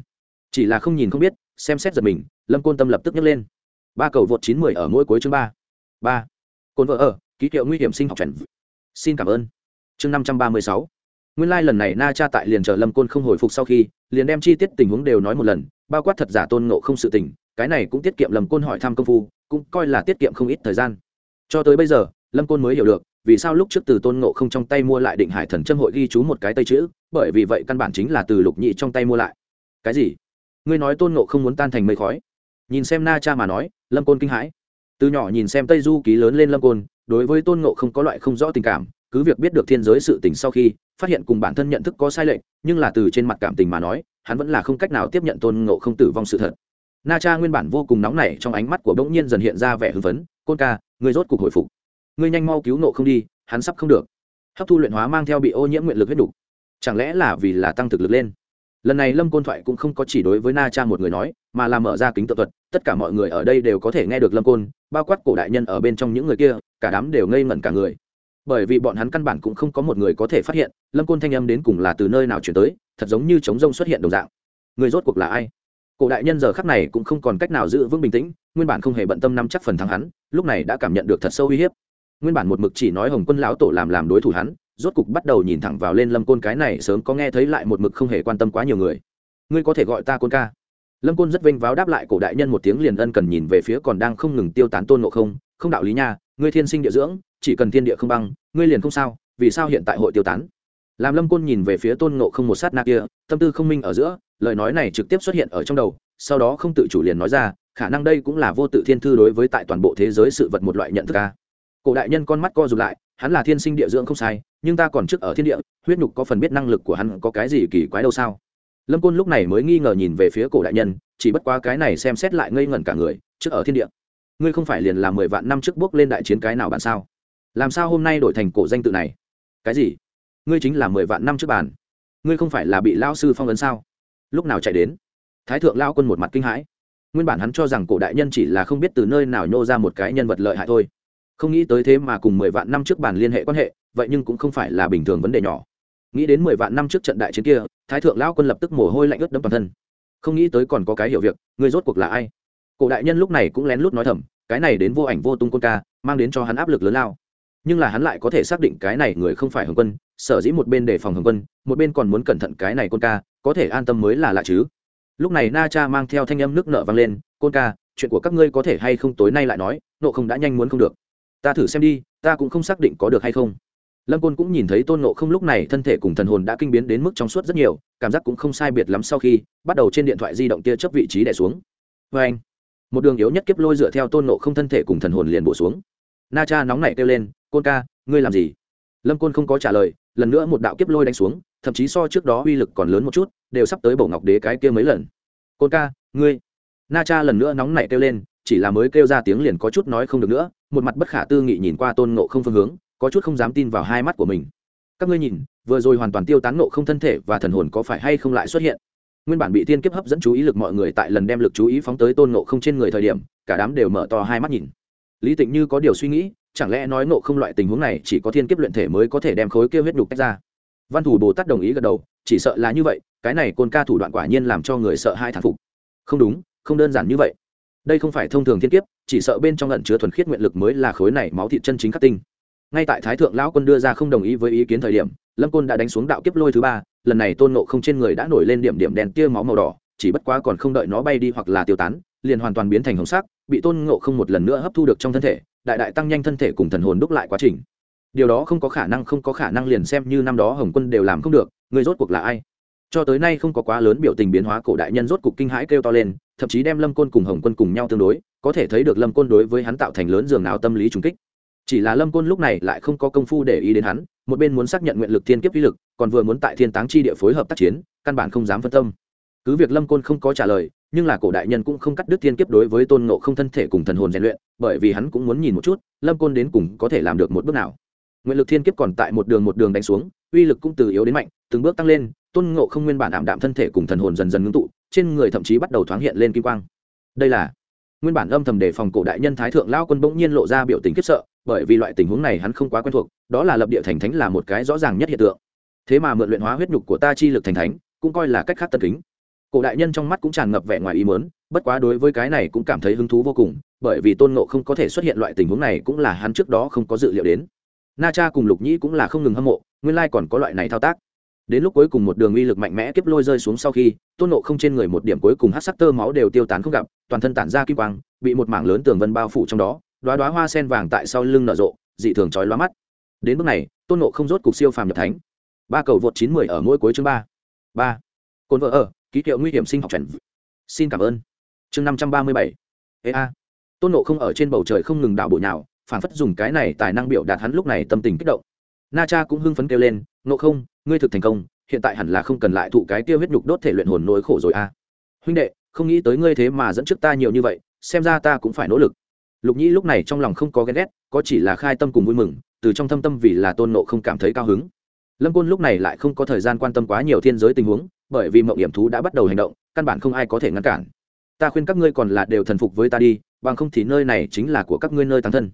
Chỉ là không nhìn không biết, xem xét giật mình, lâm côn tâm lập tức nhấc lên. Ba cầu vượt chín mười ở mỗi cuối chương ba. Ba. Côn vợ ở, ký hiệu nguy hiểm sinh học trần xin cảm ơn. Chương năm trăm ba mươi sáu nguyên lai、like、lần này na cha tại liền chờ lâm côn không hồi phục sau khi, liền đem chi tiết tình huống đều nói một lần, bao quát thật giả tôn nộ không sự tình, cái này cũng tiết kiệm lâm côn hỏi thăm công phu, cũng coi là tiết kiệm không ít thời gian. Cho tới bây giờ, lâm côn mới hiểu được, vì sao lúc trước từ tôn nộ không trong tay mua lại định hải thần trâm hội ghi chú một cái tây chữ, bởi vì vậy căn bản chính là từ lục nhị trong tay mua lại. Cái gì? Ngươi nói tôn nộ không muốn tan thành mây khói. Nhìn xem na cha mà nói, lâm côn kinh hãi. Từ nhỏ nhìn xem tây du ký lớn lên lâm côn, đối với tôn nộ không có loại không rõ tình cảm, cứ việc biết được thiên giới sự tình sau khi phát hiện cùng bản thân nhận thức có sai lệch, nhưng là từ trên mặt cảm tình mà nói, hắn vẫn là không cách nào tiếp nhận tôn ngộ không tử vong sự thật. Na cha nguyên bản vô cùng nóng nảy trong ánh mắt của bỗng nhiên dần hiện ra vẻ hưng phấn, côn ca người rốt cuộc hồi phục. Người nhanh mau cứu nộ không đi, hắn sắp không được. Hấp thu luyện hóa mang theo bị ô nhiễm nguyện lực huyết đủ. chẳng lẽ là vì là tăng thực lực lên? Lần này lâm côn thoại cũng không có chỉ đối với na cha một người nói, mà là mở ra kính tự thuật, tất cả mọi người ở đây đều có thể nghe được lâm côn, bao quát cổ đại nhân ở bên trong những người kia, cả đám đều ngây ngẩn cả người bởi vì bọn hắn căn bản cũng không có một người có thể phát hiện, lâm côn thanh âm đến cùng là từ nơi nào chuyển tới, thật giống như trống rông xuất hiện đồng dạng. Người rốt cuộc là ai? Cổ đại nhân giờ khắc này cũng không còn cách nào giữ vững bình tĩnh, nguyên bản không hề bận tâm nắm chắc phần thắng hắn, lúc này đã cảm nhận được thật sâu uy hiếp. Nguyên bản một mực chỉ nói hồng quân lão tổ làm làm đối thủ hắn, rốt cục bắt đầu nhìn thẳng vào lên lâm côn cái này sớm có nghe thấy lại một mực không hề quan tâm quá nhiều người. Ngươi có thể gọi ta côn ca. Lâm côn rất vinh váo đáp lại cổ đại nhân một tiếng liền ân cần nhìn về phía còn đang không ngừng tiêu tán tôn ngộ không không đạo lý nha ngươi thiên sinh địa dưỡng, chỉ cần thiên địa không băng, ngươi liền không sao, vì sao hiện tại hội tiêu tán? Làm lâm côn nhìn về phía tôn ngộ không một sát na kia, tâm tư không minh ở giữa, lời nói này trực tiếp xuất hiện ở trong đầu, sau đó không tự chủ liền nói ra, khả năng đây cũng là vô tự thiên thư đối với tại toàn bộ thế giới sự vật một loại nhận thức ca cổ đại nhân con mắt co rụt lại, hắn là thiên sinh địa dưỡng không sai, nhưng ta còn trước ở thiên địa, huyết nhục có phần biết năng lực của hắn có cái gì kỳ quái đâu sao? Lâm côn lúc này mới nghi ngờ nhìn về phía cổ đại nhân, chỉ bất quá cái này xem xét lại ngây ngẩn cả người, trước ở thiên địa ngươi không phải liền là mười vạn năm trước bước lên đại chiến cái nào bạn sao? Làm sao hôm nay đổi thành cổ danh tự này? Cái gì? Ngươi chính là mười vạn năm trước bàn ngươi không phải là bị lao sư phong ấn sao? Lúc nào chạy đến? Thái thượng lao quân một mặt kinh hãi. Nguyên bản hắn cho rằng cổ đại nhân chỉ là không biết từ nơi nào nhô ra một cái nhân vật lợi hại thôi. Không nghĩ tới thế mà cùng mười vạn năm trước bàn liên hệ quan hệ, vậy nhưng cũng không phải là bình thường vấn đề nhỏ. Nghĩ đến mười vạn năm trước trận đại chiến kia, thái thượng lao quân lập tức mồ hôi lạnh ướt đẫm toàn thân. Không nghĩ tới còn có cái hiểu việc, ngươi rốt cuộc là ai? Cổ đại nhân lúc này cũng lén lút nói thầm, cái này đến vô ảnh vô tung côn ca, mang đến cho hắn áp lực lớn lao. Nhưng là hắn lại có thể xác định cái này người không phải hồng quân, sở dĩ một bên đề phòng hồng quân, một bên còn muốn cẩn thận cái này côn ca, có thể an tâm mới là lạ chứ. Lúc này na cha mang theo thanh âm nước nợ vang lên, côn ca, chuyện của các ngươi có thể hay không tối nay lại nói, nộ không đã nhanh muốn không được. Ta thử xem đi, ta cũng không xác định có được hay không. Lâm côn cũng nhìn thấy tôn nộ không lúc này thân thể cùng thần hồn đã kinh biến đến mức trong suốt rất nhiều, cảm giác cũng không sai biệt lắm sau khi bắt đầu trên điện thoại di động tia chấp vị trí đẻ xuống. Vê anh một đường yếu nhất kiếp lôi dựa theo tôn nộ không thân thể cùng thần hồn liền bổ xuống. Na cha nóng nảy kêu lên, côn ca, ngươi làm gì? Lâm côn không có trả lời, lần nữa một đạo kiếp lôi đánh xuống, thậm chí so trước đó uy lực còn lớn một chút, đều sắp tới bổ ngọc đế cái kia mấy lần. Côn ca, ngươi? Na cha lần nữa nóng nảy kêu lên, chỉ là mới kêu ra tiếng liền có chút nói không được nữa, một mặt bất khả tư nghị nhìn qua tôn nộ không phương hướng, có chút không dám tin vào hai mắt của mình. Các ngươi nhìn, vừa rồi hoàn toàn tiêu tán nộ không thân thể và thần hồn có phải hay không lại xuất hiện? Nguyên bản bị Thiên kiếp hấp dẫn chú ý lực mọi người tại lần đem lực chú ý phóng tới tôn ngộ không trên người thời điểm, cả đám đều mở to hai mắt nhìn. Lý tịnh như có điều suy nghĩ, chẳng lẽ nói ngộ không loại tình huống này chỉ có thiên kiếp luyện thể mới có thể đem khối kêu huyết nhục tách ra? Văn thủ bồ tát đồng ý gật đầu, chỉ sợ là như vậy, cái này côn ca thủ đoạn quả nhiên làm cho người sợ hai thản phục. Không đúng, không đơn giản như vậy. Đây không phải thông thường thiên kiếp, chỉ sợ bên trong lận chứa thuần khiết nguyện lực mới là khối này máu thịt chân chính khắc tinh. Ngay tại thái thượng lão quân đưa ra không đồng ý với ý kiến thời điểm, lâm côn đã đánh xuống đạo kiếp lôi thứ ba lần này tôn nộ không trên người đã nổi lên điểm điểm đèn tia máu màu đỏ, chỉ bất quá còn không đợi nó bay đi hoặc là tiêu tán, liền hoàn toàn biến thành hồng sắc, bị tôn ngộ không một lần nữa hấp thu được trong thân thể, đại đại tăng nhanh thân thể cùng thần hồn đúc lại quá trình. Điều đó không có khả năng, không có khả năng liền xem như năm đó hồng quân đều làm không được, người rốt cuộc là ai? Cho tới nay không có quá lớn biểu tình biến hóa, cổ đại nhân rốt cuộc kinh hãi kêu to lên, thậm chí đem lâm côn cùng hồng quân cùng nhau tương đối, có thể thấy được lâm côn đối với hắn tạo thành lớn dường nào tâm lý trùng kích chỉ là lâm côn lúc này lại không có công phu để ý đến hắn, một bên muốn xác nhận nguyện lực thiên kiếp uy lực, còn vừa muốn tại thiên táng chi địa phối hợp tác chiến, căn bản không dám phân tâm. Cứ việc lâm côn không có trả lời, nhưng là cổ đại nhân cũng không cắt đứt thiên kiếp đối với tôn ngộ không thân thể cùng thần hồn rèn luyện, bởi vì hắn cũng muốn nhìn một chút, lâm côn đến cùng có thể làm được một bước nào. Nguyện lực thiên kiếp còn tại một đường một đường đánh xuống, uy lực cũng từ yếu đến mạnh, từng bước tăng lên, tôn ngộ không nguyên bản ảm đạm thân thể cùng thần hồn dần dần ngưng tụ, trên người thậm chí bắt đầu thoáng hiện lên kim quang. Đây là nguyên bản âm thầm đề phòng cổ đại nhân thái thượng lao quân bỗng nhiên lộ ra biểu tình khiếp sợ bởi vì loại tình huống này hắn không quá quen thuộc, đó là lập địa thành thánh là một cái rõ ràng nhất hiện tượng. Thế mà mượn luyện hóa huyết nhục của ta chi lực thành thánh, cũng coi là cách khác tân kính. Cổ đại nhân trong mắt cũng tràn ngập vẻ ngoài ý mớn bất quá đối với cái này cũng cảm thấy hứng thú vô cùng, bởi vì tôn ngộ không có thể xuất hiện loại tình huống này cũng là hắn trước đó không có dự liệu đến. Na cha cùng lục nhĩ cũng là không ngừng hâm mộ, nguyên lai còn có loại này thao tác. Đến lúc cuối cùng một đường uy lực mạnh mẽ kiếp lôi rơi xuống sau khi, tôn nộ không trên người một điểm cuối cùng hát sắc tơ máu đều tiêu tán không gặp, toàn thân tản ra kim quang, bị một mảng lớn tường vân bao phủ trong đó đoá đoá hoa sen vàng tại sau lưng nở rộ, dị thường trói loa mắt. Đến bước này, tôn nộ không rốt cục siêu phàm nhập thánh. Ba cầu vượt chín mươi ở mỗi cuối chương ba. Ba. Cồn vợ ở, ký hiệu nguy hiểm sinh học chuẩn xin cảm ơn. Chương năm trăm ba mươi bảy. Ea tôn nộ không ở trên bầu trời không ngừng đảo bộ nhào phản phất dùng cái này tài năng biểu đạt hắn lúc này tâm tình kích động. Na cha cũng hưng phấn kêu lên nộ không, ngươi thực thành công, hiện tại hẳn là không cần lại thụ cái tiêu huyết nhục đốt thể luyện hồn nỗi khổ rồi a. À. huynh đệ, không nghĩ tới ngươi thế mà dẫn trước ta nhiều như vậy, xem ra ta cũng phải nỗ lực lục nhĩ lúc này trong lòng không có ghen ghét, có chỉ là khai tâm cùng vui mừng, từ trong thâm tâm vì là tôn nộ không cảm thấy cao hứng. Lâm côn lúc này lại không có thời gian quan tâm quá nhiều thiên giới tình huống, bởi vì mậu hiểm thú đã bắt đầu hành động, căn bản không ai có thể ngăn cản. Ta khuyên các ngươi còn là đều thần phục với ta đi, bằng không thì nơi này chính là của các ngươi nơi tăng thân.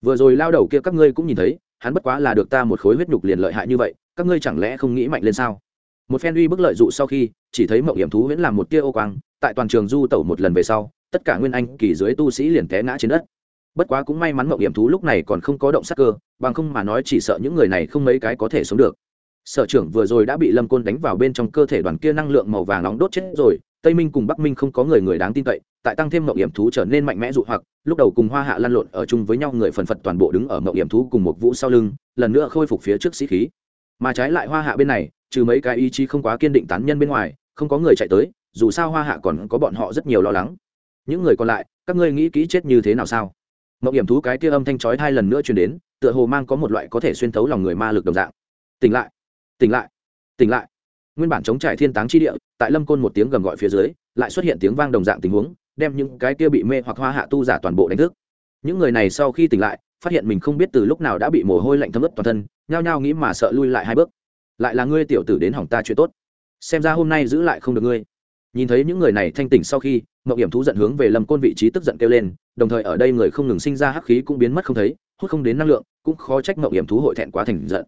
Vừa rồi lao đầu kia các ngươi cũng nhìn thấy, hắn bất quá là được ta một khối huyết nhục liền lợi hại như vậy, các ngươi chẳng lẽ không nghĩ mạnh lên sao? Một phen uy bức lợi dụ sau khi, chỉ thấy mậu hiểm thú huyễn làm một tia ô quang, tại toàn trường du tẩu một lần về sau tất cả nguyên anh kỳ dưới tu sĩ liền té ngã trên đất. Bất quá cũng may mắn mậu hiểm thú lúc này còn không có động sắc cơ, bằng không mà nói chỉ sợ những người này không mấy cái có thể sống được. Sở trưởng vừa rồi đã bị lâm côn đánh vào bên trong cơ thể đoàn kia năng lượng màu vàng nóng đốt chết rồi, tây minh cùng bắc minh không có người người đáng tin cậy, tại tăng thêm mậu hiểm thú trở nên mạnh mẽ dụ hoặc, lúc đầu cùng hoa hạ lăn lộn ở chung với nhau người phần phật toàn bộ đứng ở mậu hiểm thú cùng một vũ sau lưng, lần nữa khôi phục phía trước sĩ khí. Mà trái lại hoa hạ bên này, trừ mấy cái ý chí không quá kiên định tán nhân bên ngoài, không có người chạy tới, dù sao hoa hạ còn có bọn họ rất nhiều lo lắng những người còn lại, các ngươi nghĩ kỹ chết như thế nào sao? Mậu hiểm thú cái kia âm thanh chói hai lần nữa truyền đến, tựa hồ mang có một loại có thể xuyên thấu lòng người ma lực đồng dạng. Tỉnh lại tỉnh lại tỉnh lại. Nguyên bản chống trải thiên táng chi địa, tại lâm côn một tiếng gầm gọi phía dưới, lại xuất hiện tiếng vang đồng dạng tình huống, đem những cái kia bị mê hoặc hoa hạ tu giả toàn bộ đánh thức. Những người này sau khi tỉnh lại, phát hiện mình không biết từ lúc nào đã bị mồ hôi lạnh thấm ướt toàn thân, nhao nhao nghĩ mà sợ lui lại hai bước. Lại là ngươi tiểu tử đến hỏng ta chuyện tốt. Xem ra hôm nay giữ lại không được ngươi nhìn thấy những người này thanh tỉnh sau khi mậu hiểm thú giận hướng về lâm côn vị trí tức giận kêu lên, đồng thời ở đây người không ngừng sinh ra hắc khí cũng biến mất không thấy, hút không đến năng lượng, cũng khó trách mậu hiểm thú hội thẹn quá thành giận.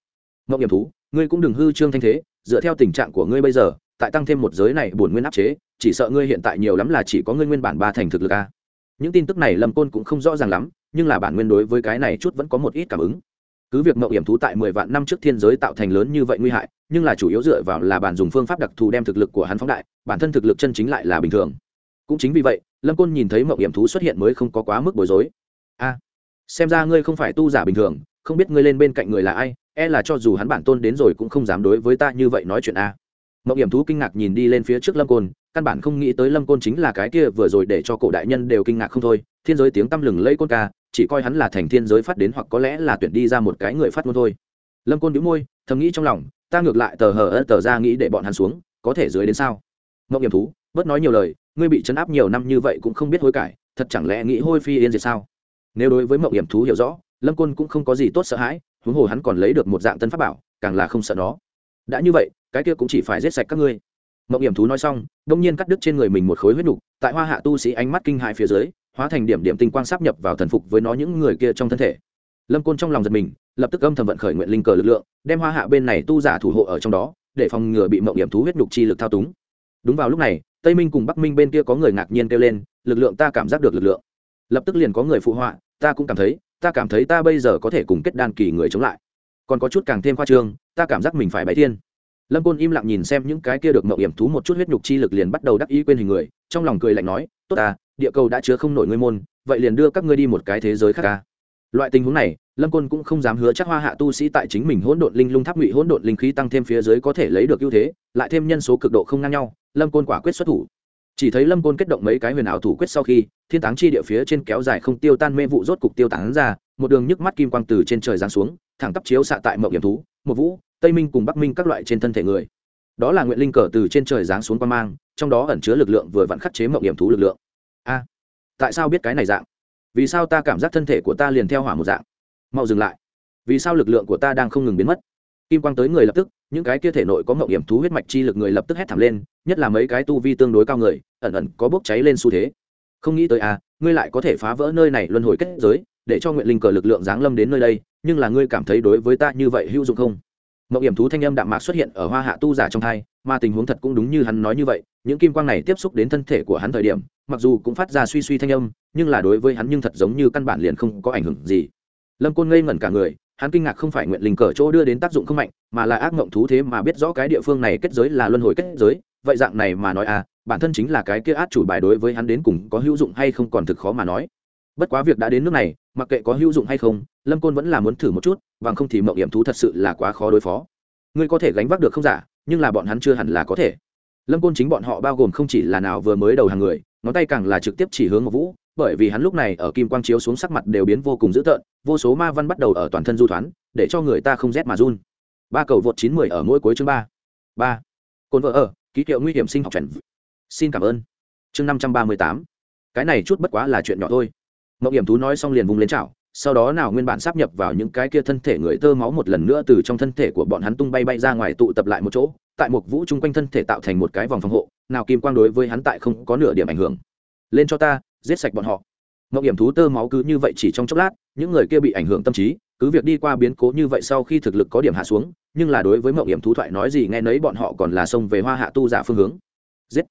Mậu hiểm thú, ngươi cũng đừng hư trương thanh thế, dựa theo tình trạng của ngươi bây giờ, tại tăng thêm một giới này bổn nguyên áp chế, chỉ sợ ngươi hiện tại nhiều lắm là chỉ có ngươi nguyên bản ba thành thực lực a. Những tin tức này lâm côn cũng không rõ ràng lắm, nhưng là bản nguyên đối với cái này chút vẫn có một ít cảm ứng. Cứ việc mậu hiểm thú tại mười vạn năm trước thiên giới tạo thành lớn như vậy nguy hại nhưng là chủ yếu dựa vào là bản dùng phương pháp đặc thù đem thực lực của hắn phóng đại, bản thân thực lực chân chính lại là bình thường. Cũng chính vì vậy, lâm côn nhìn thấy mậu hiểm thú xuất hiện mới không có quá mức bối rối. A, xem ra ngươi không phải tu giả bình thường, không biết ngươi lên bên cạnh người là ai e là cho dù hắn bản tôn đến rồi cũng không dám đối với ta như vậy nói chuyện a. Mậu hiểm thú kinh ngạc nhìn đi lên phía trước lâm côn, căn bản không nghĩ tới lâm côn chính là cái kia vừa rồi để cho cổ đại nhân đều kinh ngạc không thôi, thiên giới tiếng tăm lừng lẫy côn ca, chỉ coi hắn là thành thiên giới phát đến hoặc có lẽ là tuyển đi ra một cái người phát ngôn thôi. Lâm côn đĩu môi, thầm nghĩ trong lòng ta ngược lại tờ hờ ớt tờ ra nghĩ để bọn hắn xuống, có thể dưới đến sao? Mậu hiểm thú, bớt nói nhiều lời, ngươi bị chấn áp nhiều năm như vậy cũng không biết hối cải, thật chẳng lẽ nghĩ hôi phi yên diệt sao? Nếu đối với mộng hiểm thú hiểu rõ, lâm côn cũng không có gì tốt sợ hãi, huống hồ hắn còn lấy được một dạng tân pháp bảo, càng là không sợ nó. Đã như vậy, cái kia cũng chỉ phải giết sạch các ngươi. Mộng hiểm thú nói xong, đông nhiên cắt đứt trên người mình một khối huyết nục, tại hoa hạ tu sĩ ánh mắt kinh hại phía dưới, hóa thành điểm điểm tinh quang sáp nhập vào thần phục với nó những người kia trong thân thể lâm côn trong lòng giật mình, lập tức âm thầm vận khởi nguyện linh cờ lực lượng, đem hoa hạ bên này tu giả thủ hộ ở trong đó, để phòng ngừa bị mậu hiểm thú huyết nhục chi lực thao túng. Đúng vào lúc này, tây minh cùng bắc minh bên kia có người ngạc nhiên kêu lên, lực lượng ta cảm giác được lực lượng. Lập tức liền có người phụ họa, ta cũng cảm thấy, ta cảm thấy ta bây giờ có thể cùng kết đan kỳ người chống lại. Còn có chút càng thêm khoa trương, ta cảm giác mình phải bái thiên lâm côn im lặng nhìn xem những cái kia được mậu hiểm thú một chút huyết nhục chi lực liền bắt đầu đắc ý quên hình người, trong lòng cười lạnh nói, tốt ta, địa cầu đã chứa không nổi ngươi môn, vậy liền đưa các ngươi đi một cái thế giới khác ca. Loại tình huống này lâm côn cũng không dám hứa chắc hoa hạ tu sĩ tại chính mình hỗn độn linh lung tháp ngụy hỗn độn linh khí tăng thêm phía dưới có thể lấy được ưu thế, lại thêm nhân số cực độ không ngang nhau, lâm côn quả quyết xuất thủ. Chỉ thấy lâm côn kết động mấy cái huyền ảo thủ quyết sau khi, thiên táng chi địa phía trên kéo dài không tiêu tan mê vụ rốt cục tiêu tán ra, một đường nhức mắt kim quang từ trên trời giáng xuống, thẳng tắp chiếu xạ tại mộng hiểm thú, một vũ, tây minh cùng bắc minh các loại trên thân thể người. Đó là nguyện linh cờ từ trên trời giáng xuống qua mang, trong đó ẩn chứa lực lượng vừa vặn khắc chế mộng hiểm thú lực lượng. A, tại sao biết cái này dạng? Vì sao ta cảm giác thân thể của ta liền theo hỏa một dạng? Mau dừng lại. Vì sao lực lượng của ta đang không ngừng biến mất? Kim quang tới người lập tức, những cái kia thể nội có mộng hiểm thú huyết mạch chi lực người lập tức hét thảm lên, nhất là mấy cái tu vi tương đối cao người, ẩn ẩn có bốc cháy lên xu thế. Không nghĩ tới à ngươi lại có thể phá vỡ nơi này luân hồi kết giới, để cho nguyện linh cờ lực lượng giáng lâm đến nơi đây, nhưng là ngươi cảm thấy đối với ta như vậy hữu dụng không? Mộng hiểm thú thanh âm đạm mạc xuất hiện ở hoa hạ tu giả trong thai, mà tình huống thật cũng đúng như hắn nói như vậy, những kim quang này tiếp xúc đến thân thể của hắn thời điểm, mặc dù cũng phát ra suy suy thanh âm, nhưng là đối với hắn nhưng thật giống như căn bản liền không có ảnh hưởng gì lâm côn ngây ngẩn cả người, hắn kinh ngạc không phải nguyện linh cờ chỗ đưa đến tác dụng không mạnh, mà là ác mộng thú thế mà biết rõ cái địa phương này kết giới là luân hồi kết giới, vậy dạng này mà nói à bản thân chính là cái kia át chủ bài đối với hắn đến cùng có hữu dụng hay không còn thực khó mà nói. Bất quá việc đã đến nước này, mặc kệ có hữu dụng hay không, lâm côn vẫn là muốn thử một chút và không thì mộng hiểm thú thật sự là quá khó đối phó. Ngươi có thể gánh vác được không giả, nhưng là bọn hắn chưa hẳn là có thể. Lâm côn chính bọn họ bao gồm không chỉ là nào vừa mới đầu hàng người ngón tay càng là trực tiếp chỉ hướng một vũ, bởi vì hắn lúc này ở kim quang chiếu xuống sắc mặt đều biến vô cùng dữ tợn, vô số ma văn bắt đầu ở toàn thân du thoán, để cho người ta không rét mà run. Ba cầu vượt chín mười ở mỗi cuối chương ba. Ba. Cồn vợ ở, ký hiệu nguy hiểm sinh học chuẩn xin cảm ơn. Chương năm trăm ba mươi tám. Cái này chút bất quá là chuyện nhỏ thôi. Mậu hiểm thú nói xong liền vùng lên chảo, sau đó nào nguyên bản sắp nhập vào những cái kia thân thể người tơ máu một lần nữa từ trong thân thể của bọn hắn tung bay bay ra ngoài tụ tập lại một chỗ, tại một vũ chung quanh thân thể tạo thành một cái vòng phòng hộ nào kim quang đối với hắn tại không có nửa điểm ảnh hưởng. Lên cho ta, giết sạch bọn họ. Mậu hiểm thú tơ máu cứ như vậy chỉ trong chốc lát, những người kia bị ảnh hưởng tâm trí, cứ việc đi qua biến cố như vậy sau khi thực lực có điểm hạ xuống, nhưng là đối với mậu hiểm thú thoại nói gì nghe nấy bọn họ còn là xông về hoa hạ tu giả phương hướng. Giết.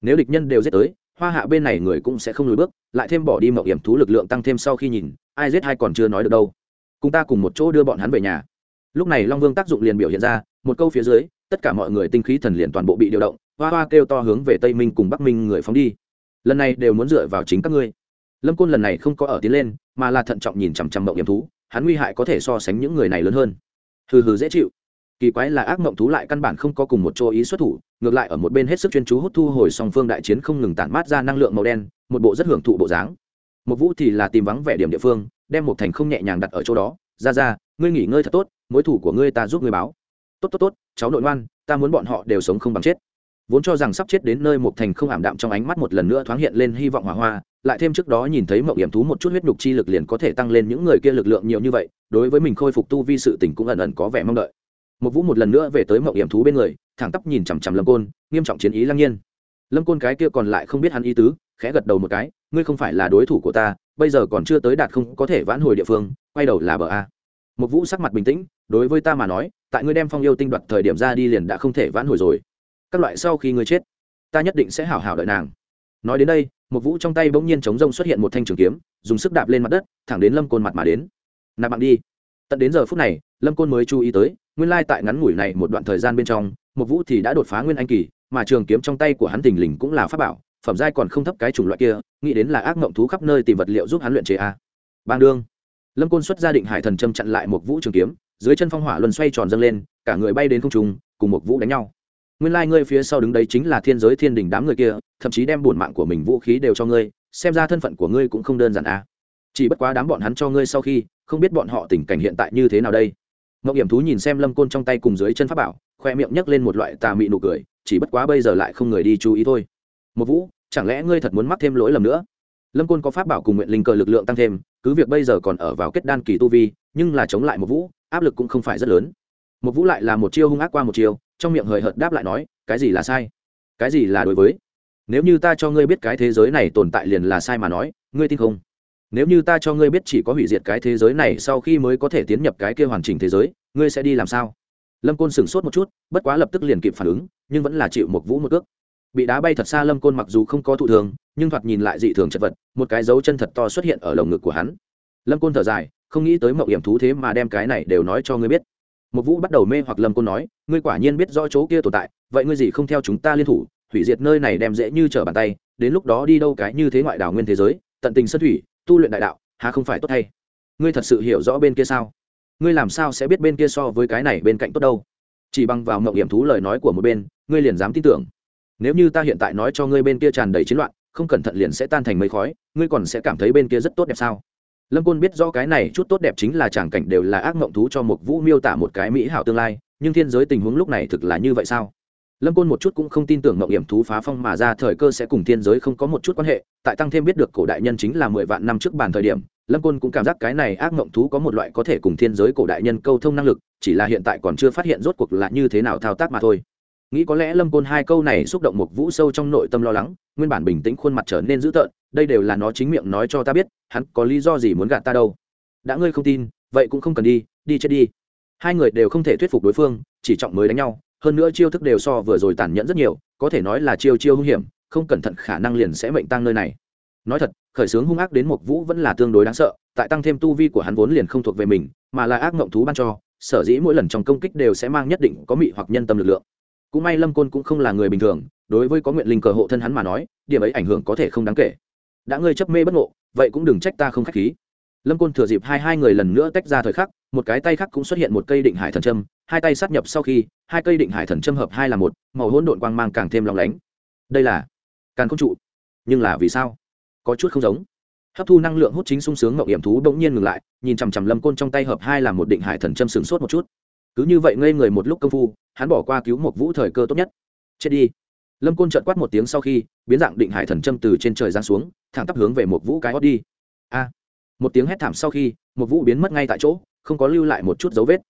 Nếu địch nhân đều giết tới, hoa hạ bên này người cũng sẽ không lùi bước, lại thêm bỏ đi mậu hiểm thú lực lượng tăng thêm sau khi nhìn, ai giết hay còn chưa nói được đâu. Cùng ta cùng một chỗ đưa bọn hắn về nhà. Lúc này long vương tác dụng liền biểu hiện ra, một câu phía dưới, tất cả mọi người tinh khí thần liền toàn bộ bị điều động hoa hoa kêu to hướng về tây minh cùng bắc minh người phóng đi. Lần này đều muốn dựa vào chính các ngươi. Lâm côn lần này không có ở tiến lên, mà là thận trọng nhìn chằm chằm mộng hiểm thú, hắn nguy hại có thể so sánh những người này lớn hơn. Hừ hừ dễ chịu. Kỳ quái là ác mộng thú lại căn bản không có cùng một chỗ ý xuất thủ, ngược lại ở một bên hết sức chuyên chú hút thu hồi song phương đại chiến không ngừng tản mát ra năng lượng màu đen, một bộ rất hưởng thụ bộ dáng. Một vũ thì là tìm vắng vẻ điểm địa phương, đem một thành không nhẹ nhàng đặt ở chỗ đó. Ra ra, ngươi nghỉ ngơi thật tốt, mối thủ của ngươi ta giúp ngươi báo. Tốt tốt tốt, cháu nội ngoan, ta muốn bọn họ đều sống không bằng chết vốn cho rằng sắp chết đến nơi một thành không ảm đạm trong ánh mắt một lần nữa thoáng hiện lên hy vọng hỏa hoa, lại thêm trước đó nhìn thấy mộng hiểm thú một chút huyết nhục chi lực liền có thể tăng lên những người kia lực lượng nhiều như vậy, đối với mình khôi phục tu vi sự tình cũng ẩn ẩn có vẻ mong đợi. Một vũ một lần nữa về tới mộng hiểm thú bên người, thẳng tắp nhìn chằm chằm lâm côn, nghiêm trọng chiến ý lăng nhiên. Lâm côn cái kia còn lại không biết hắn ý tứ, khẽ gật đầu một cái, ngươi không phải là đối thủ của ta, bây giờ còn chưa tới đạt không có thể vãn hồi địa phương, quay đầu là bờ a. Một vũ sắc mặt bình tĩnh, đối với ta mà nói, tại ngươi đem phong yêu tinh đoạt thời điểm ra đi liền đã không thể vãn hồi rồi các loại sau khi ngươi chết, ta nhất định sẽ hảo hảo đợi nàng. Nói đến đây, một vũ trong tay bỗng nhiên chống rông xuất hiện một thanh trường kiếm, dùng sức đạp lên mặt đất, thẳng đến lâm côn mặt mà đến. Nạp bạn đi. Tận đến giờ phút này, lâm côn mới chú ý tới, nguyên lai tại ngắn ngủi này một đoạn thời gian bên trong, một vũ thì đã đột phá nguyên anh kỳ, mà trường kiếm trong tay của hắn thình lình cũng là pháp bảo, phẩm giai còn không thấp cái chủng loại kia, nghĩ đến là ác mộng thú khắp nơi tìm vật liệu giúp hắn luyện chế a. Bang đương. Lâm côn xuất gia định hải thần châm chặn lại một vũ trường kiếm, dưới chân phong hỏa luân xoay tròn dâng lên, cả người bay đến không trung, cùng một vũ đánh nhau nguyên lai ngươi phía sau đứng đấy chính là thiên giới thiên đình đám người kia, thậm chí đem bổn mạng của mình vũ khí đều cho ngươi, xem ra thân phận của ngươi cũng không đơn giản à. Chỉ bất quá đám bọn hắn cho ngươi sau khi, không biết bọn họ tình cảnh hiện tại như thế nào đây. Mậu hiểm thú nhìn xem lâm côn trong tay cùng dưới chân pháp bảo, khoe miệng nhấc lên một loại tà mị nụ cười, chỉ bất quá bây giờ lại không người đi chú ý thôi. Một vũ, chẳng lẽ ngươi thật muốn mắc thêm lỗi lầm nữa? Lâm côn có pháp bảo cùng nguyện linh cờ lực lượng tăng thêm, cứ việc bây giờ còn ở vào kết đan kỳ tu vi, nhưng là chống lại một vũ, áp lực cũng không phải rất lớn. Một vũ lại là một chiêu hung ác qua một chiêu trong miệng hời hợt đáp lại nói, cái gì là sai? Cái gì là đối với? Nếu như ta cho ngươi biết cái thế giới này tồn tại liền là sai mà nói, ngươi tin không? Nếu như ta cho ngươi biết chỉ có hủy diệt cái thế giới này sau khi mới có thể tiến nhập cái kia hoàn chỉnh thế giới, ngươi sẽ đi làm sao? Lâm côn sửng sốt một chút, bất quá lập tức liền kịp phản ứng, nhưng vẫn là chịu một vũ một cước bị đá bay thật xa lâm côn mặc dù không có thụ thường, nhưng thoạt nhìn lại dị thường chật vật, một cái dấu chân thật to xuất hiện ở lồng ngực của hắn. Lâm côn thở dài, không nghĩ tới mậu hiểm thú thế mà đem cái này đều nói cho ngươi biết một vũ bắt đầu mê hoặc lâm côn nói, ngươi quả nhiên biết rõ chỗ kia tồn tại, vậy ngươi gì không theo chúng ta liên thủ, hủy diệt nơi này đem dễ như trở bàn tay, đến lúc đó đi đâu cái như thế ngoại đảo nguyên thế giới, tận tình sân thủy, tu luyện đại đạo hà không phải tốt hay? Ngươi thật sự hiểu rõ bên kia sao? Ngươi làm sao sẽ biết bên kia so với cái này bên cạnh tốt đâu? Chỉ bằng vào mộng hiểm thú lời nói của một bên, ngươi liền dám tin tưởng. Nếu như ta hiện tại nói cho ngươi bên kia tràn đầy chiến loạn, không cẩn thận liền sẽ tan thành mây khói, ngươi còn sẽ cảm thấy bên kia rất tốt đẹp sao? Lâm côn biết do cái này chút tốt đẹp chính là tràng cảnh đều là ác mộng thú cho một vũ miêu tả một cái mỹ hảo tương lai, nhưng thiên giới tình huống lúc này thực là như vậy sao? Lâm côn một chút cũng không tin tưởng mộng hiểm thú phá phong mà ra thời cơ sẽ cùng thiên giới không có một chút quan hệ, tại tăng thêm biết được cổ đại nhân chính là mười vạn năm trước bàn thời điểm, lâm côn cũng cảm giác cái này ác mộng thú có một loại có thể cùng thiên giới cổ đại nhân câu thông năng lực, chỉ là hiện tại còn chưa phát hiện rốt cuộc là như thế nào thao tác mà thôi. Nghĩ có lẽ lâm côn hai câu này xúc động một vũ sâu trong nội tâm lo lắng, nguyên bản bình tĩnh khuôn mặt trở nên dữ tợn đây đều là nó chính miệng nói cho ta biết, hắn có lý do gì muốn gạt ta đâu. Đã ngươi không tin, vậy cũng không cần đi đi chết đi. Hai người đều không thể thuyết phục đối phương, chỉ trọng mới đánh nhau, hơn nữa chiêu thức đều so vừa rồi tàn nhẫn rất nhiều, có thể nói là chiêu chiêu hung hiểm, không cẩn thận khả năng liền sẽ mệnh tăng nơi này. Nói thật, khởi sướng hung ác đến một vũ vẫn là tương đối đáng sợ, tại tăng thêm tu vi của hắn vốn liền không thuộc về mình, mà là ác mộng thú ban cho, sở dĩ mỗi lần trong công kích đều sẽ mang nhất định có mị hoặc nhân tâm lực lượng. Cũng may lâm côn cũng không là người bình thường, đối với có nguyện linh cờ hộ thân hắn mà nói, điểm ấy ảnh hưởng có thể không đáng kể đã ngươi chấp mê bất ngộ, vậy cũng đừng trách ta không k h á c h khí. Lâm côn thừa dịp hai hai người lần nữa tách ra thời khắc, một cái tay khác cũng xuất hiện một cây định hải thần châm, hai tay sát nhập sau khi, hai cây định hải thần châm hợp hai là một, màu hỗn độn quang mang càng thêm lòng lánh. Đây là càng không trụ. Nhưng là vì sao? Có chút không giống. Hấp thu năng lượng hút chính sung sướng ngậu hiểm thú bỗng nhiên ngừng lại, nhìn chằm chằm lâm côn trong tay hợp hai là một định hải thần châm sửng sốt một chút. Cứ như vậy ngây người một lúc công phu, hắn bỏ qua cứu một vũ thời cơ tốt nhất. Chết đi. Lâm côn trợt quát một tiếng sau khi, biến dạng định hải thần châm từ trên trời giáng xuống thẳng tắp hướng về một vũ cái hót đi. A. Một tiếng hét thảm sau khi, một vũ biến mất ngay tại chỗ, không có lưu lại một chút dấu vết.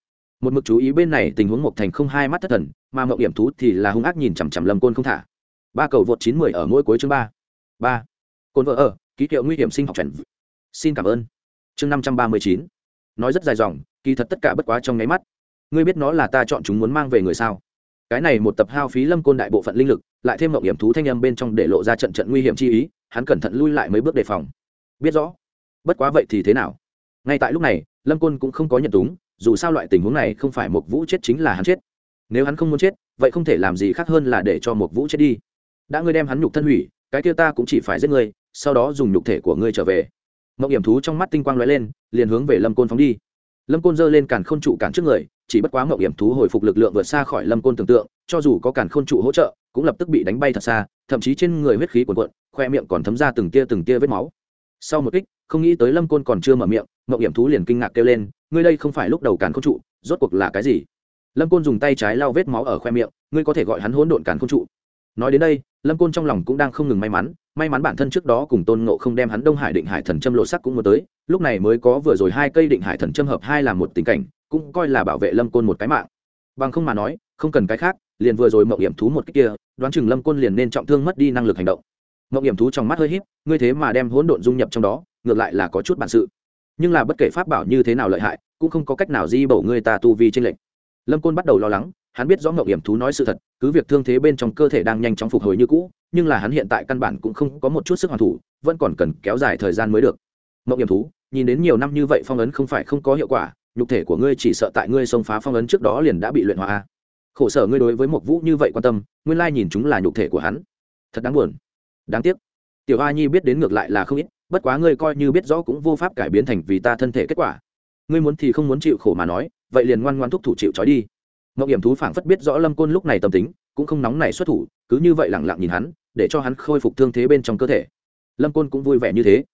Một mực chú ý bên này tình huống một thành không hai mắt thất thần, mà mậu hiểm thú thì là hung ác nhìn chằm chằm lâm côn không thả. Ba cầu vượt chín mười ở mỗi cuối chương ba. Ba. Côn vợ ở, ký hiệu nguy hiểm sinh học trần xin cảm ơn. Chương năm trăm ba mươi chín. Nói rất dài dòng, kỳ thật tất cả bất quá trong nháy mắt. Ngươi biết nó là ta chọn chúng muốn mang về người sao? Cái này một tập hao phí lâm côn đại bộ phận linh lực, lại thêm mộng hiểm thú thanh âm bên trong để lộ ra trận trận nguy hiểm chi ý hắn cẩn thận lui lại mấy bước đề phòng. Biết rõ. Bất quá vậy thì thế nào? Ngay tại lúc này, lâm côn cũng không có nhận túng, dù sao loại tình huống này không phải một vũ chết chính là hắn chết. Nếu hắn không muốn chết, vậy không thể làm gì khác hơn là để cho một vũ chết đi. Đã ngươi đem hắn nhục thân hủy, cái kia ta cũng chỉ phải giết ngươi, sau đó dùng nhục thể của ngươi trở về. Mộng hiểm thú trong mắt tinh quang lóe lên, liền hướng về lâm côn phóng đi. Lâm côn giơ lên càn khôn trụ cản trước người, chỉ bất quá mộng hiểm thú hồi phục lực lượng vượt xa khỏi lâm côn tưởng tượng, cho dù có càn khôn trụ hỗ trợ, cũng lập tức bị đánh bay thật xa, thậm chí trên người huyết khí cuồn cuộn khoe miệng còn thấm ra từng tia từng tia vết máu. Sau một kích, không nghĩ tới lâm côn còn chưa mở miệng mậu hiểm thú liền kinh ngạc kêu lên, ngươi đây không phải lúc đầu càn không trụ, rốt cuộc là cái gì? Lâm côn dùng tay trái lau vết máu ở khoe miệng, ngươi có thể gọi hắn hỗn độn càn không trụ. Nói đến đây, lâm côn trong lòng cũng đang không ngừng may mắn may mắn bản thân trước đó cùng tôn ngộ không đem hắn đông hải định hải thần châm lộ sắc cũng muốn tới, lúc này mới có vừa rồi hai cây định hải thần châm hợp hai là một tình cảnh, cũng coi là bảo vệ lâm côn một cái mạng. Bằng không mà nói, không cần cái khác, liền vừa rồi mậu hiểm thú một cách kia, đoán chừng lâm côn liền nên trọng thương mất đi năng lực hành động mộng hiểm thú trong mắt hơi h í p ngươi thế mà đem hỗn độn dung nhập trong đó, ngược lại là có chút bản sự. Nhưng là bất kể pháp bảo như thế nào lợi hại, cũng không có cách nào di bổ ngươi ta tu vi trên lệnh. Lâm côn bắt đầu lo lắng, hắn biết rõ ngậu hiểm thú nói sự thật, cứ việc thương thế bên trong cơ thể đang nhanh chóng phục hồi như cũ, nhưng là hắn hiện tại căn bản cũng không có một chút sức hoàn thủ, vẫn còn cần kéo dài thời gian mới được. Ngậu hiểm thú, nhìn đến nhiều năm như vậy phong ấn không phải không có hiệu quả, nhục thể của ngươi chỉ sợ tại ngươi xông phá phong ấn trước đó liền đã bị luyện hóa. Khổ sở ngươi đối với một vũ như vậy quan tâm, nguyên lai nhìn chúng là nhục thể của hắn. Thật đáng buồn đáng tiếc. Tiểu a nhi biết đến ngược lại là không ít, bất quá ngươi coi như biết rõ cũng vô pháp cải biến thành vì ta thân thể kết quả. Ngươi muốn thì không muốn chịu khổ mà nói, vậy liền ngoan ngoan thúc thủ chịu trói đi. Mộng hiểm thú phảng phất biết rõ lâm côn lúc này tâm tính, cũng không nóng này xuất thủ, cứ như vậy lẳng lặng nhìn hắn, để cho hắn khôi phục thương thế bên trong cơ thể. Lâm côn cũng vui vẻ như thế.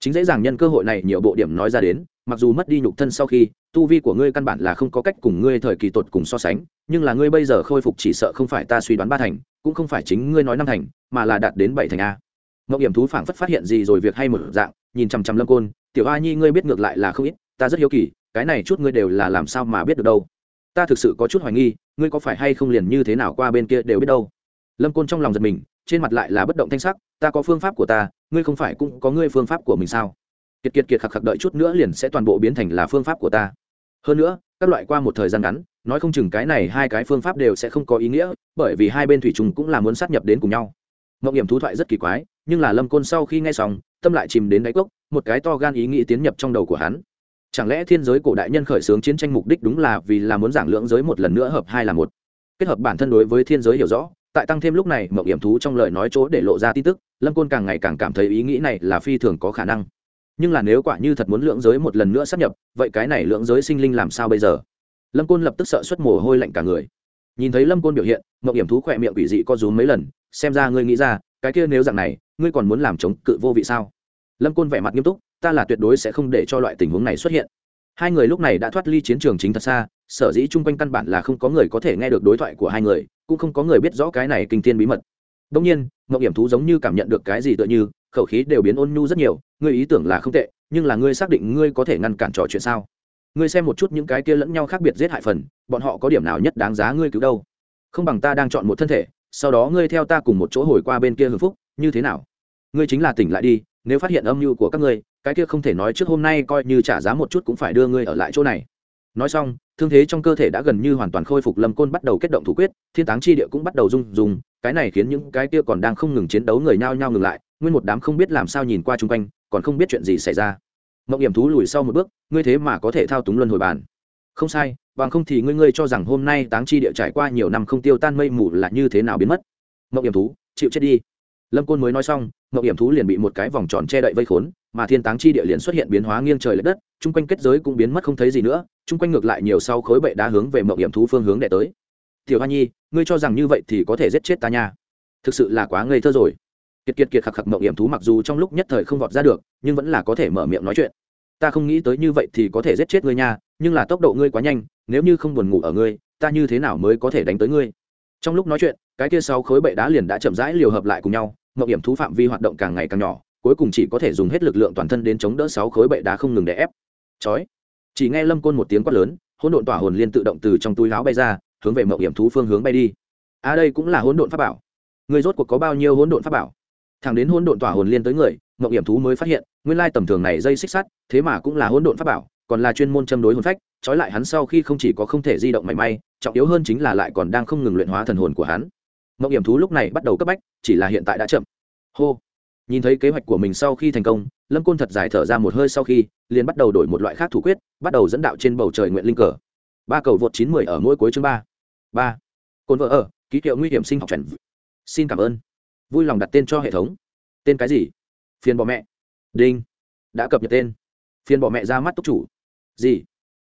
Chính dễ dàng nhân cơ hội này nhiều bộ điểm nói ra đến, mặc dù mất đi nhục thân sau khi, tu vi của ngươi căn bản là không có cách cùng ngươi thời kỳ tột cùng so sánh, nhưng là ngươi bây giờ khôi phục chỉ sợ không phải ta suy đoán ba thành cũng không phải chính ngươi nói năm thành, mà là đạt đến bảy thành a. Mậu hiểm thú phảng phất phát hiện gì rồi việc hay một dạng, nhìn chằm chằm lâm côn, tiểu a nhi, ngươi biết ngược lại là không ít, ta rất hiếu kỳ, cái này chút ngươi đều là làm sao mà biết được đâu? Ta thực sự có chút hoài nghi, ngươi có phải hay không liền như thế nào qua bên kia đều biết đâu? Lâm côn trong lòng giật mình, trên mặt lại là bất động thanh sắc, ta có phương pháp của ta, ngươi không phải cũng có ngươi phương pháp của mình sao? Kiệt kiệt kiệt khạc khạc đợi chút nữa liền sẽ toàn bộ biến thành là phương pháp của ta. Hơn nữa, các loại qua một thời gian ngắn nói không chừng cái này hai cái phương pháp đều sẽ không có ý nghĩa, bởi vì hai bên thủy trùng cũng là muốn sát nhập đến cùng nhau. Mộng hiểm thú thoại rất kỳ quái, nhưng là lâm côn sau khi nghe xong, tâm lại chìm đến đáy cốc, một cái to gan ý nghĩ tiến nhập trong đầu của hắn. Chẳng lẽ thiên giới cổ đại nhân khởi xướng chiến tranh mục đích đúng là vì là muốn giảng lưỡng giới một lần nữa hợp hai là một? Kết hợp bản thân đối với thiên giới hiểu rõ, tại tăng thêm lúc này mộng hiểm thú trong lời nói chỗ để lộ ra tin tức, lâm côn càng ngày càng cảm thấy ý nghĩ này là phi thường có khả năng. Nhưng là nếu quả như thật muốn lưỡng giới một lần nữa sắp nhập, vậy cái này lưỡng giới sinh linh làm sao bây giờ? Lâm côn lập tức sợ xuất mồ hôi lạnh cả người. Nhìn thấy lâm côn biểu hiện mậu hiểm thú khỏe miệng quỷ dị co rúm mấy lần, xem ra ngươi nghĩ ra, cái kia nếu dạng này, ngươi còn muốn làm chống cự vô vị sao? Lâm côn vẻ mặt nghiêm túc, ta là tuyệt đối sẽ không để cho loại tình huống này xuất hiện. Hai người lúc này đã thoát ly chiến trường chính thật xa, sở dĩ chung quanh căn bản là không có người có thể nghe được đối thoại của hai người, cũng không có người biết rõ cái này kinh thiên bí mật. Đông nhiên mậu hiểm thú giống như cảm nhận được cái gì tựa như, khẩu khí đều biến ôn nhu rất nhiều, ngươi ý tưởng là không tệ, nhưng là ngươi xác định ngươi có thể ngăn cản trò chuyện sao? Ngươi xem một chút những cái kia lẫn nhau khác biệt giết hại phần, bọn họ có điểm nào nhất đáng giá ngươi cứu đâu? Không bằng ta đang chọn một thân thể, sau đó ngươi theo ta cùng một chỗ hồi qua bên kia hưng phúc, như thế nào? Ngươi chính là tỉnh lại đi, nếu phát hiện âm mưu của các ngươi, cái kia không thể nói trước hôm nay coi như trả giá một chút cũng phải đưa ngươi ở lại chỗ này. Nói xong, thương thế trong cơ thể đã gần như hoàn toàn khôi phục, lâm côn bắt đầu kết động thủ quyết, thiên táng chi địa cũng bắt đầu rung rung, cái này khiến những cái kia còn đang không ngừng chiến đấu người nhao nhao ngừng lại, nguyên một đám không biết làm sao nhìn qua chung quanh, còn không biết chuyện gì xảy ra mộng điểm thú lùi sau một bước, ngươi thế mà có thể thao túng luân hồi bàn không sai, bằng không thì ngươi ngươi cho rằng hôm nay táng chi địa trải qua nhiều năm không tiêu tan mây mù là như thế nào biến mất? Mộng điểm thú, chịu chết đi. Lâm côn mới nói xong, mộng điểm thú liền bị một cái vòng tròn che đậy vây khốn, mà thiên táng chi địa liền xuất hiện biến hóa nghiêng trời l ệ đất, chung quanh kết giới cũng biến mất không thấy gì nữa, chung quanh ngược lại nhiều sau khối bệ đá hướng về mộng điểm thú phương hướng để tới. Tiểu hoa nhi, ngươi cho rằng như vậy thì có thể giết chết ta nha. Thực sự là quá ngây thơ rồi kiệt kiệt kiệt khạc khạc mộng hiểm thú mặc dù trong lúc nhất thời không vọt ra được, nhưng vẫn là có thể mở miệng nói chuyện. Ta không nghĩ tới như vậy thì có thể giết chết ngươi nha, nhưng là tốc độ ngươi quá nhanh, nếu như không buồn ngủ ở ngươi, ta như thế nào mới có thể đánh tới ngươi? Trong lúc nói chuyện, cái kia sáu khối bệ đá liền đã chậm rãi liều hợp lại cùng nhau, mộng hiểm thú phạm vi hoạt động càng ngày càng nhỏ, cuối cùng chỉ có thể dùng hết lực lượng toàn thân đến chống đỡ sáu khối bệ đá không ngừng để ép. Chói. Chỉ nghe lâm côn một tiếng quát lớn, hỗn độn tỏa hồn liên tự động từ trong túi láo bay ra, hướng về mộng hiểm thú phương hướng bay đi. A à đây cũng là hỗn độn pháp bảo. Người rốt cuộc có bao nhiêu hỗn độn pháp bảo? Thẳng đến hỗn độn tỏa hồn liên tới người mậu hiểm thú mới phát hiện, nguyên lai tầm thường này dây xích sắt, thế mà cũng là hỗn độn pháp bảo, còn là chuyên môn châm đối hồn phách, trói lại hắn sau khi không chỉ có không thể di động mảy may, trọng yếu hơn chính là lại còn đang không ngừng luyện hóa thần hồn của hắn. Mậu hiểm thú lúc này bắt đầu cấp bách, chỉ là hiện tại đã chậm. Hô. Nhìn thấy kế hoạch của mình sau khi thành công, lâm côn thật dài thở ra một hơi sau khi, liền bắt đầu đổi một loại khác thủ quyết, bắt đầu dẫn đạo trên bầu trời nguyện linh cờ. Ba cầu vượt chín mười ở mỗi cuối chương ba. Ba. Cồn vợ ở, ký hiệu nguy hiểm sinh học trần xin cảm ơn vui lòng đặt tên cho hệ thống. Tên cái gì? Phiền bọ mẹ. Đinh. Đã cập nhật tên. Phiền bọ mẹ ra mắt túc chủ. Gì?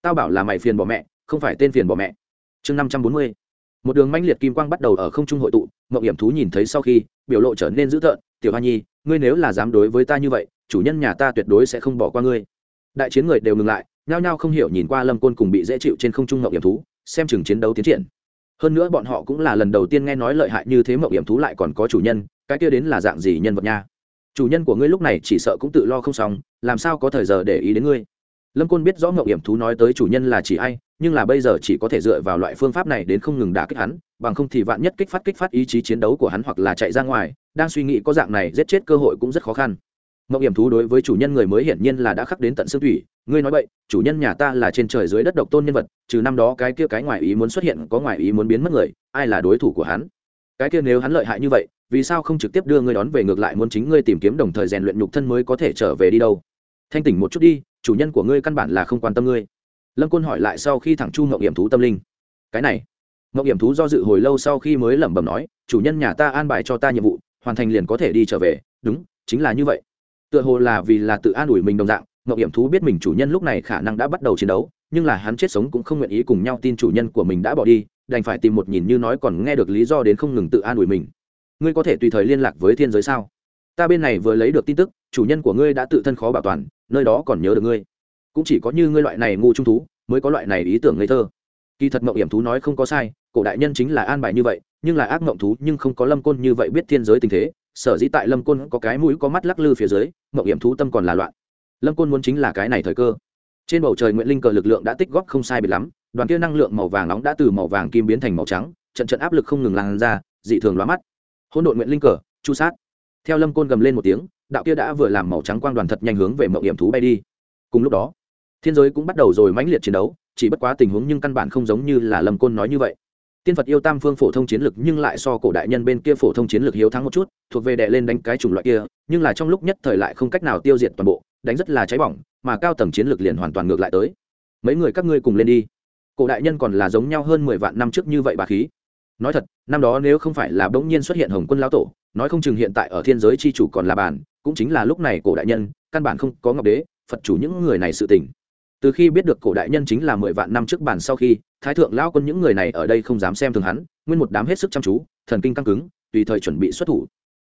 Tao bảo là mày phiền bọ mẹ, không phải tên phiền bọ mẹ. Chương năm trăm bốn mươi. Một đường manh liệt kim quang bắt đầu ở không trung hội tụ mậu hiểm thú nhìn thấy sau khi, biểu lộ trở nên dữ tợn. Tiểu hoa nhi, ngươi nếu là dám đối với ta như vậy, chủ nhân nhà ta tuyệt đối sẽ không bỏ qua ngươi. Đại chiến người đều ngừng lại, nhao nhao không hiểu nhìn qua lâm côn cùng bị dễ chịu trên không trung mậu hiểm thú, xem chừng chiến đấu tiến triển hơn nữa bọn họ cũng là lần đầu tiên nghe nói lợi hại như thế mậu hiểm thú lại còn có chủ nhân, cái kia đến là dạng gì nhân vật nha? Chủ nhân của ngươi lúc này chỉ sợ cũng tự lo không xong, làm sao có thời giờ để ý đến ngươi? Lâm côn biết rõ mậu hiểm thú nói tới chủ nhân là chỉ ai, nhưng là bây giờ chỉ có thể dựa vào loại phương pháp này đến không ngừng đả kích hắn, bằng không thì vạn nhất kích phát kích phát ý chí chiến đấu của hắn hoặc là chạy ra ngoài, đang suy nghĩ có dạng này giết chết cơ hội cũng rất khó khăn mộng hiểm thú đối với chủ nhân người mới hiển nhiên là đã khắc đến tận xương thủy. Ngươi nói vậy chủ nhân nhà ta là trên trời dưới đất độc tôn nhân vật, trừ năm đó cái kia cái ngoài ý muốn xuất hiện, có ngoài ý muốn biến mất người, ai là đối thủ của hắn? Cái kia nếu hắn lợi hại như vậy, vì sao không trực tiếp đưa ngươi đón về ngược lại muốn chính ngươi tìm kiếm đồng thời rèn luyện nhục thân mới có thể trở về đi đâu? Thanh tỉnh một chút đi, chủ nhân của ngươi căn bản là không quan tâm ngươi. Lâm côn hỏi lại sau khi thẳng chu mộng hiểm thú tâm linh. Cái này, mộng hiểm thú do dự hồi lâu sau khi mới lẩm bẩm nói, chủ nhân nhà ta an bài cho ta nhiệm vụ, hoàn thành liền có thể đi trở về. Đúng, chính là như vậy tựa hồ là vì là tự an ủi mình đồng dạng mậu hiểm thú biết mình chủ nhân lúc này khả năng đã bắt đầu chiến đấu, nhưng là hắn chết sống cũng không nguyện ý cùng nhau tin chủ nhân của mình đã bỏ đi, đành phải tìm một nhìn như nói còn nghe được lý do đến không ngừng tự an ủi mình. Ngươi có thể tùy thời liên lạc với thiên giới sao? Ta bên này vừa lấy được tin tức, chủ nhân của ngươi đã tự thân khó bảo toàn, nơi đó còn nhớ được ngươi. Cũng chỉ có như ngươi loại này ngu trung thú, mới có loại này ý tưởng ngây thơ. Kỳ thật mộng hiểm thú nói không có sai, cổ đại nhân chính là an bài như vậy, nhưng là ác mộng thú nhưng không có lâm côn như vậy biết thiên giới tình thế sở dĩ tại lâm côn có cái mũi có mắt lắc lư phía dưới mậu hiểm thú tâm còn là loạn. Lâm côn muốn chính là cái này thời cơ. Trên bầu trời nguyện linh cờ lực lượng đã tích góp không sai biệt lắm, đoàn kia năng lượng màu vàng nóng đã từ màu vàng kim biến thành màu trắng, trận trận áp lực không ngừng lan ra, dị thường lóa mắt. Hỗn độn nguyện linh cờ, chu sát. Theo lâm côn gầm lên một tiếng, đạo kia đã vừa làm màu trắng quang đoàn thật nhanh hướng về mậu hiểm thú bay đi. Cùng lúc đó, thiên giới cũng bắt đầu rồi mãnh liệt chiến đấu, chỉ bất quá tình huống nhưng căn bản không giống như là lâm côn nói như vậy tiên phật yêu tam phương phổ thông chiến lực nhưng lại so cổ đại nhân bên kia phổ thông chiến lực hiếu thắng một chút, thuộc về đệ lên đánh cái chủng loại kia, nhưng là trong lúc nhất thời lại không cách nào tiêu diệt toàn bộ, đánh rất là cháy bỏng, mà cao tầng chiến lực liền hoàn toàn ngược lại tới. Mấy người các ngươi cùng lên đi. Cổ đại nhân còn là giống nhau hơn mười vạn năm trước như vậy bà khí. Nói thật, năm đó nếu không phải là bỗng nhiên xuất hiện hồng quân lão tổ, nói không chừng hiện tại ở thiên giới c h i chủ còn là bản cũng chính là lúc này cổ đại nhân, căn bản không có ngọc đế, phật chủ những người này sự tình từ khi biết được cổ đại nhân chính là mười vạn năm trước bản sau khi, thái thượng lão quân những người này ở đây không dám xem thường hắn, nguyên một đám hết sức chăm chú, thần kinh căng cứng, tùy thời chuẩn bị xuất thủ.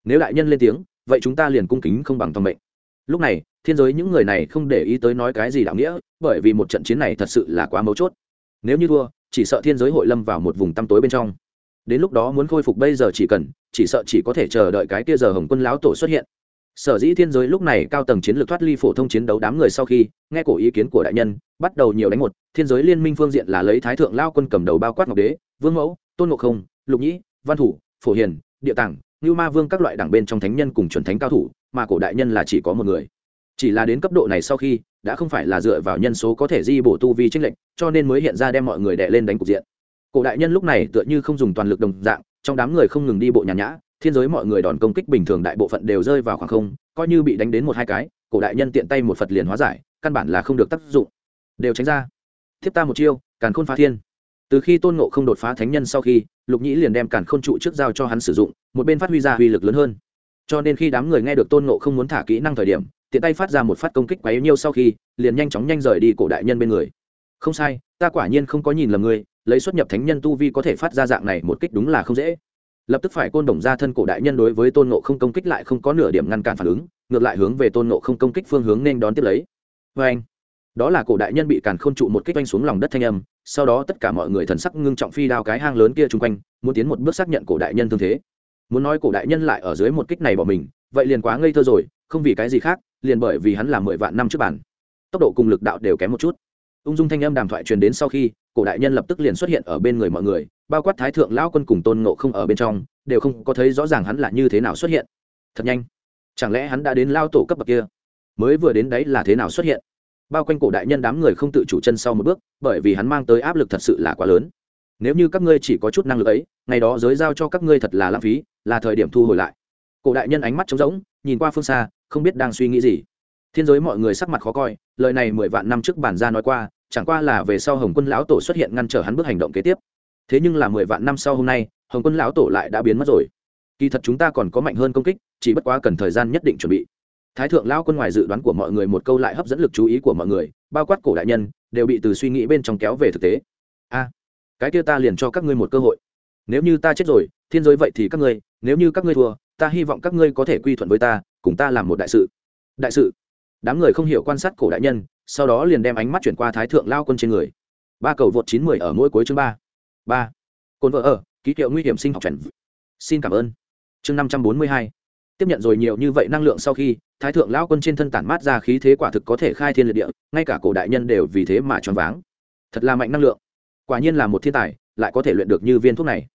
Nếu đại nhân lên tiếng, vậy chúng ta liền cung kính không bằng toàn mệnh. Lúc này, thiên giới những người này không để ý tới nói cái gì đạo nghĩa, bởi vì một trận chiến này thật sự là quá mấu chốt. Nếu như thua, chỉ sợ thiên giới hội lâm vào một vùng tăm tối bên trong. Đến lúc đó muốn khôi phục bây giờ chỉ cần, chỉ sợ chỉ có thể chờ đợi cái kia giờ hồng quân lão tổ xuất hiện sở dĩ thiên giới lúc này cao tầng chiến lược thoát ly phổ thông chiến đấu đám người sau khi nghe cổ ý kiến của đại nhân, bắt đầu nhiều đánh một, thiên giới liên minh phương diện là lấy thái thượng lao quân cầm đầu bao quát ngọc đế, vương mẫu, tôn ngộ không, lục nhĩ, văn thủ, phổ hiền, địa tàng như ma vương các loại đảng bên trong thánh nhân cùng chuẩn thánh cao thủ, mà cổ đại nhân là chỉ có một người. Chỉ là đến cấp độ này sau khi, đã không phải là dựa vào nhân số có thể di bổ tu vi tranh lệnh cho nên mới hiện ra đem mọi người đè lên đánh cục diện. Cổ đại nhân lúc này tựa như không dùng toàn lực đồng dạng, trong đám người không ngừng đi bộ nhàn nhã thiên giới mọi người đòn công kích bình thường đại bộ phận đều rơi vào khoảng không, coi như bị đánh đến một hai cái, cổ đại nhân tiện tay một phật liền hóa giải, căn bản là không được tác dụng. Đều tránh ra. Thiếp ta một chiêu, càn khôn phá thiên. Từ khi tôn ngộ không đột phá thánh nhân sau khi, lục nhĩ liền đem càn khôn trụ trước giao cho hắn sử dụng, một bên phát huy ra uy lực lớn hơn. Cho nên khi đám người nghe được tôn ngộ không muốn thả kỹ năng thời điểm, tiện tay phát ra một phát công kích quấy nhiêu sau khi, liền nhanh chóng nhanh rời đi cổ đại nhân bên người. Không sai, ta quả nhiên không có nhìn lầm người lấy xuất nhập thánh nhân tu vi có thể phát ra dạng này một kích đúng là không dễ lập tức phải côn đồng ra thân cổ đại nhân đối với tôn nộ không công kích lại không có nửa điểm ngăn cản phản ứng, ngược lại hướng về tôn nộ không công kích phương hướng nên đón tiếp lấy. Vê anh, đó là cổ đại nhân bị càn khôn trụ một kích oanh xuống lòng đất thanh âm, sau đó tất cả mọi người thần sắc ngưng trọng phi đao cái hang lớn kia chung quanh, muốn tiến một bước xác nhận cổ đại nhân thương thế. Muốn nói cổ đại nhân lại ở dưới một kích này bỏ mình, vậy liền quá ngây thơ rồi, không vì cái gì khác, liền bởi vì hắn là mười vạn năm trước bản. Tốc độ cùng lực đạo đều kém một chút ung dung thanh âm đàm thoại truyền đến sau khi, cổ đại nhân lập tức liền xuất hiện ở bên người mọi người, bao quát thái thượng lão quân cùng tôn ngộ không ở bên trong, đều không có thấy rõ ràng hắn là như thế nào xuất hiện. Thật nhanh. Chẳng lẽ hắn đã đến lao tổ cấp bậc kia? Mới vừa đến đấy là thế nào xuất hiện? Bao quanh cổ đại nhân đám người không tự chủ chân sau một bước, bởi vì hắn mang tới áp lực thật sự là quá lớn. Nếu như các ngươi chỉ có chút năng lực ấy, ngày đó giới giao cho các ngươi thật là lãng phí, là thời điểm thu hồi lại. Cổ đại nhân ánh mắt trống rỗng, nhìn qua phương xa, không biết đang suy nghĩ gì thiên giới mọi người sắc mặt khó coi, lời này mười vạn năm trước bản gia nói qua, chẳng qua là về sau hồng quân lão tổ xuất hiện ngăn trở hắn bước hành động kế tiếp. Thế nhưng là mười vạn năm sau hôm nay, hồng quân lão tổ lại đã biến mất rồi. Kỳ thật chúng ta còn có mạnh hơn công kích, chỉ bất quá cần thời gian nhất định chuẩn bị. Thái thượng lão quân ngoài dự đoán của mọi người một câu lại hấp dẫn lực chú ý của mọi người, bao quát cổ đại nhân, đều bị từ suy nghĩ bên trong kéo về thực tế. A, cái kia ta liền cho các ngươi một cơ hội. Nếu như ta chết rồi, thiên giới vậy thì các ngươi, nếu như các ngươi thua, ta hy vọng các ngươi có thể quy thuận với ta, cùng ta làm một đại sự. Đại sự? Đám người không hiểu quan sát cổ đại nhân, sau đó liền đem ánh mắt chuyển qua thái thượng lao quân trên người. Ba cầu vượt chín mười ở mỗi cuối chương ba. Ba. Cồn vợ ở, ký hiệu nguy hiểm sinh học chuẩn xin cảm ơn. Chương năm trăm bốn mươi hai. Tiếp nhận rồi nhiều như vậy năng lượng sau khi, thái thượng lao quân trên thân tản mát ra khí thế quả thực có thể khai thiên liệt địa, ngay cả cổ đại nhân đều vì thế mà choáng váng. Thật là mạnh năng lượng. Quả nhiên là một thiên tài, lại có thể luyện được như viên thuốc này.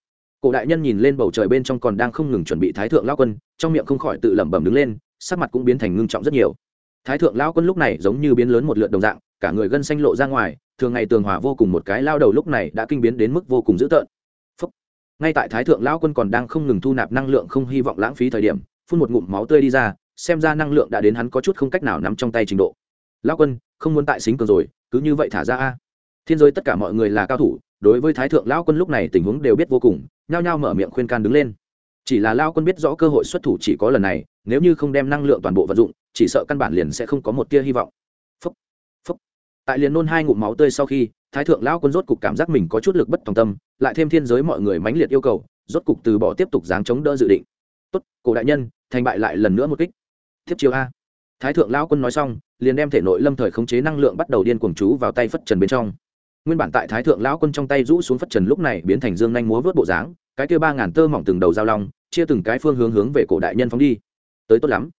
Cổ đại nhân nhìn lên bầu trời bên trong còn đang không ngừng chuẩn bị thái thượng lao quân, trong miệng không khỏi tự lẩm bẩm đứng lên, sắc mặt cũng biến thành ngưng trọng rất nhiều thái thượng lao quân lúc này giống như biến lớn một lượt đồng dạng, cả người gân xanh lộ ra ngoài, thường ngày tường hòa vô cùng một cái lao đầu lúc này đã kinh biến đến mức vô cùng dữ tợn. Phúc. ngay tại thái thượng lao quân còn đang không ngừng thu nạp năng lượng không hy vọng lãng phí thời điểm, phun một ngụm máu tươi đi ra, xem ra năng lượng đã đến hắn có chút không cách nào nắm trong tay trình độ. Lao quân, không muốn tại xính cường rồi, cứ như vậy thả ra a. Thiên giới tất cả mọi người là cao thủ, đối với thái thượng lao quân lúc này tình huống đều biết vô cùng, nhao nhao mở miệng khuyên can đứng lên chỉ là lao quân biết rõ cơ hội xuất thủ chỉ có lần này nếu như không đem năng lượng toàn bộ vận dụng chỉ sợ căn bản liền sẽ không có một tia hy vọng. Phúc, phúc. tại liền nôn hai ngụm máu tươi sau khi thái thượng lão quân rốt cục cảm giác mình có chút lực bất tòng tâm lại thêm thiên giới mọi người mãnh liệt yêu cầu rốt cục từ bỏ tiếp tục dáng chống đỡ dự định. Tốt cổ đại nhân thành bại lại lần nữa một kích. Tiếp chiều a. Thái thượng lão quân nói xong liền đem thể nội lâm thời khống chế năng lượng bắt đầu điên cuồng chú vào tay phất trần bên trong. Nguyên bản tại thái thượng lão quân trong tay rũ xuống phất trần lúc này biến thành dương nhanh múa vớt bộ dáng cái kia ba ngàn tơ mỏng từng đầu dao long chia từng cái phương hướng hướng về cổ đại nhân phóng đi. Tới tốt lắm.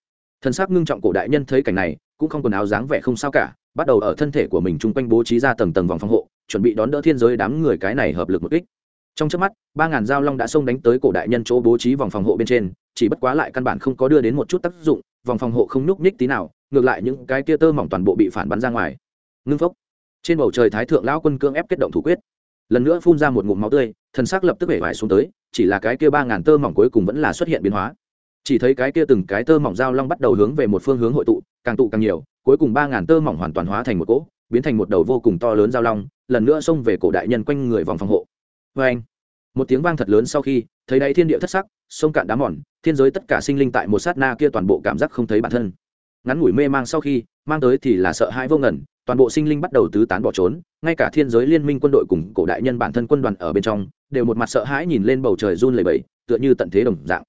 Thân xác ngưng trọng cổ đại nhân thấy cảnh này, cũng không quần áo dáng vẻ không sao cả, bắt đầu ở thân thể của mình chung quanh bố trí ra tầng tầng vòng phòng hộ, chuẩn bị đón đỡ thiên giới đám người cái này hợp lực một kích. Trong trước mắt, ba ngàn dao long đã xông đánh tới cổ đại nhân chỗ bố trí vòng phòng hộ bên trên, chỉ bất quá lại căn bản không có đưa đến một chút tác dụng, vòng phòng hộ không nhúc nhích tí nào, ngược lại những cái kia tơ mỏng toàn bộ bị phản bắn ra ngoài. Ngưng phốc. Trên bầu trời thái thượng lão quân cương ép kết động thủ quyết. Lần nữa phun ra một ngụm máu tươi thần sắc lập tức hể vải xuống tới, chỉ là cái kia ba ngàn tơ mỏng cuối cùng vẫn là xuất hiện biến hóa. Chỉ thấy cái kia từng cái tơ mỏng dao long bắt đầu hướng về một phương hướng hội tụ, càng tụ càng nhiều, cuối cùng ba ngàn tơ mỏng hoàn toàn hóa thành một cỗ, biến thành một đầu vô cùng to lớn dao long, lần nữa xông về cổ đại nhân quanh người vòng phòng hộ. Vê anh, một tiếng vang thật lớn sau khi, thấy đáy thiên địa thất sắc, sông cạn đá mòn, thiên giới tất cả sinh linh tại một sát na kia toàn bộ cảm giác không thấy bản thân. Ngắn ngủi mê mang sau khi, mang tới thì là sợ hãi vô ngẩn toàn bộ sinh linh bắt đầu tứ tán bỏ trốn, ngay cả thiên giới liên minh quân đội cùng cổ đại nhân bản thân quân đoàn ở bên trong, đều một mặt sợ hãi nhìn lên bầu trời run lầy bẫy tựa như tận thế đồng dạng.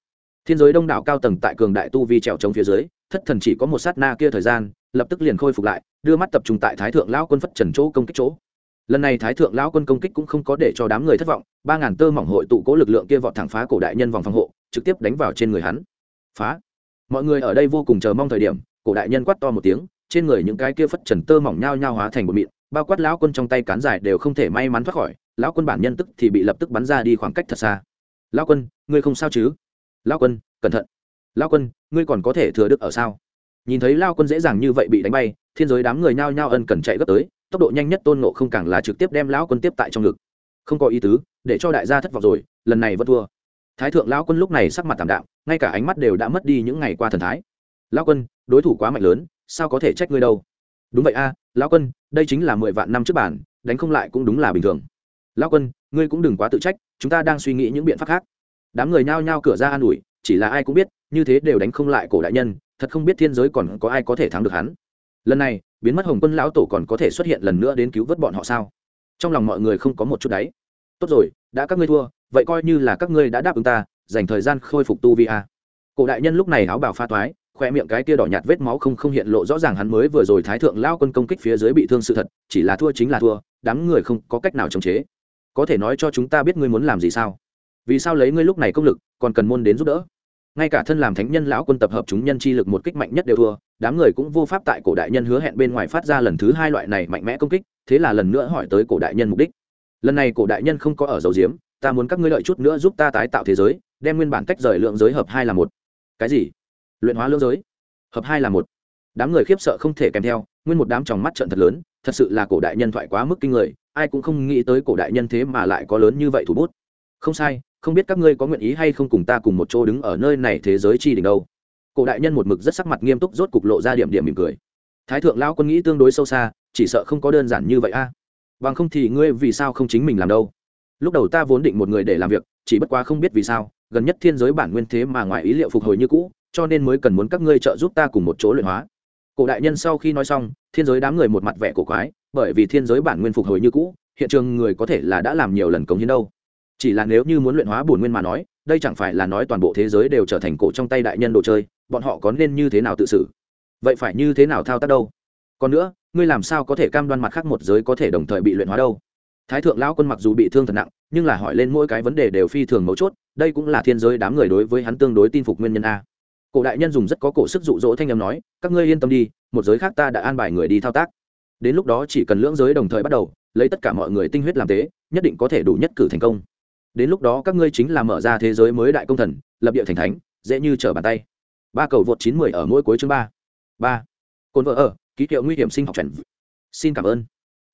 Thiên giới đông đảo cao tầng tại cường đại tu vi trèo chống phía dưới, thất thần chỉ có một sát na kia thời gian, lập tức liền khôi phục lại, đưa mắt tập trung tại thái thượng lão quân phất trần chỗ công kích chỗ. Lần này thái thượng lão quân công kích cũng không có để cho đám người thất vọng, ba ngàn tơ mỏng hội tụ cố lực lượng kia vọt thẳng phá cổ đại nhân vòng phòng hộ, trực tiếp đánh vào trên người hắn. Phá. Mọi người ở đây vô cùng chờ mong thời điểm, cổ đại nhân quát to một tiếng trên người những cái kia phất trần tơ mỏng nhao nhao hóa thành một mịn, bao quát lão quân trong tay cán dài đều không thể may mắn thoát khỏi, lão quân bản nhân tức thì bị lập tức bắn ra đi khoảng cách thật xa. Lão quân, ngươi không sao chứ? Lão quân, cẩn thận. Lão quân, ngươi còn có thể thừa đức ở sao? Nhìn thấy lao quân dễ dàng như vậy bị đánh bay, thiên giới đám người nhao nhao ân cần chạy gấp tới, tốc độ nhanh nhất tôn nộ không càng là trực tiếp đem lão quân tiếp tại trong ngực. Không có ý tứ, để cho đại gia thất vọng rồi, lần này vẫn thua. Thái thượng lão quân lúc này sắc mặt tảm đạm, ngay cả ánh mắt đều đã mất đi những ngày qua thần thái. Lão quân, đối thủ quá mạnh lớn sao có thể trách ngươi đâu? Đúng vậy a, lão quân, đây chính là mười vạn năm trước bản, đánh không lại cũng đúng là bình thường. Lão quân, ngươi cũng đừng quá tự trách, chúng ta đang suy nghĩ những biện pháp khác. Đám người nhao nhao cửa ra an ủi, chỉ là ai cũng biết, như thế đều đánh không lại cổ đại nhân, thật không biết thiên giới còn có ai có thể thắng được hắn. Lần này, biến mất hồng quân lão tổ còn có thể xuất hiện lần nữa đến cứu vớt bọn họ sao? Trong lòng mọi người không có một chút đáy. Tốt rồi, đã các ngươi thua, vậy coi như là các ngươi đã đáp ứng ta, dành thời gian khôi phục tu vi a. Cổ đại nhân lúc này áo bào pha toái khoe miệng cái kia đỏ nhạt vết máu không không hiện lộ rõ ràng hắn mới vừa rồi thái thượng lao quân công kích phía dưới bị thương sự thật, chỉ là thua chính là thua, đám người không có cách nào chống chế. Có thể nói cho chúng ta biết ngươi muốn làm gì sao? Vì sao lấy ngươi lúc này công lực, còn cần môn đến giúp đỡ? Ngay cả thân làm thánh nhân lão quân tập hợp chúng nhân chi lực một kích mạnh nhất đều thua, đám người cũng vô pháp tại cổ đại nhân hứa hẹn bên ngoài phát ra lần thứ hai loại này mạnh mẽ công kích, thế là lần nữa hỏi tới cổ đại nhân mục đích. Lần này cổ đại nhân không có ở dầu diếm, ta muốn các ngươi lợi chút nữa giúp ta tái tạo thế giới, đem nguyên bản tách rời lượng giới hợp hai là một. Cái gì? Luyện hóa lưỡng giới. Hợp hai là một. Đám người khiếp sợ không thể kèm theo, nguyên một đám tròng mắt trận thật lớn, thật sự là cổ đại nhân thoại quá mức kinh người, ai cũng không nghĩ tới cổ đại nhân thế mà lại có lớn như vậy thủ bút. Không sai, không biết các ngươi có nguyện ý hay không cùng ta cùng một chỗ đứng ở nơi này thế giới chi đỉnh đâu. Cổ đại nhân một mực rất sắc mặt nghiêm túc rốt cục lộ ra điểm điểm mỉm cười. Thái thượng lao quân nghĩ tương đối sâu xa, chỉ sợ không có đơn giản như vậy a. À. bằng không thì ngươi vì sao không chính mình làm đâu? Lúc đầu ta vốn định một người để làm việc, chỉ bất quá không biết vì sao, gần nhất thiên giới bản nguyên thế mà ngoài ý liệu phục hồi như cũ cho nên mới cần muốn các ngươi trợ giúp ta cùng một chỗ luyện hóa. Cổ đại nhân sau khi nói xong, thiên giới đám người một mặt vẻ cổ quái, bởi vì thiên giới bản nguyên phục hồi như cũ, hiện trường người có thể là đã làm nhiều lần cống hiến đâu. Chỉ là nếu như muốn luyện hóa bổn nguyên mà nói, đây chẳng phải là nói toàn bộ thế giới đều trở thành cổ trong tay đại nhân đồ chơi, bọn họ có nên như thế nào tự xử? Vậy phải như thế nào thao tác đâu? Còn nữa, ngươi làm sao có thể cam đoan mặt khác một giới có thể đồng thời bị luyện hóa đâu? Thái thượng lão quân mặc dù bị thương thật nặng, nhưng là hỏi lên mỗi cái vấn đề đều phi thường mấu chốt, đây cũng là thiên giới đám người đối với hắn tương đối tin phục nguyên nhân a cổ đại nhân dùng rất có cổ sức dụ dỗ thanh â m nói, các ngươi yên tâm đi, một giới khác ta đã an bài người đi thao tác. Đến lúc đó chỉ cần lưỡng giới đồng thời bắt đầu, lấy tất cả mọi người tinh huyết làm tế, nhất định có thể đủ nhất cử thành công. Đến lúc đó các ngươi chính là mở ra thế giới mới đại công thần, lập địa thành thánh, dễ như trở bàn tay. Ba cầu vượt chín mười ở mỗi cuối chương ba. Ba. Cồn vợ ở, ký hiệu nguy hiểm sinh học trần. Xin cảm ơn.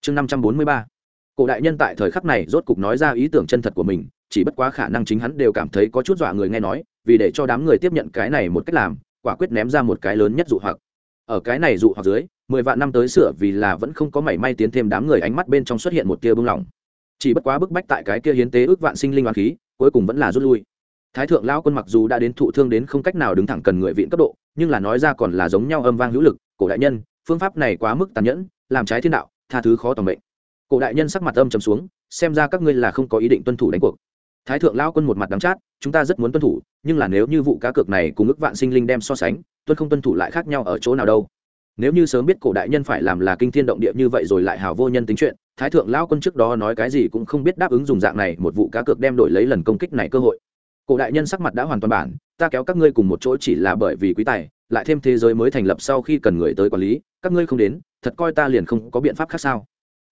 Chương năm trăm bốn mươi ba. Cổ đại nhân tại thời khắc này rốt cục nói ra ý tưởng chân thật của mình, chỉ bất quá khả năng chính hắn đều cảm thấy có chút dọa người nghe nói vì để cho đám người tiếp nhận cái này một cách làm, quả quyết ném ra một cái lớn nhất dụ hoặc. Ở cái này dụ hoặc dưới, mười vạn năm tới sửa vì là vẫn không có mảy may tiến thêm đám người ánh mắt bên trong xuất hiện một tia bưng lỏng chỉ bất quá bức bách tại cái kia hiến tế ước vạn sinh linh hoàng khí, cuối cùng vẫn là rút lui. Thái thượng lao quân mặc dù đã đến thụ thương đến không cách nào đứng thẳng cần người viện cấp độ, nhưng là nói ra còn là giống nhau âm vang hữu lực, cổ đại nhân, phương pháp này quá mức tàn nhẫn, làm trái thiên đạo, tha thứ khó toàn mệnh. Cổ đại nhân sắc mặt âm trầm xuống, xem ra các ngươi là không có ý định tuân thủ đánh cuộc thái thượng lao quân một mặt đắng chát, chúng ta rất muốn tuân thủ, nhưng là nếu như vụ cá cược này cùng ước vạn sinh linh đem so sánh, tuân không tuân thủ lại khác nhau ở chỗ nào đâu. Nếu như sớm biết cổ đại nhân phải làm là kinh thiên động địa như vậy rồi lại hào vô nhân tính chuyện, thái thượng lao quân trước đó nói cái gì cũng không biết đáp ứng dùng dạng này một vụ cá cược đem đổi lấy lần công kích này cơ hội. Cổ đại nhân sắc mặt đã hoàn toàn bản, ta kéo các ngươi cùng một chỗ chỉ là bởi vì quý tài, lại thêm thế giới mới thành lập sau khi cần người tới quản lý, các ngươi không đến, thật coi ta liền không có biện pháp khác sao?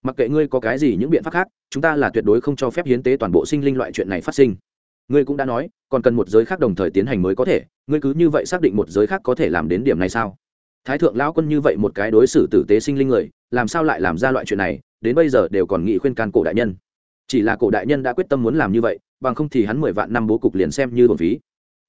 Mặc kệ ngươi có cái gì những biện pháp khác, chúng ta là tuyệt đối không cho phép hiến tế toàn bộ sinh linh loại chuyện này phát sinh. Ngươi cũng đã nói, còn cần một giới khác đồng thời tiến hành mới có thể, ngươi cứ như vậy xác định một giới khác có thể làm đến điểm này sao? Thái thượng lão quân như vậy một cái đối xử tử tế sinh linh người, làm sao lại làm ra loại chuyện này, đến bây giờ đều còn nghị khuyên can cổ đại nhân. Chỉ là cổ đại nhân đã quyết tâm muốn làm như vậy, bằng không thì hắn mười vạn năm bố cục liền xem như thuần phí.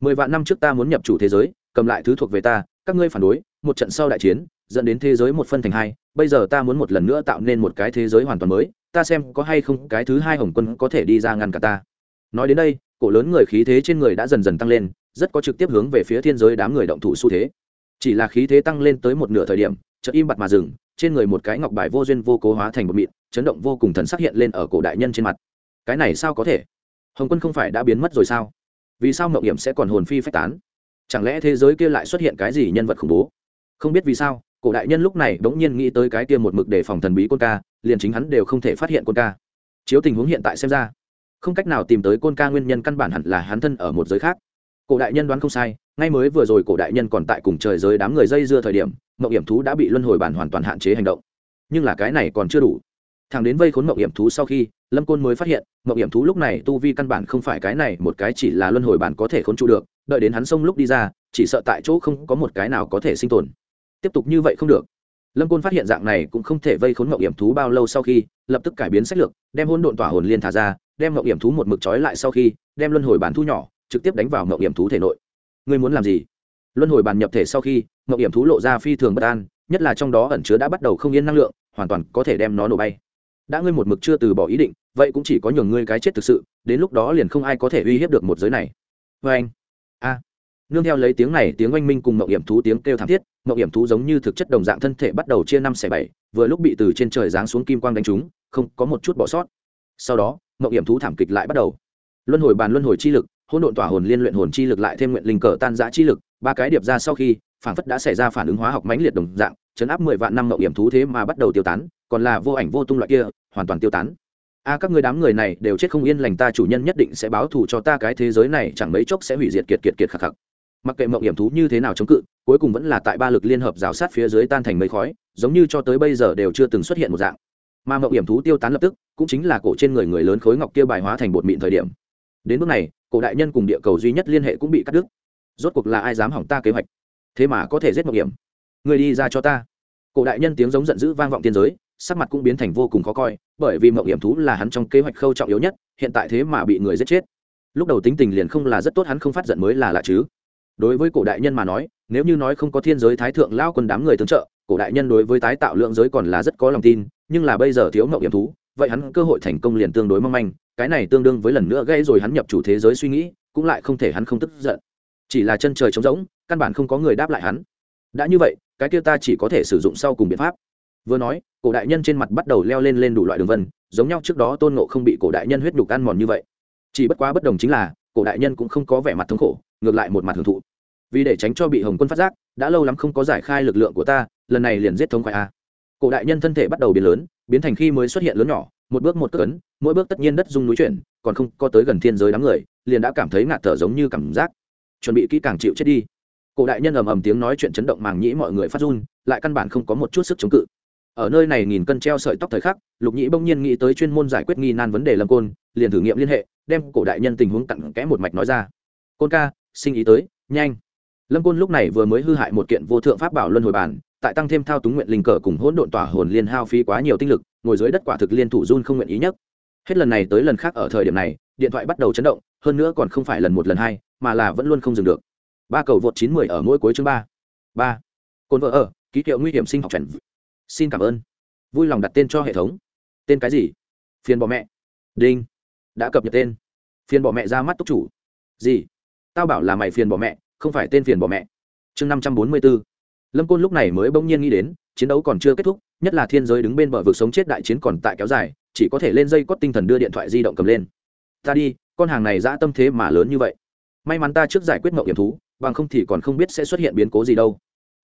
Mười vạn năm trước ta muốn nhập chủ thế giới, cầm lại thứ thuộc về ta, các ngươi phản đối, một trận sau đại chiến dẫn đến thế giới một phân thành hai, bây giờ ta muốn một lần nữa tạo nên một cái thế giới hoàn toàn mới, ta xem có hay không cái thứ hai hồng quân có thể đi ra ngăn cả ta. Nói đến đây, cổ lớn người khí thế trên người đã dần dần tăng lên, rất có trực tiếp hướng về phía thiên giới đám người động thủ xu thế. Chỉ là khí thế tăng lên tới một nửa thời điểm, chợt im bặt mà dừng, trên người một cái ngọc bài vô duyên vô cố hóa thành một mịn, chấn động vô cùng thần sắc hiện lên ở cổ đại nhân trên mặt. Cái này sao có thể? Hồng quân không phải đã biến mất rồi sao? Vì sao mậu hiểm sẽ còn hồn phi phách tán? Chẳng lẽ thế giới kia lại xuất hiện cái gì nhân vật khủng bố? Không biết vì sao cổ đại nhân lúc này bỗng nhiên nghĩ tới cái kia một mực để phòng thần bí côn ca, liền chính hắn đều không thể phát hiện côn ca. Chiếu tình huống hiện tại xem ra, không cách nào tìm tới côn ca nguyên nhân căn bản hẳn là hắn thân ở một giới khác. Cổ đại nhân đoán không sai, ngay mới vừa rồi cổ đại nhân còn tại cùng trời giới đám người dây dưa thời điểm mậu hiểm thú đã bị luân hồi bản hoàn toàn hạn chế hành động. Nhưng là cái này còn chưa đủ. Thằng đến vây khốn mậu hiểm thú sau khi, lâm côn mới phát hiện mậu hiểm thú lúc này tu vi căn bản không phải cái này, một cái chỉ là luân hồi bản có thể khốn trụ được, đợi đến hắn xông lúc đi ra, chỉ sợ tại chỗ không có một cái nào có thể sinh tồn tiếp tục như vậy không được. Lâm côn phát hiện dạng này cũng không thể vây khốn mậu hiểm thú bao lâu sau khi, lập tức cải biến sách lược, đem hôn độn tỏa hồn liên thả ra, đem mậu hiểm thú một mực trói lại sau khi, đem luân hồi bản thu nhỏ, trực tiếp đánh vào mậu hiểm thú thể nội. Ngươi muốn làm gì? Luân hồi bàn nhập thể sau khi mậu hiểm thú lộ ra phi thường bất an, nhất là trong đó ẩn chứa đã bắt đầu không yên năng lượng, hoàn toàn có thể đem nó nổ bay. Đã ngươi một mực chưa từ bỏ ý định, vậy cũng chỉ có nhường ngươi cái chết thực sự, đến lúc đó liền không ai có thể uy hiếp được một giới này. Vê anh a nương theo lấy tiếng này, tiếng oanh minh cùng mậu hiểm thú tiếng kêu thảm thiết mậu hiểm thú giống như thực chất đồng dạng thân thể bắt đầu chia năm xẻ bảy, vừa lúc bị từ trên trời giáng xuống kim quang đánh trúng, không, có một chút bỏ sót. Sau đó mậu hiểm thú thảm kịch lại bắt đầu. Luân hồi bàn luân hồi chi lực, hỗn độn tỏa hồn liên luyện hồn chi lực lại thêm nguyện linh cờ tan giã chi lực, ba cái điệp ra sau khi, phản phất đã xảy ra phản ứng hóa học mãnh liệt đồng dạng, chấn áp mười vạn năm mậu hiểm thú thế mà bắt đầu tiêu tán, còn là vô ảnh vô tung loại kia, hoàn toàn tiêu tán. A, các người đám người này đều chết không yên lành, ta chủ nhân nhất định sẽ báo thù cho ta, cái thế giới này chẳng mấy chốc sẽ hủy diệt kiệt kiệt kiệt khắc khắc mặc kệ mộng hiểm thú như thế nào chống cự, cuối cùng vẫn là tại ba lực liên hợp rào sát phía dưới tan thành mấy khói, giống như cho tới bây giờ đều chưa từng xuất hiện một dạng. Mà mộng hiểm thú tiêu tán lập tức, cũng chính là cổ trên người người lớn khối ngọc kia bài hóa thành bột mịn thời điểm. Đến bước này, cổ đại nhân cùng địa cầu duy nhất liên hệ cũng bị cắt đứt. Rốt cuộc là ai dám hỏng ta kế hoạch? Thế mà có thể giết mộng hiểm? Người đi ra cho ta. Cổ đại nhân tiếng giống giận dữ vang vọng tiên giới, sắc mặt cũng biến thành vô cùng khó coi, bởi vì mộng hiểm thú là hắn trong kế hoạch khâu trọng yếu nhất, hiện tại thế mà bị người giết chết. Lúc đầu tính tình liền không là rất tốt, hắn không phát giận mới là lạ chứ đối với cổ đại nhân mà nói, nếu như nói không có thiên giới thái thượng lao quân đám người tương trợ, cổ đại nhân đối với tái tạo lượng giới còn là rất có lòng tin, nhưng là bây giờ thiếu mậu hiểm thú, vậy hắn cơ hội thành công liền tương đối mong manh, cái này tương đương với lần nữa gây rồi hắn nhập chủ thế giới suy nghĩ, cũng lại không thể hắn không tức giận. Chỉ là chân trời trống rỗng, căn bản không có người đáp lại hắn. Đã như vậy, cái kia ta chỉ có thể sử dụng sau cùng biện pháp. Vừa nói, cổ đại nhân trên mặt bắt đầu leo lên lên đủ loại đường vân, giống nhau trước đó tôn nộ không bị cổ đại nhân huyết đục ăn mòn như vậy. Chỉ bất quá bất đồng chính là, cổ đại nhân cũng không có vẻ mặt thống khổ ngược lại một mặt hưởng thụ. Vì để tránh cho bị hồng quân phát giác, đã lâu lắm không có giải khai lực lượng của ta, lần này liền giết thống khoai a. Cổ đại nhân thân thể bắt đầu biến lớn, biến thành khi mới xuất hiện lớn nhỏ, một bước một cước ấn, mỗi bước tất nhiên đất dung núi chuyển, còn không có tới gần thiên giới đám người, liền đã cảm thấy ngạt thở giống như cảm giác. Chuẩn bị kỹ càng chịu chết đi. Cổ đại nhân ầm ầm tiếng nói chuyện chấn động màng nhĩ mọi người phát run, lại căn bản không có một chút sức chống cự. Ở nơi này nghìn cân treo sợi tóc thời khắc, lục nhĩ bỗng nhiên nghĩ tới chuyên môn giải quyết nghi nan vấn đề lâm côn, liền thử nghiệm liên hệ, đem cổ đại nhân tình huống cặn kẽ một mạch nói ra. Côn ca sinh ý tới, nhanh. Lâm côn lúc này vừa mới hư hại một kiện vô thượng pháp bảo luân hồi bản, tại tăng thêm thao túng nguyện linh cờ cùng hỗn độn tỏa hồn liên hao phí quá nhiều tinh lực, ngồi dưới đất quả thực liên thủ run không nguyện ý nhất. Hết lần này tới lần khác ở thời điểm này, điện thoại bắt đầu chấn động, hơn nữa còn không phải lần một lần hai, mà là vẫn luôn không dừng được. Ba cầu vượt chín mười ở mỗi cuối chương ba. Ba. Cồn vợ ở, ký hiệu nguy hiểm sinh học trần xin cảm ơn. Vui lòng đặt tên cho hệ thống. Tên cái gì? Phiền bỏ mẹ. Đinh. Đã cập nhật tên. Phiền bỏ mẹ ra mắt túc chủ. Gì? Tao bảo là mày phiền bỏ mẹ, không phải tên phiền bỏ mẹ. Chương năm trăm bốn mươi b ố lâm côn lúc này mới bỗng nhiên nghĩ đến, chiến đấu còn chưa kết thúc, nhất là thiên giới đứng bên bờ vực sống chết đại chiến còn tại kéo dài, chỉ có thể lên dây cót tinh thần đưa điện thoại di động cầm lên. Ta đi, con hàng này dã tâm thế mà lớn như vậy. May mắn ta trước giải quyết mậu hiểm thú, bằng không thì còn không biết sẽ xuất hiện biến cố gì đâu.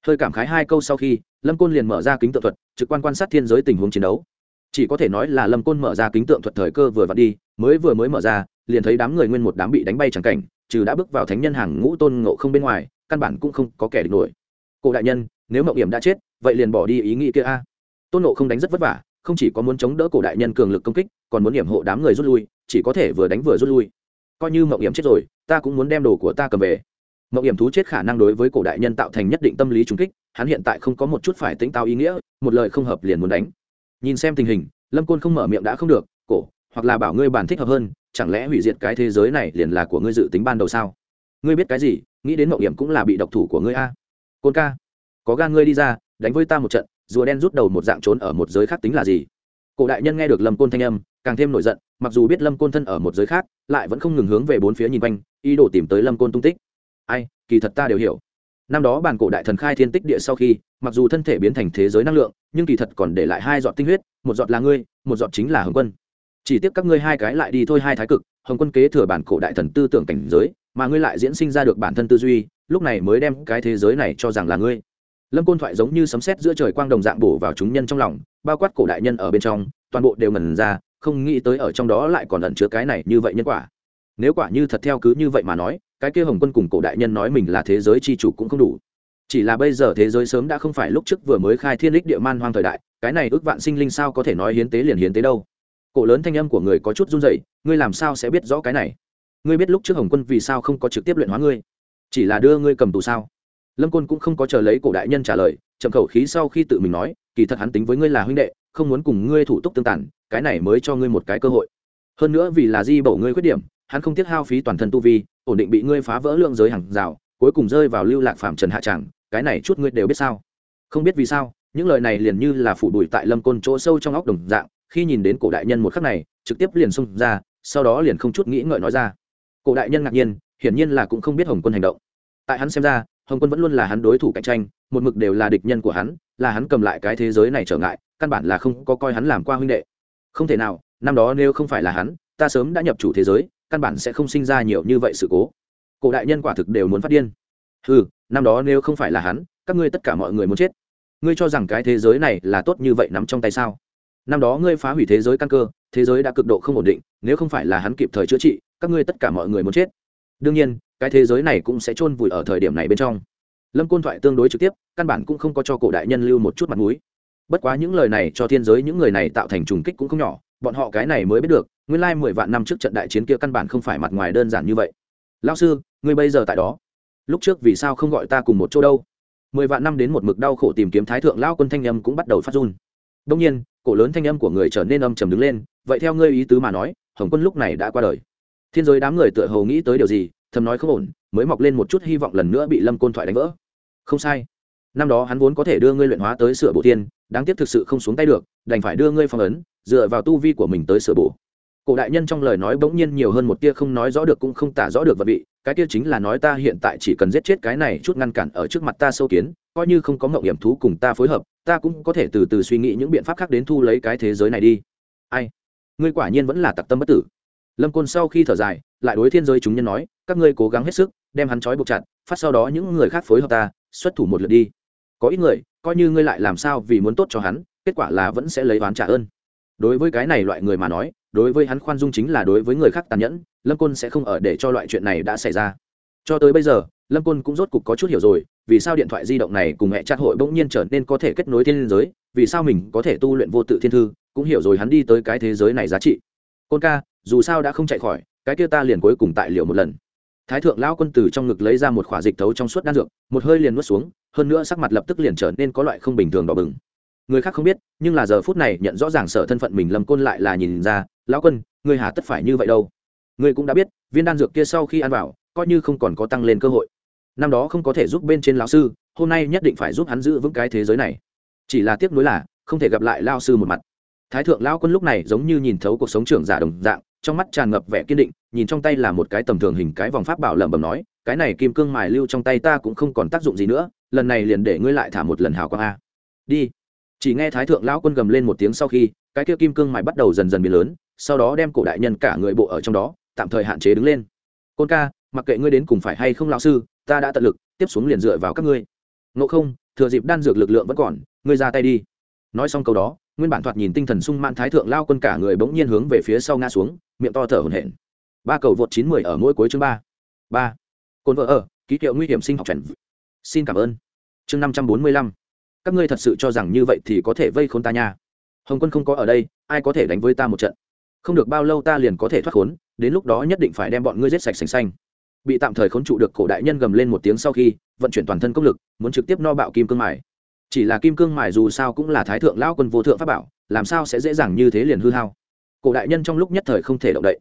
Hơi cảm khái hai câu sau khi, lâm côn liền mở ra kính tượng thuật, trực quan quan sát thiên giới tình huống chiến đấu. Chỉ có thể nói là lâm côn mở ra kính tượng thuật thời cơ vừa vặn đi, mới vừa mới mở ra, liền thấy đám người nguyên một đám bị đánh bay chẳng cảnh trừ đã bước vào thánh nhân hàng ngũ tôn ngộ không bên ngoài, căn bản cũng không có kẻ địch nổi. Cổ đại nhân, nếu mậu hiểm đã chết, vậy liền bỏ đi ý nghĩ kia a. Tôn ngộ không đánh rất vất vả, không chỉ có muốn chống đỡ cổ đại nhân cường lực công kích, còn muốn hiểm hộ đám người rút lui, chỉ có thể vừa đánh vừa rút lui. Coi như mậu hiểm chết rồi, ta cũng muốn đem đồ của ta cầm về. Mậu hiểm thú chết khả năng đối với cổ đại nhân tạo thành nhất định tâm lý trung kích, hắn hiện tại không có một chút phải tính tao ý nghĩa, một lời không hợp liền muốn đánh. Nhìn xem tình hình, lâm côn không mở miệng đã không được, cổ, hoặc là bảo ngươi bản thích hợp hơn chẳng lẽ hủy diệt cái thế giới này liền là của ngươi dự tính ban đầu sao? Ngươi biết cái gì? Nghĩ đến mậu hiểm cũng là bị độc thủ của ngươi a. Côn ca, có gan ngươi đi ra, đánh với ta một trận, rùa đen rút đầu một dạng trốn ở một giới khác tính là gì? Cổ đại nhân nghe được lâm côn thanh âm, càng thêm nổi giận, mặc dù biết lâm côn thân ở một giới khác, lại vẫn không ngừng hướng về bốn phía nhìn quanh, ý đồ tìm tới lâm côn tung tích. Ai, kỳ thật ta đều hiểu. Năm đó bản cổ đại thần khai thiên tích địa sau khi, mặc dù thân thể biến thành thế giới năng lượng, nhưng kỳ thật còn để lại hai giọt tinh huyết, một giọt là ngươi, một giọt chính là hồng quân chỉ tiếc các ngươi hai cái lại đi thôi hai thái cực, hồng quân kế thừa bản cổ đại thần tư tưởng cảnh giới, mà ngươi lại diễn sinh ra được bản thân tư duy, lúc này mới đem cái thế giới này cho rằng là ngươi. Lâm côn thoại giống như sấm sét giữa trời quang đồng dạng bổ vào chúng nhân trong lòng, bao quát cổ đại nhân ở bên trong, toàn bộ đều ngần ra, không nghĩ tới ở trong đó lại còn ẩn chứa cái này như vậy nhân quả. Nếu quả như thật theo cứ như vậy mà nói, cái kia hồng quân cùng cổ đại nhân nói mình là thế giới c h i chủ cũng không đủ. Chỉ là bây giờ thế giới sớm đã không phải lúc trước vừa mới khai thiên đích địa man hoang thời đại, cái này ước vạn sinh linh sao có thể nói hiến tế liền hiến tế đâu? Cổ lớn thanh âm của người có chút run rẩy, ngươi làm sao sẽ biết rõ cái này? Ngươi biết lúc trước hồng quân vì sao không có trực tiếp luyện hóa ngươi? Chỉ là đưa ngươi cầm tù sao? Lâm côn cũng không có chờ lấy cổ đại nhân trả lời chậm khẩu khí sau khi tự mình nói kỳ thật hắn tính với ngươi là huynh đệ không muốn cùng ngươi thủ tục tương tản cái này mới cho ngươi một cái cơ hội. Hơn nữa vì là di bổ ngươi khuyết điểm hắn không tiếc hao phí toàn thân tu vi ổn định bị ngươi phá vỡ lượng giới hàng rào cuối cùng rơi vào lưu lạc phạm trần hạ tràng cái này chút ngươi đều biết sao? Không biết vì sao những lời này liền như là phủ bụi tại lâm côn chỗ sâu trong óc đồng dạng khi nhìn đến cổ đại nhân một khắc này, trực tiếp liền xông ra, sau đó liền không chút nghĩ ngợi nói ra. Cổ đại nhân ngạc nhiên, hiển nhiên là cũng không biết hồng quân hành động. Tại hắn xem ra, hồng quân vẫn luôn là hắn đối thủ cạnh tranh, một mực đều là địch nhân của hắn, là hắn cầm lại cái thế giới này trở ngại, căn bản là không có coi hắn làm qua huynh đệ. Không thể nào, năm đó nếu không phải là hắn, ta sớm đã nhập chủ thế giới, căn bản sẽ không sinh ra nhiều như vậy sự cố. Cổ đại nhân quả thực đều muốn phát điên. Ừ năm đó nếu không phải là hắn, các ngươi tất cả mọi người muốn chết. Ngươi cho rằng cái thế giới này là tốt như vậy nắm trong tay sao? Năm đó ngươi phá hủy thế giới căn cơ, thế giới đã cực độ không ổn định, nếu không phải là hắn kịp thời chữa trị, các ngươi tất cả mọi người muốn chết. Đương nhiên, cái thế giới này cũng sẽ chôn vùi ở thời điểm này bên trong. Lâm côn thoại tương đối trực tiếp, căn bản cũng không có cho cổ đại nhân lưu một chút mặt mũi. Bất quá những lời này cho thiên giới những người này tạo thành trùng kích cũng không nhỏ, bọn họ cái này mới biết được, nguyên lai mười vạn năm trước trận đại chiến kia căn bản không phải mặt ngoài đơn giản như vậy. Lao sư, ngươi bây giờ tại đó. Lúc trước vì sao không gọi ta cùng một chỗ đâu? Mười vạn năm đến một mực đau khổ tìm kiếm thái thượng lao quân thanh âm cũng bắt đầu phát run đông nhiên, cổ lớn thanh âm của người trở nên âm trầm đứng lên, vậy theo ngươi ý tứ mà nói, hồng quân lúc này đã qua đời. Thiên giới đám người tựa hồ nghĩ tới điều gì, thầm nói không ổn, mới mọc lên một chút hy vọng lần nữa bị lâm côn thoại đánh vỡ. Không sai. Năm đó hắn vốn có thể đưa ngươi luyện hóa tới sửa bộ tiên, đáng tiếc thực sự không xuống tay được, đành phải đưa ngươi phong ấn, dựa vào tu vi của mình tới sửa bổ cổ đại nhân trong lời nói bỗng nhiên nhiều hơn một tia không nói rõ được cũng không tả rõ được vật vị, cái kia chính là nói ta hiện tại chỉ cần giết chết cái này chút ngăn cản ở trước mặt ta sâu kiến, coi như không có mộng hiểm thú cùng ta phối hợp, ta cũng có thể từ từ suy nghĩ những biện pháp khác đến thu lấy cái thế giới này đi. Ai? Ngươi quả nhiên vẫn là tặc tâm bất tử. Lâm côn sau khi thở dài, lại đối thiên giới chúng nhân nói, các ngươi cố gắng hết sức, đem hắn trói buộc chặt, phát sau đó những người khác phối hợp ta, xuất thủ một lượt đi. Có ít người, coi như ngươi lại làm sao vì muốn tốt cho hắn, kết quả là vẫn sẽ lấy oán trả ơn. Đối với cái này loại người mà nói đối với hắn khoan dung chính là đối với người khác tàn nhẫn, lâm côn sẽ không ở để cho loại chuyện này đã xảy ra. Cho tới bây giờ, lâm côn cũng rốt cục có chút hiểu rồi, vì sao điện thoại di động này cùng mẹ chặt hội bỗng nhiên trở nên có thể kết nối thiên giới, vì sao mình có thể tu luyện vô tự thiên thư, cũng hiểu rồi hắn đi tới cái thế giới này giá trị. Côn ca, dù sao đã không chạy khỏi, cái kia ta liền cuối cùng tại liệu một lần. Thái thượng lao quân từ trong ngực lấy ra một khỏa dịch thấu trong suốt đan dược, một hơi liền nuốt xuống, hơn nữa sắc mặt lập tức liền trở nên có loại không bình thường đỏ bừng người khác không biết, nhưng là giờ phút này nhận rõ ràng sở thân phận mình lâm côn lại là nhìn ra, lão quân người hà tất phải như vậy đâu? Người cũng đã biết, viên đan dược kia sau khi ăn vào, coi như không còn có tăng lên cơ hội. Năm đó không có thể giúp bên trên lão sư, hôm nay nhất định phải giúp hắn giữ vững cái thế giới này. Chỉ là tiếc nuối là, không thể gặp lại lao sư một mặt. Thái thượng lao quân lúc này giống như nhìn thấu cuộc sống trưởng giả đồng dạng, trong mắt tràn ngập vẻ kiên định, nhìn trong tay là một cái tầm thường hình cái vòng pháp bảo lẩm bẩm nói, cái này kim cương mài lưu trong tay ta cũng không còn tác dụng gì nữa, lần này liền để ngươi lại thả một lần hào quang a. Đi chỉ nghe thái thượng lão quân gầm lên một tiếng sau khi, cái kia kim cương mài bắt đầu dần dần biến lớn, sau đó đem cổ đại nhân cả người bộ ở trong đó, tạm thời hạn chế đứng lên. Côn ca, mặc kệ ngươi đến cùng phải hay không lão sư, ta đã tận lực, tiếp xuống liền dựa vào các ngươi. Ngộ không, thừa dịp đan dược lực lượng vẫn còn, ngươi ra tay đi. Nói xong câu đó, nguyên bản thoạt nhìn tinh thần sung mãn thái thượng lao quân cả người bỗng nhiên hướng về phía sau ngã xuống, miệng to thở hổn hển. Ba cầu vượt chín mười ở mỗi cuối chương ba. Ba. Cồn vợ ở, ký hiệu nguy hiểm sinh học trần. Xin cảm ơn. Chương năm trăm bốn mươi lăm các ngươi thật sự cho rằng như vậy thì có thể vây khốn ta nha. Hồng quân không có ở đây, ai có thể đánh với ta một trận? Không được bao lâu ta liền có thể thoát khốn, đến lúc đó nhất định phải đem bọn ngươi giết sạch sành xanh. Bị tạm thời khốn trụ được cổ đại nhân gầm lên một tiếng sau khi, vận chuyển toàn thân công lực, muốn trực tiếp no bạo kim cương mài. Chỉ là kim cương mài dù sao cũng là thái thượng lão quân vô thượng pháp bảo, làm sao sẽ dễ dàng như thế liền hư hao? Cổ đại nhân trong lúc nhất thời không thể động đậy.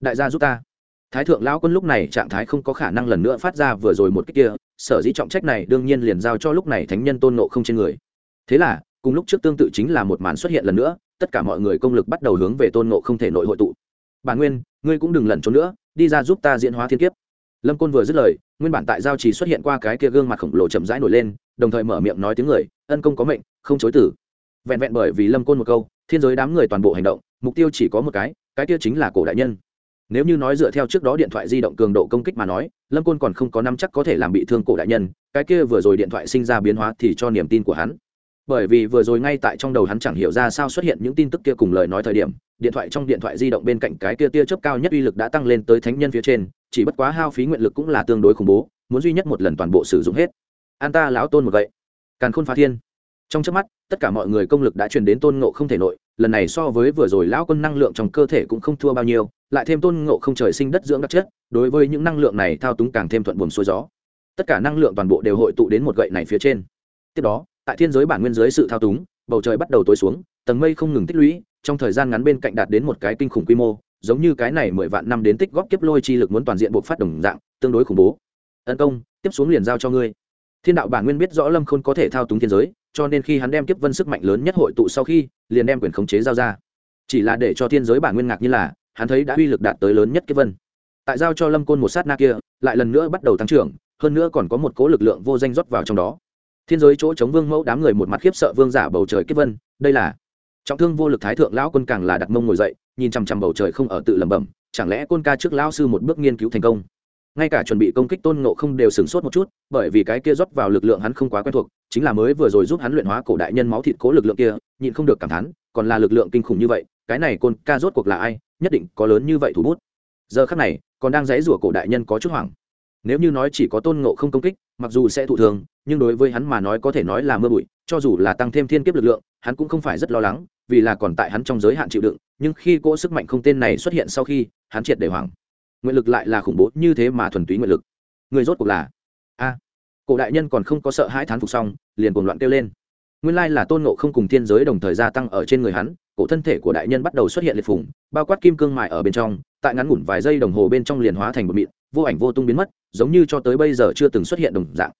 Đại gia giúp ta thái thượng lão quân lúc này trạng thái không có khả năng lần nữa phát ra vừa rồi một cách kia, sở dĩ trọng trách này đương nhiên liền giao cho lúc này thánh nhân tôn nộ không trên người. Thế là, cùng lúc trước tương tự chính là một màn xuất hiện lần nữa, tất cả mọi người công lực bắt đầu hướng về tôn nộ không thể nội hội tụ. Bà nguyên, ngươi cũng đừng lẩn trốn nữa, đi ra giúp ta diễn hóa thiên kiếp. Lâm côn vừa dứt lời, nguyên bản tại giao trì xuất hiện qua cái kia gương mặt khổng lồ chậm rãi nổi lên, đồng thời mở miệng nói tiếng người, ân công có mệnh, không chối tử. Vẹn vẹn bởi vì lâm côn một câu, thiên giới đám người toàn bộ hành động, mục tiêu chỉ có một cái cái kia chính là cổ đại nhân nếu như nói dựa theo trước đó điện thoại di động cường độ công kích mà nói, lâm côn còn không có năm chắc có thể làm bị thương cổ đại nhân, cái kia vừa rồi điện thoại sinh ra biến hóa thì cho niềm tin của hắn. Bởi vì vừa rồi ngay tại trong đầu hắn chẳng hiểu ra sao xuất hiện những tin tức kia cùng lời nói thời điểm, điện thoại trong điện thoại di động bên cạnh cái kia tia chớp cao nhất uy lực đã tăng lên tới thánh nhân phía trên, chỉ bất quá hao phí nguyện lực cũng là tương đối khủng bố, muốn duy nhất một lần toàn bộ sử dụng hết. An ta lão tôn một vậy càn khôn phá thiên. Trong trước mắt, tất cả mọi người công lực đã truyền đến tôn ngộ không thể nội, lần này so với vừa rồi lão quân năng lượng trong cơ thể cũng không thua bao nhiêu lại thêm tôn ngộ không trời sinh đất dưỡng đặc chất, đối với những năng lượng này thao túng càng thêm thuận buồm xuôi gió. Tất cả năng lượng toàn bộ đều hội tụ đến một gậy này phía trên. Tiếp đó, tại thiên giới bản nguyên giới sự thao túng, bầu trời bắt đầu tối xuống, tầng mây không ngừng tích lũy, trong thời gian ngắn bên cạnh đạt đến một cái kinh khủng quy mô, giống như cái này mười vạn năm đến tích góp kiếp lôi chi lực muốn toàn diện buộc phát đồng dạng, tương đối khủng bố. Tấn công, tiếp xuống liền giao cho ngươi. Thiên đạo bản nguyên biết rõ lâm khôn có thể thao túng thiên giới, cho nên khi hắn đem kiếp vân sức mạnh lớn nhất hội tụ sau khi, liền đem quyền khống chế giao ra. Chỉ là để cho thiên giới bản nguyên ngạc như là hắn thấy đã uy lực đạt tới lớn nhất kiếp vân. Tại giao cho lâm côn một sát na kia, lại lần nữa bắt đầu tăng trưởng, hơn nữa còn có một cố lực lượng vô danh rót vào trong đó. Thiên giới chỗ chống vương mẫu đám người một mặt khiếp sợ vương giả bầu trời kiếp vân, đây là trọng thương vô lực thái thượng lão quân càng là đặt mông ngồi dậy, nhìn chằm chằm bầu trời không ở tự lẩm bẩm, chẳng lẽ côn ca trước lão sư một bước nghiên cứu thành công? Ngay cả chuẩn bị công kích tôn ngộ không đều sửng sốt một chút, bởi vì cái kia rót vào lực lượng hắn không quá quen thuộc, chính là mới vừa rồi giúp hắn luyện hóa cổ đại nhân máu thịt cố lực lượng kia, nhịn không được cảm thán, còn là lực lượng kinh khủng như vậy, cái này côn ca rốt cuộc là ai nhất định có lớn như vậy thủ bút. Giờ khắc này, còn đang dãy rủa cổ đại nhân có chút hoảng. Nếu như nói chỉ có tôn ngộ không công kích, mặc dù sẽ thụ thường nhưng đối với hắn mà nói có thể nói là mưa bụi, cho dù là tăng thêm thiên kiếp lực lượng, hắn cũng không phải rất lo lắng, vì là còn tại hắn trong giới hạn chịu đựng, nhưng khi cỗ sức mạnh không tên này xuất hiện sau khi, hắn triệt để hoảng. Nguyện lực lại là khủng bố như thế mà thuần túy nguyện lực. Người rốt cuộc là? A. Cổ đại nhân còn không có sợ hãi thán phục xong, liền cuồng loạn kêu lên nguyên lai là tôn ngộ không cùng thiên giới đồng thời gia tăng ở trên người hắn, cổ thân thể của đại nhân bắt đầu xuất hiện liệt phủng bao quát kim cương mại ở bên trong, tại ngắn ngủn vài giây đồng hồ bên trong liền hóa thành một mịn, vô ảnh vô tung biến mất, giống như cho tới bây giờ chưa từng xuất hiện đồng dạng.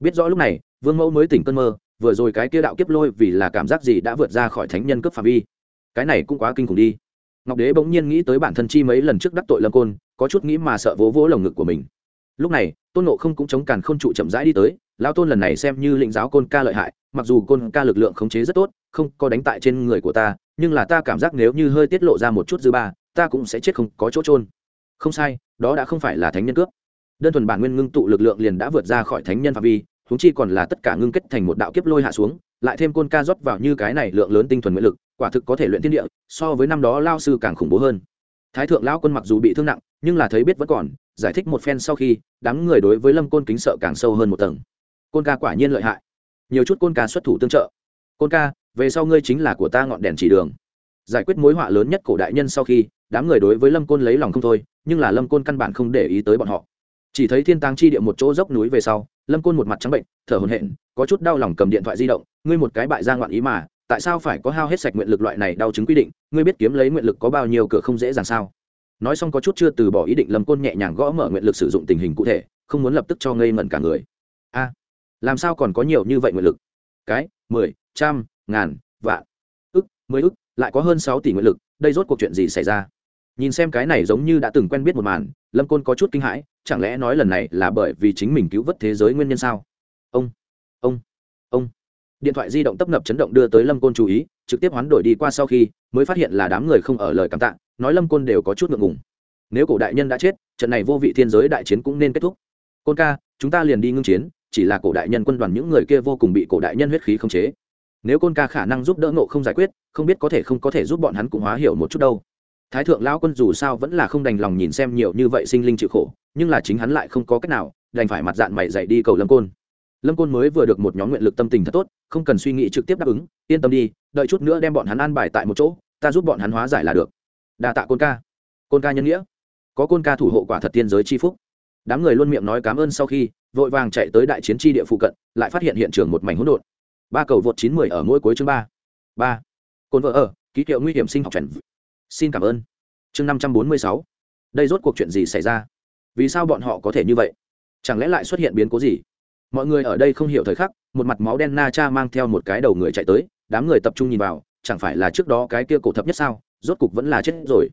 Biết rõ lúc này, vương mẫu mới tỉnh cơn mơ, vừa rồi cái kia đạo kiếp lôi vì là cảm giác gì đã vượt ra khỏi thánh nhân cấp phạm vi. Cái này cũng quá kinh khủng đi. Ngọc đế bỗng nhiên nghĩ tới bản thân chi mấy lần trước đắc tội lâm côn, có chút nghĩ mà sợ vỗ vỗ lồng ngực của mình. Lúc này, tôn nộ không cũng chống càn k h ô n trụ chậm rãi đi tới lao tôn lần này xem như lĩnh giáo côn ca lợi hại mặc dù côn ca lực lượng khống chế rất tốt, không có đánh tại trên người của ta, nhưng là ta cảm giác nếu như hơi tiết lộ ra một chút dư ba, ta cũng sẽ chết không có chỗ trôn không sai, đó đã không phải là thánh nhân cướp. Đơn thuần bản nguyên ngưng tụ lực lượng liền đã vượt ra khỏi thánh nhân phạm vi húng chi còn là tất cả ngưng kết thành một đạo kiếp lôi hạ xuống, lại thêm côn ca rót vào như cái này lượng lớn tinh thuần nguyện lực, quả thực có thể luyện thiên địa, so với năm đó lao sư càng khủng bố hơn. Thái thượng lão quân mặc dù bị thương nặng, nhưng là thấy biết vẫn còn, giải thích một phen sau khi, đám người đối với lâm côn kính sợ càng sâu hơn một tầng. Côn ca quả nhiên lợi hại nhiều chút côn ca xuất thủ tương trợ. Côn ca, về sau ngươi chính là của ta ngọn đèn chỉ đường. Giải quyết mối họa lớn nhất cổ đại nhân sau khi, đám người đối với lâm côn lấy lòng không thôi, nhưng là lâm côn căn bản không để ý tới bọn họ. Chỉ thấy thiên tàng chi địa một chỗ dốc núi về sau, lâm côn một mặt trắng bệnh, thở hồn hện có chút đau lòng cầm điện thoại di động, ngươi một cái bại ra ngoạn ý mà, tại sao phải có hao hết sạch nguyện lực loại này đau chứng quy định, ngươi biết kiếm lấy nguyện lực có bao nhiêu cửa không dễ dàng sao? Nói xong có chút chưa từ bỏ ý định, lâm côn nhẹ nhàng gõ mở nguyện lực sử dụng tình hình cụ thể, không muốn lập tức cho ngây ngẩn cả người làm sao còn có nhiều như vậy nguyện lực? Cái, mười, trăm, ngàn, vạn. Ức, mười ức, lại có hơn sáu tỷ nguyện lực, đây rốt cuộc chuyện gì xảy ra? Nhìn xem cái này giống như đã từng quen biết một màn, lâm côn có chút kinh hãi, chẳng lẽ nói lần này là bởi vì chính mình cứu vớt thế giới nguyên nhân sao? Ông ông ông. Điện thoại di động tấp nập chấn động đưa tới lâm côn chú ý, trực tiếp hoán đổi đi qua sau khi, mới phát hiện là đám người không ở lời cảm tạ, nói lâm côn đều có chút ngượng ngùng. Nếu cổ đại nhân đã chết, trận này vô vị thiên giới đại chiến cũng nên kết thúc. Côn ca, chúng ta liền đi ngưng chiến chỉ là cổ đại nhân quân đoàn những người kia vô cùng bị cổ đại nhân huyết khí khống chế. Nếu côn ca khả năng giúp đỡ ngộ không giải quyết, không biết có thể không có thể giúp bọn hắn cũng hóa hiểu một chút đâu. Thái thượng lão quân dù sao vẫn là không đành lòng nhìn xem nhiều như vậy sinh linh chịu khổ, nhưng là chính hắn lại không có cách nào, đành phải mặt dạng mày dạy đi cầu lâm côn. Lâm côn mới vừa được một nhóm nguyện lực tâm tình thật tốt, không cần suy nghĩ trực tiếp đáp ứng, yên tâm đi, đợi chút nữa đem bọn hắn an bài tại một chỗ, ta giúp bọn hắn hóa giải là được. Đa tạ côn ca. Côn ca nhân nghĩa. Có côn ca thủ hộ quả thật tiên giới chi phúc. Đám người luôn miệng nói cảm ơn sau khi vội vàng chạy tới đại chiến tri địa phụ cận, lại phát hiện hiện trường một mảnh hỗn độn. Ba cầu vượt chín mươi ở mỗi cuối chương ba. Ba. Côn vợ ở, ký hiệu nguy hiểm sinh học chuẩn xin cảm ơn. Chương năm trăm bốn mươi sáu. Đây rốt cuộc chuyện gì xảy ra? Vì sao bọn họ có thể như vậy? Chẳng lẽ lại xuất hiện biến cố gì? Mọi người ở đây không hiểu thời khắc, một mặt máu đen na cha mang theo một cái đầu người chạy tới, đám người tập trung nhìn vào, chẳng phải là trước đó cái kia cổ thập nhất sao, rốt cục vẫn là chết rồi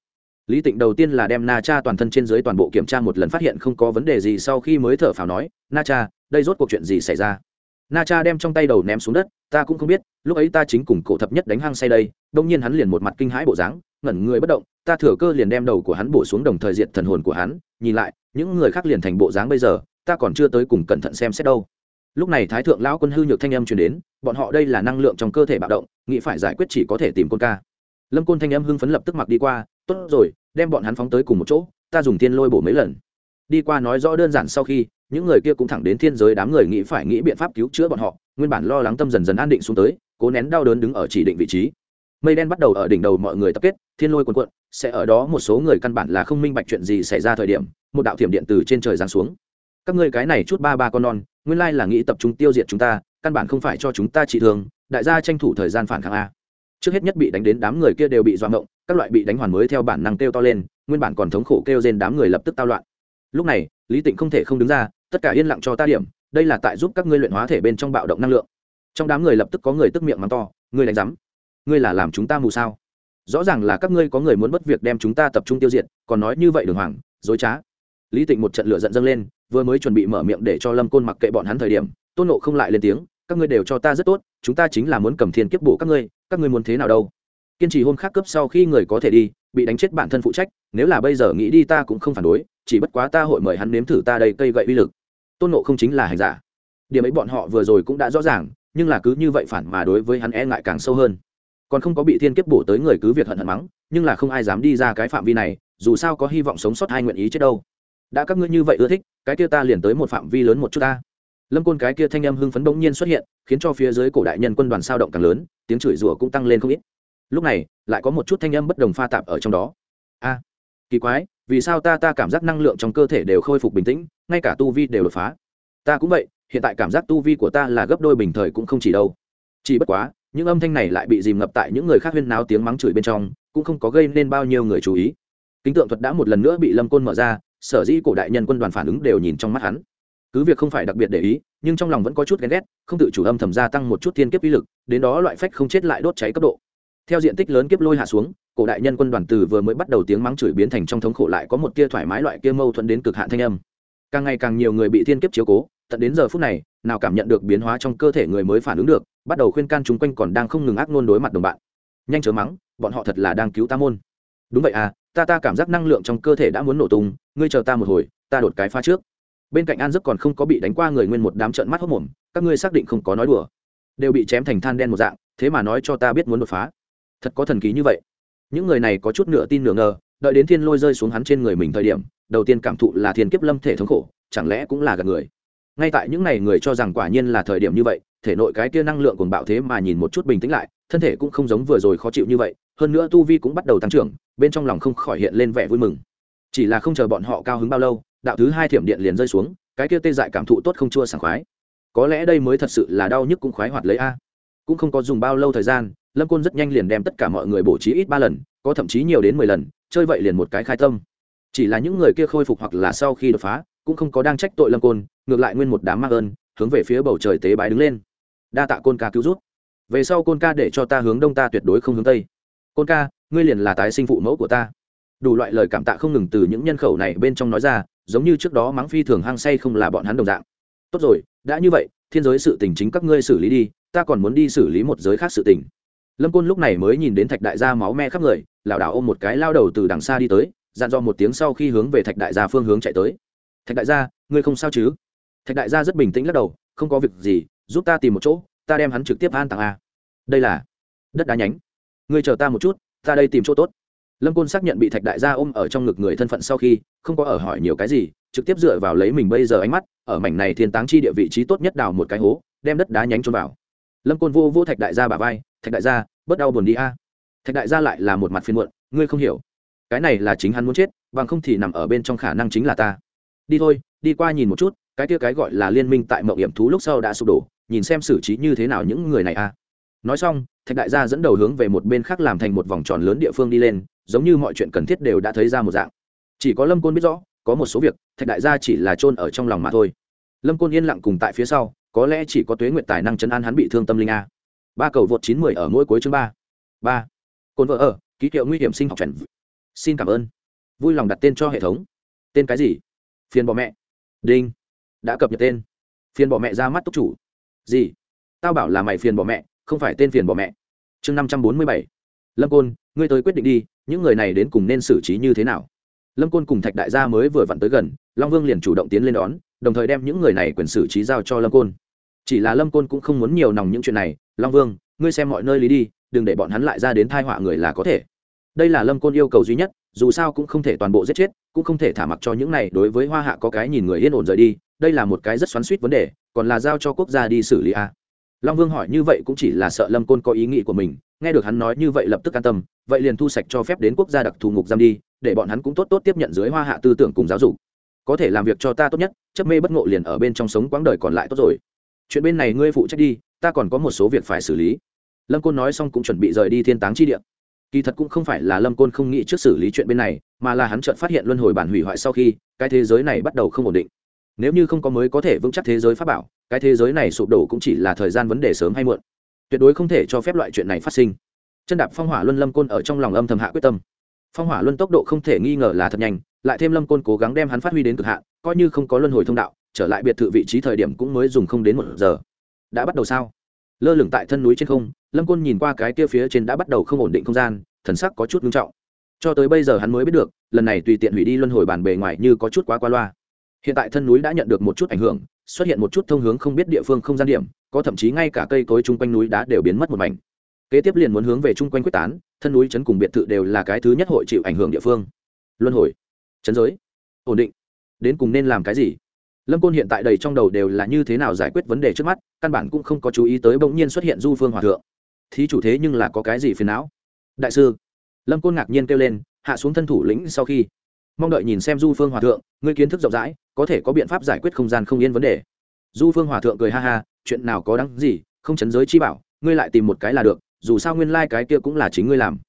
lý tịnh đầu tiên là đem na cha toàn thân trên dưới toàn bộ kiểm tra một lần phát hiện không có vấn đề gì, sau khi mới thở phào nói, na cha, đây rốt cuộc chuyện gì xảy ra? Na cha đem trong tay đầu ném xuống đất, ta cũng không biết, lúc ấy ta chính cùng cổ thập nhất đánh hăng say đây, đông nhiên hắn liền một mặt kinh hãi bộ dáng, ngẩn người bất động, ta thừa cơ liền đem đầu của hắn bổ xuống đồng thời diệt thần hồn của hắn, nhìn lại, những người khác liền thành bộ dáng bây giờ, ta còn chưa tới cùng cẩn thận xem xét đâu. Lúc này thái thượng lão quân hư nhược thanh âm truyền đến, bọn họ đây là năng lượng trong cơ thể bạo động, nghĩ phải giải quyết chỉ có thể tìm côn ca. Lâm côn thanh âm hưng phấn lập tức mặc đi qua, tốt rồi đem bọn hắn phóng tới cùng một chỗ, ta dùng thiên lôi bổ mấy lần. Đi qua nói rõ đơn giản sau khi, những người kia cũng thẳng đến thiên giới đám người nghĩ phải nghĩ biện pháp cứu chữa bọn họ, nguyên bản lo lắng tâm dần dần an định xuống tới, cố nén đau đớn đứng ở chỉ định vị trí. Mây đen bắt đầu ở đỉnh đầu mọi người tập kết, thiên lôi cuồn cuộn, sẽ ở đó một số người căn bản là không minh bạch chuyện gì xảy ra thời điểm, một đạo thiểm điện từ trên trời giáng xuống. Các ngươi cái này chút ba ba con non, nguyên lai là nghĩ tập trung tiêu diệt chúng ta, căn bản không phải cho chúng ta trị thương, đại gia tranh thủ thời gian phản kháng a trước hết nhất bị đánh đến đám người kia đều bị doạ mộng các loại bị đánh hoàn mới theo bản năng kêu to lên, nguyên bản còn thống khổ kêu trên đám người lập tức tao loạn. Lúc này, lý tịnh không thể không đứng ra, tất cả yên lặng cho ta điểm, đây là tại giúp các ngươi luyện hóa thể bên trong bạo động năng lượng. Trong đám người lập tức có người tức miệng mắng to, ngươi đánh rắm ngươi là làm chúng ta mù sao? Rõ ràng là các ngươi có người muốn bất việc đem chúng ta tập trung tiêu diệt, còn nói như vậy đường hoàng, dối trá. Lý tịnh một trận lửa giận dâng lên, vừa mới chuẩn bị mở miệng để cho lâm côn mặc kệ bọn hắn thời điểm, tôn nộ không lại lên tiếng, các ngươi đều cho ta rất tốt chúng ta chính là muốn cầm thiên kiếp bổ các ngươi các ngươi muốn thế nào đâu? Kiên trì hôn khác cấp sau khi người có thể đi, bị đánh chết bản thân phụ trách, nếu là bây giờ nghĩ đi ta cũng không phản đối, chỉ bất quá ta hội mời hắn nếm thử ta đây cây gậy uy lực. Tôn nộ không chính là hành giả. Điểm ấy bọn họ vừa rồi cũng đã rõ ràng, nhưng là cứ như vậy phản mà đối với hắn e ngại càng sâu hơn. Còn không có bị thiên kiếp bổ tới người cứ việc hận hận mắng, nhưng là không ai dám đi ra cái phạm vi này, dù sao có hy vọng sống sót hai nguyện ý chết đâu. Đã các ngươi như vậy ưa thích, cái kia ta liền tới một phạm vi lớn một chút ta lâm côn cái kia thanh âm hưng phấn bỗng nhiên xuất hiện, khiến cho phía dưới cổ đại nhân quân đoàn sao động càng lớn, tiếng chửi rủa cũng tăng lên không ít. Lúc này, lại có một chút thanh âm bất đồng pha tạp ở trong đó. A, kỳ quái, vì sao ta ta cảm giác năng lượng trong cơ thể đều khôi phục bình tĩnh, ngay cả tu vi đều đột phá. Ta cũng vậy, hiện tại cảm giác tu vi của ta là gấp đôi bình thời cũng không chỉ đâu. Chỉ bất quá, những âm thanh này lại bị dìm ngập tại những người khác huyên náo tiếng mắng chửi bên trong, cũng không có gây nên bao nhiêu người chú ý. Kính tượng thuật đã một lần nữa bị lâm côn mở ra, sở dĩ cổ đại nhân quân đoàn phản ứng đều nhìn trong mắt hắn cứ việc không phải đặc biệt để ý, nhưng trong lòng vẫn có chút ghen ghét, không tự chủ âm thầm gia tăng một chút thiên kiếp uy lực, đến đó loại phách không chết lại đốt cháy cấp độ. Theo diện tích lớn kiếp lôi hạ xuống, cổ đại nhân quân đoàn từ vừa mới bắt đầu tiếng mắng chửi biến thành trong thống khổ lại có một tia thoải mái loại kia mâu thuẫn đến cực hạn thanh âm. Càng ngày càng nhiều người bị thiên kiếp chiếu cố, tận đến giờ phút này, nào cảm nhận được biến hóa trong cơ thể người mới phản ứng được, bắt đầu khuyên can chúng quanh còn đang không ngừng ác nôn đối mặt đồng bạn. Nhanh chớ mắng, bọn họ thật là đang cứu ta môn. Đúng vậy à ta ta cảm giác năng lượng trong cơ thể đã muốn nổ tung, ngươi chờ ta một hồi, ta đột cái pha trước bên cạnh an giấc còn không có bị đánh qua người nguyên một đám trận mắt hốc mồm, các ngươi xác định không có nói đùa. Đều bị chém thành than đen một dạng, thế mà nói cho ta biết muốn đột phá. Thật có thần ký như vậy. Những người này có chút nửa tin nửa ngờ, đợi đến thiên lôi rơi xuống hắn trên người mình thời điểm, đầu tiên cảm thụ là thiên kiếp lâm thể thống khổ, chẳng lẽ cũng là gạt người. Ngay tại những ngày người cho rằng quả nhiên là thời điểm như vậy, thể nội cái kia năng lượng cuồng bạo thế mà nhìn một chút bình tĩnh lại, thân thể cũng không giống vừa rồi khó chịu như vậy, hơn nữa tu vi cũng bắt đầu tăng trưởng, bên trong lòng không khỏi hiện lên vẻ vui mừng. Chỉ là không chờ bọn họ cao hứng bao lâu đạo thứ hai thiểm điện liền rơi xuống, cái kia tê dại cảm thụ tốt không chua sảng khoái. Có lẽ đây mới thật sự là đau nhức cũng khoái hoạt lấy a. Cũng không có dùng bao lâu thời gian, lâm côn rất nhanh liền đem tất cả mọi người bổ trí ít ba lần, có thậm chí nhiều đến mười lần, chơi vậy liền một cái khai tâm. Chỉ là những người kia khôi phục hoặc là sau khi đột phá, cũng không có đang trách tội lâm côn, ngược lại nguyên một đám mạc ơn, hướng về phía bầu trời tế bái đứng lên. Đa tạ côn ca cứu rút về sau côn ca để cho ta hướng đông ta tuyệt đối không hướng tây. Côn ca, ngươi liền là tái sinh phụ mẫu của ta. Đủ loại lời cảm tạ không ngừng từ những nhân khẩu này bên trong nói ra giống như trước đó mắng phi thường hăng say không là bọn hắn đồng dạng. Tốt rồi, đã như vậy, thiên giới sự tình chính các ngươi xử lý đi, ta còn muốn đi xử lý một giới khác sự tình. Lâm côn lúc này mới nhìn đến thạch đại gia máu me khắp người, lảo đảo ôm một cái lao đầu từ đằng xa đi tới, dặn dò một tiếng sau khi hướng về thạch đại gia phương hướng chạy tới. Thạch đại gia, ngươi không sao chứ? Thạch đại gia rất bình tĩnh lắc đầu, không có việc gì, giúp ta tìm một chỗ, ta đem hắn trực tiếp an tặng a. Đây là đất đá nhánh. Ngươi chờ ta một chút, ta đây tìm chỗ tốt lâm côn xác nhận bị thạch đại gia ôm ở trong ngực người thân phận sau khi, không có ở hỏi nhiều cái gì, trực tiếp dựa vào lấy mình bây giờ ánh mắt, ở mảnh này thiên táng chi địa vị trí tốt nhất đào một cái hố, đem đất đá nhánh trôn vào. Lâm côn vô vô thạch đại gia bà vai, thạch đại gia, bớt đau buồn đi a. Thạch đại gia lại là một mặt phiên muộn, ngươi không hiểu. Cái này là chính hắn muốn chết, bằng không thì nằm ở bên trong khả năng chính là ta. Đi thôi, đi qua nhìn một chút, cái kia cái gọi là liên minh tại mậu hiểm thú lúc sau đã sụp đổ, nhìn xem xử trí như thế nào những người này a. Nói xong, thạch đại gia dẫn đầu hướng về một bên khác làm thành một vòng tròn lớn địa phương đi lên giống như mọi chuyện cần thiết đều đã thấy ra một dạng. Chỉ có lâm côn biết rõ, có một số việc, thạch đại gia chỉ là chôn ở trong lòng mà thôi. Lâm côn yên lặng cùng tại phía sau, có lẽ chỉ có tuế nguyện tài năng chấn an hắn bị thương tâm linh a. Ba cầu vượt chín mười ở mỗi cuối chương ba. Ba. Cồn vợ ở, ký hiệu nguy hiểm sinh học chuẩn xin cảm ơn. Vui lòng đặt tên cho hệ thống. Tên cái gì? Phiền bỏ mẹ. Đinh. Đã cập nhật tên. Phiền bỏ mẹ ra mắt túc chủ. Gì? Tao bảo là mày phiền bỏ mẹ, không phải tên phiền bỏ mẹ. Chương năm trăm bốn mươi bảy. Lâm côn, ngươi tới quyết định đi những người này đến cùng nên xử trí như thế nào? Lâm côn cùng thạch đại gia mới vừa vặn tới gần, long vương liền chủ động tiến lên đón, đồng thời đem những người này quyền xử trí giao cho lâm côn. Chỉ là lâm côn cũng không muốn nhiều nòng những chuyện này, long vương, ngươi xem mọi nơi lý đi, đừng để bọn hắn lại ra đến thai họa người là có thể. Đây là lâm côn yêu cầu duy nhất, dù sao cũng không thể toàn bộ giết chết, cũng không thể thả mặc cho những này đối với hoa hạ có cái nhìn người yên ổn rời đi, đây là một cái rất xoắn suýt vấn đề, còn là giao cho quốc gia đi xử lý a. Long vương hỏi như vậy cũng chỉ là sợ lâm côn có ý nghĩ của mình nghe được hắn nói như vậy lập tức an tâm, vậy liền thu sạch cho phép đến quốc gia đặc thù ngục giam đi, để bọn hắn cũng tốt tốt tiếp nhận dưới hoa hạ tư tưởng cùng giáo dục. Có thể làm việc cho ta tốt nhất, chấp mê bất ngộ liền ở bên trong sống quãng đời còn lại tốt rồi. Chuyện bên này ngươi phụ trách đi, ta còn có một số việc phải xử lý. Lâm côn nói xong cũng chuẩn bị rời đi thiên táng chi địa. Kỳ thật cũng không phải là lâm côn không nghĩ trước xử lý chuyện bên này, mà là hắn chợt phát hiện luân hồi bản hủy hoại sau khi, cái thế giới này bắt đầu không ổn định. Nếu như không có mới có thể vững chắc thế giới pháp bảo, cái thế giới này sụp đổ cũng chỉ là thời gian vấn đề sớm hay muộn tuyệt đối không thể cho phép loại chuyện này phát sinh. Chân đạp phong hỏa luân lâm côn ở trong lòng âm thầm hạ quyết tâm. Phong hỏa luân tốc độ không thể nghi ngờ là thật nhanh, lại thêm lâm côn cố gắng đem hắn phát huy đến cực hạn, coi như không có luân hồi thông đạo, trở lại biệt thự vị trí thời điểm cũng mới dùng không đến một giờ. Đã bắt đầu sao? Lơ lửng tại thân núi trên không, lâm côn nhìn qua cái kia phía trên đã bắt đầu không ổn định không gian, thần sắc có chút nghiêm trọng. Cho tới bây giờ hắn mới biết được, lần này tùy tiện hủy đi luân hồi bản bề ngoài như có chút quá qua loa. Hiện tại thân núi đã nhận được một chút ảnh hưởng xuất hiện một chút thông hướng không biết địa phương không gian điểm, có thậm chí ngay cả cây cối chung quanh núi đá đều biến mất một mảnh. Kế tiếp liền muốn hướng về chung quanh quyết tán, thân núi chấn cùng biệt thự đều là cái thứ nhất hội chịu ảnh hưởng địa phương. Luân hồi. Chấn giới. Ổn định. Đến cùng nên làm cái gì? Lâm côn hiện tại đầy trong đầu đều là như thế nào giải quyết vấn đề trước mắt, căn bản cũng không có chú ý tới bỗng nhiên xuất hiện du phương hòa thượng. Thí chủ thế nhưng là có cái gì phiền não? Đại sư. Lâm côn ngạc nhiên kêu lên, hạ xuống thân thủ lĩnh sau khi. Mong đợi nhìn xem du phương hòa thượng, ngươi kiến thức rộng rãi có thể có biện pháp giải quyết không gian không yên vấn đề. Du phương hòa thượng cười ha ha, chuyện nào có đáng gì, không chấn giới chi bảo, ngươi lại tìm một cái là được, dù sao nguyên lai、like、cái kia cũng là chính ngươi làm.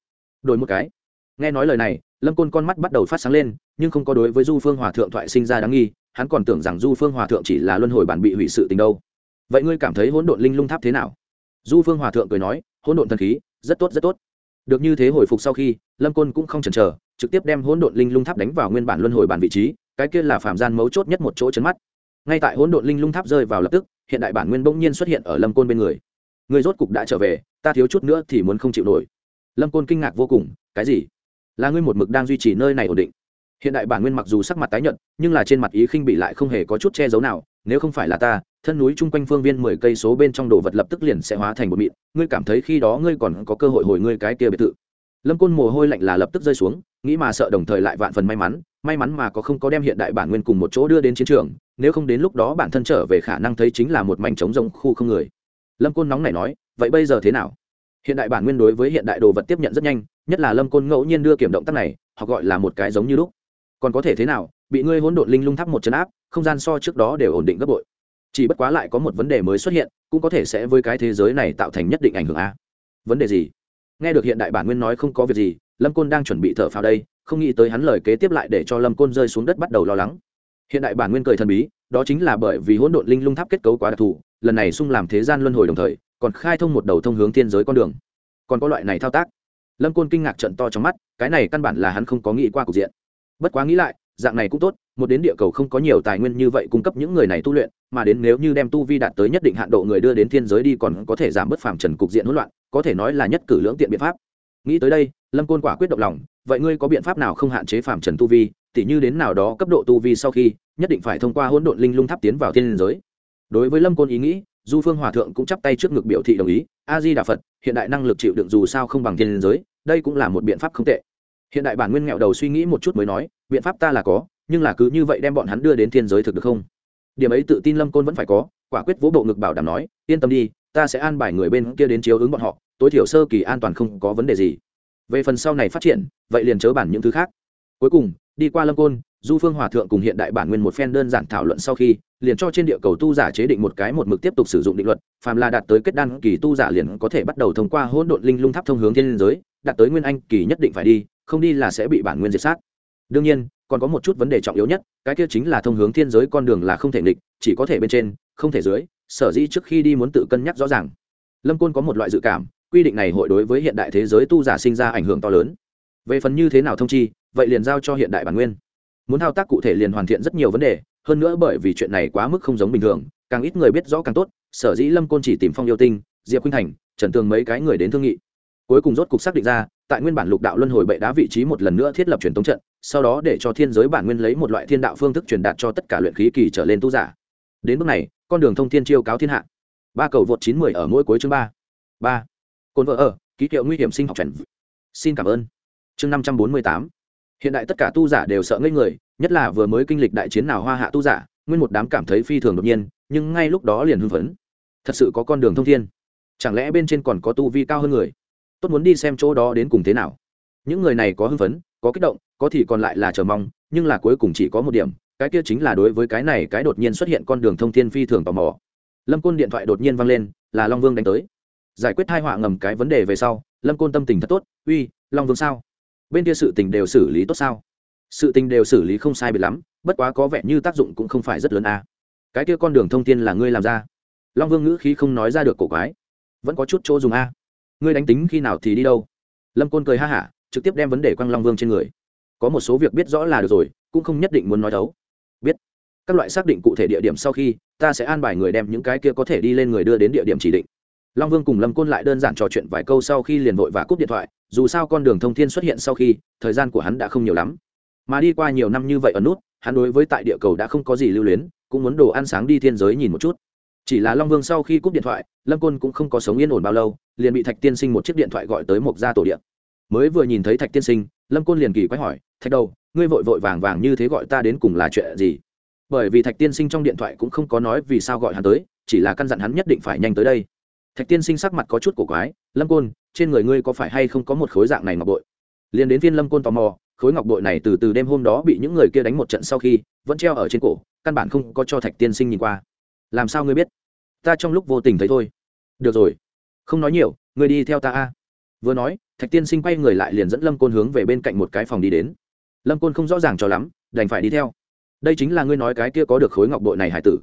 Đổi một cái. Nghe nói lời này, lâm côn con mắt bắt đầu phát sáng lên, nhưng không có đối với du phương hòa thượng thoại sinh ra đáng nghi, hắn còn tưởng rằng du phương hòa thượng chỉ là luân hồi bản bị hủy sự tình đâu. Vậy ngươi cảm thấy hỗn độn linh lung tháp thế nào? Du phương hòa thượng cười nói, hỗn độn thần khí, rất tốt rất tốt. Được như thế hồi phục sau khi, lâm côn cũng không chần chờ, trực tiếp đem hỗn độn linh lung tháp đánh vào nguyên bản luân hồi bản vị trí cái kia là phạm gian mấu chốt nhất một chỗ chấn mắt. Ngay tại hỗn độn linh lung tháp rơi vào lập tức, hiện đại bản nguyên bỗng nhiên xuất hiện ở lâm côn bên người. Người rốt cục đã trở về, ta thiếu chút nữa thì muốn không chịu nổi. Lâm côn kinh ngạc vô cùng, cái gì? Là ngươi một mực đang duy trì nơi này ổn định? Hiện đại bản nguyên mặc dù sắc mặt tái nhợt, nhưng là trên mặt ý khinh bị lại không hề có chút che giấu nào, nếu không phải là ta, thân núi chung quanh phương viên mười cây số bên trong đồ vật lập tức liền sẽ hóa thành một mịn. Ngươi cảm thấy khi đó ngươi còn có cơ hội hồi ngươi cái kia biệt thự lâm côn mồ hôi lạnh là lập tức rơi xuống, nghĩ mà sợ đồng thời lại vạn phần may mắn may mắn mà có không có đem hiện đại bản nguyên cùng một chỗ đưa đến chiến trường, nếu không đến lúc đó bản thân trở về khả năng thấy chính là một mảnh trống rông khu không người. Lâm côn nóng này nói, vậy bây giờ thế nào? Hiện đại bản nguyên đối với hiện đại đồ vật tiếp nhận rất nhanh, nhất là lâm côn ngẫu nhiên đưa kiểm động tác này, họ gọi là một cái giống như lúc. Còn có thể thế nào? Bị ngươi hỗn độn linh lung thắp một chân áp, không gian so trước đó đều ổn định gấp bội. Chỉ bất quá lại có một vấn đề mới xuất hiện, cũng có thể sẽ với cái thế giới này tạo thành nhất định ảnh hưởng a. Vấn đề gì? Nghe được hiện đại bản nguyên nói không có việc gì, lâm côn đang chuẩn bị thở phào đây, không nghĩ tới hắn lời kế tiếp lại để cho lâm côn rơi xuống đất bắt đầu lo lắng. Hiện đại bản nguyên cười thần bí, đó chính là bởi vì hỗn độn linh lung tháp kết cấu quá đặc thù, lần này xung làm thế gian luân hồi đồng thời, còn khai thông một đầu thông hướng thiên giới con đường. Còn có loại này thao tác. Lâm côn kinh ngạc trận to trong mắt, cái này căn bản là hắn không có nghĩ qua cục diện. Bất quá nghĩ lại dạng này cũng tốt, một đến địa cầu không có nhiều tài nguyên như vậy cung cấp những người này tu luyện, mà đến nếu như đem tu vi đạt tới nhất định hạn độ người đưa đến thiên giới đi còn có thể giảm bớt phàm trần cục diện hỗn loạn, có thể nói là nhất cử lưỡng tiện biện pháp. Nghĩ tới đây, lâm côn quả quyết động lòng, vậy ngươi có biện pháp nào không hạn chế phàm trần tu vi, tỉ như đến nào đó cấp độ tu vi sau khi, nhất định phải thông qua hỗn độn linh lung tháp tiến vào thiên giới. Đối với lâm côn ý nghĩ, du phương hòa thượng cũng chắp tay trước ngực biểu thị đồng ý a di đà phật, hiện đại năng lực chịu đựng dù sao không bằng thiên giới, đây cũng là một biện pháp không tệ. Hiện đại bản nguyên nghèo đầu suy nghĩ một chút mới nói biện pháp ta là có, nhưng là cứ như vậy đem bọn hắn đưa đến thiên giới thực được không? Điểm ấy tự tin lâm côn vẫn phải có, quả quyết vỗ bộ ngực bảo đảm nói, yên tâm đi, ta sẽ an bài người bên kia đến chiếu ứng bọn họ, tối thiểu sơ kỳ an toàn không có vấn đề gì. Về phần sau này phát triển, vậy liền chớ bản những thứ khác. Cuối cùng, đi qua lâm côn, du phương hòa thượng cùng hiện đại bản nguyên một phen đơn giản thảo luận sau khi, liền cho trên địa cầu tu giả chế định một cái một mực tiếp tục sử dụng định luật, phàm là đạt tới kết đan kỳ tu giả liền có thể bắt đầu thông qua hỗn độn linh lung tháp thông hướng thiên liên giới, đạt tới nguyên anh kỳ nhất định phải đi, không đi là sẽ bị bản nguyên diệt sát đương nhiên, còn có một chút vấn đề trọng yếu nhất, cái kia chính là thông hướng thiên giới con đường là không thể nghịch, chỉ có thể bên trên, không thể dưới, sở dĩ trước khi đi muốn tự cân nhắc rõ ràng. Lâm côn có một loại dự cảm, quy định này hội đối với hiện đại thế giới tu giả sinh ra ảnh hưởng to lớn. Về phần như thế nào thông chi, vậy liền giao cho hiện đại bản nguyên. Muốn thao tác cụ thể liền hoàn thiện rất nhiều vấn đề, hơn nữa bởi vì chuyện này quá mức không giống bình thường, càng ít người biết rõ càng tốt, sở dĩ lâm côn chỉ tìm phong yêu tinh, diệp khuynh thành, trần tường mấy cái người đến thương nghị cuối cùng rốt cục xác định ra, tại nguyên bản lục đạo luân hồi bệ đá vị trí một lần nữa thiết lập truyền tống trận, sau đó để cho thiên giới bản nguyên lấy một loại thiên đạo phương thức truyền đạt cho tất cả luyện khí kỳ trở lên tu giả. Đến bước này, con đường thông thiên chiêu cáo thiên hạ. Ba cầu vượt chín mười ở mỗi cuối chương ba. Ba. Cồn vợ ở, ký hiệu nguy hiểm sinh học trần xin cảm ơn. Chương năm trăm bốn mươi tám. Hiện đại tất cả tu giả đều sợ ngây người, nhất là vừa mới kinh lịch đại chiến nào hoa hạ tu giả, nguyên một đám cảm thấy phi thường đột nhiên, nhưng ngay lúc đó liền hưng phấn. Thật sự có con đường thông thiên. Chẳng lẽ bên trên còn có tu vi cao hơn người? Tốt muốn đi xem chỗ đó đến cùng thế nào. Những người này có hưng phấn, có kích động, có thì còn lại là chờ mong, nhưng là cuối cùng chỉ có một điểm, cái kia chính là đối với cái này cái đột nhiên xuất hiện con đường thông thiên phi thường tò mò. Lâm côn điện thoại đột nhiên vang lên, là long vương đánh tới. Giải quyết hai họa ngầm cái vấn đề về sau, lâm côn tâm tình thật tốt, uy, long vương sao? Bên kia sự tình đều xử lý tốt sao? Sự tình đều xử lý không sai biệt lắm, bất quá có vẻ như tác dụng cũng không phải rất lớn à. cái kia con đường thông tin là ngươi làm ra? Long vương ngữ khí không nói ra được cổ quái. Vẫn có chút chỗ dùng a ngươi đánh tính khi nào thì đi đâu? Lâm côn cười ha hả, trực tiếp đem vấn đề quăng long vương trên người. Có một số việc biết rõ là được rồi, cũng không nhất định muốn nói thấu. Biết. Các loại xác định cụ thể địa điểm sau khi, ta sẽ an bài người đem những cái kia có thể đi lên người đưa đến địa điểm chỉ định. Long vương cùng lâm côn lại đơn giản trò chuyện vài câu sau khi liền vội và cúp điện thoại, dù sao con đường thông thiên xuất hiện sau khi, thời gian của hắn đã không nhiều lắm. Mà đi qua nhiều năm như vậy ở nút, hắn đối với tại địa cầu đã không có gì lưu luyến, cũng muốn đồ ăn sáng đi thiên giới nhìn một chút chỉ là long vương sau khi cúp điện thoại, lâm côn cũng không có sống yên ổn bao lâu, liền bị thạch tiên sinh một chiếc điện thoại gọi tới một gia tổ điện. Mới vừa nhìn thấy thạch tiên sinh, lâm côn liền kỳ quái hỏi, thạch đầu, ngươi vội vội vàng vàng như thế gọi ta đến cùng là chuyện gì? Bởi vì thạch tiên sinh trong điện thoại cũng không có nói vì sao gọi hắn tới, chỉ là căn dặn hắn nhất định phải nhanh tới đây. Thạch tiên sinh sắc mặt có chút cổ quái, lâm côn, trên người ngươi có phải hay không có một khối dạng này ngọc bội? Liền đến viên lâm côn tò mò, khối ngọc bội này từ từ đêm hôm đó bị những người kia đánh một trận sau khi, vẫn treo ở trên cổ, căn bản không có cho thạch tiên sinh nhìn qua. Làm sao ngươi biết? Ta trong lúc vô tình thấy thôi. Được rồi. Không nói nhiều người đi theo ta a. Vừa nói thạch tiên sinh quay người lại liền dẫn lâm côn hướng về bên cạnh một cái phòng đi đến. Lâm côn không rõ ràng cho lắm đành phải đi theo. Đây chính là ngươi nói cái kia có được khối ngọc bội này hải tử.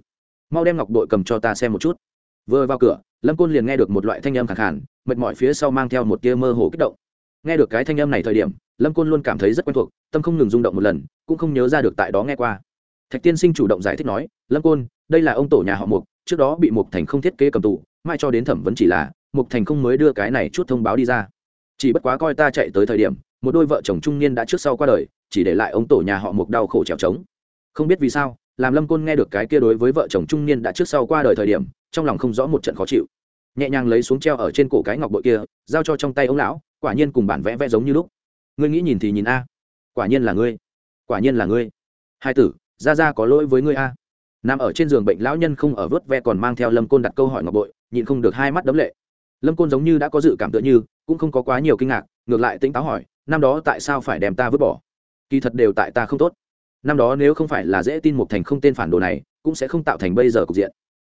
Mau đem ngọc bội cầm cho ta xem một chút. Vừa vào cửa lâm côn liền nghe được một loại thanh âm khẳng hẳn, mệt mỏi phía sau mang theo một tia mơ hồ kích động. Nghe được cái thanh âm này thời điểm lâm côn luôn cảm thấy rất quen thuộc tâm không ngừng rung động một lần cũng không nhớ ra được tại đó nghe qua. Thạch tiên sinh chủ động giải thích nói lâm côn đây là ông tổ nhà họ mục trước đó bị mục thành không thiết kế cầm tù, mai cho đến thẩm vấn chỉ là, mục thành không mới đưa cái này chút thông báo đi ra. Chỉ bất quá coi ta chạy tới thời điểm, một đôi vợ chồng trung niên đã trước sau qua đời, chỉ để lại ông tổ nhà họ mục đau khổ trèo trống. Không biết vì sao, làm lâm côn nghe được cái kia đối với vợ chồng trung niên đã trước sau qua đời thời điểm, trong lòng không rõ một trận khó chịu. Nhẹ nhàng lấy xuống treo ở trên cổ cái ngọc bội kia, giao cho trong tay ông lão, quả nhiên cùng bản vẽ vẽ giống như lúc. Ngươi nghĩ nhìn thì nhìn a. Quả nhiên là ngươi. Quả nhiên là ngươi. Hai tử ra ra có lỗi với ngươi a nằm ở trên giường bệnh lão nhân không ở vớt ve còn mang theo lâm côn đặt câu hỏi ngọc bội, nhịn không được hai mắt đấm lệ. Lâm côn giống như đã có dự cảm tựa như, cũng không có quá nhiều kinh ngạc, ngược lại tỉnh táo hỏi, năm đó tại sao phải đem ta vứt bỏ? Kỳ thật đều tại ta không tốt. Năm đó nếu không phải là dễ tin một thành không tên phản đồ này, cũng sẽ không tạo thành bây giờ cục diện.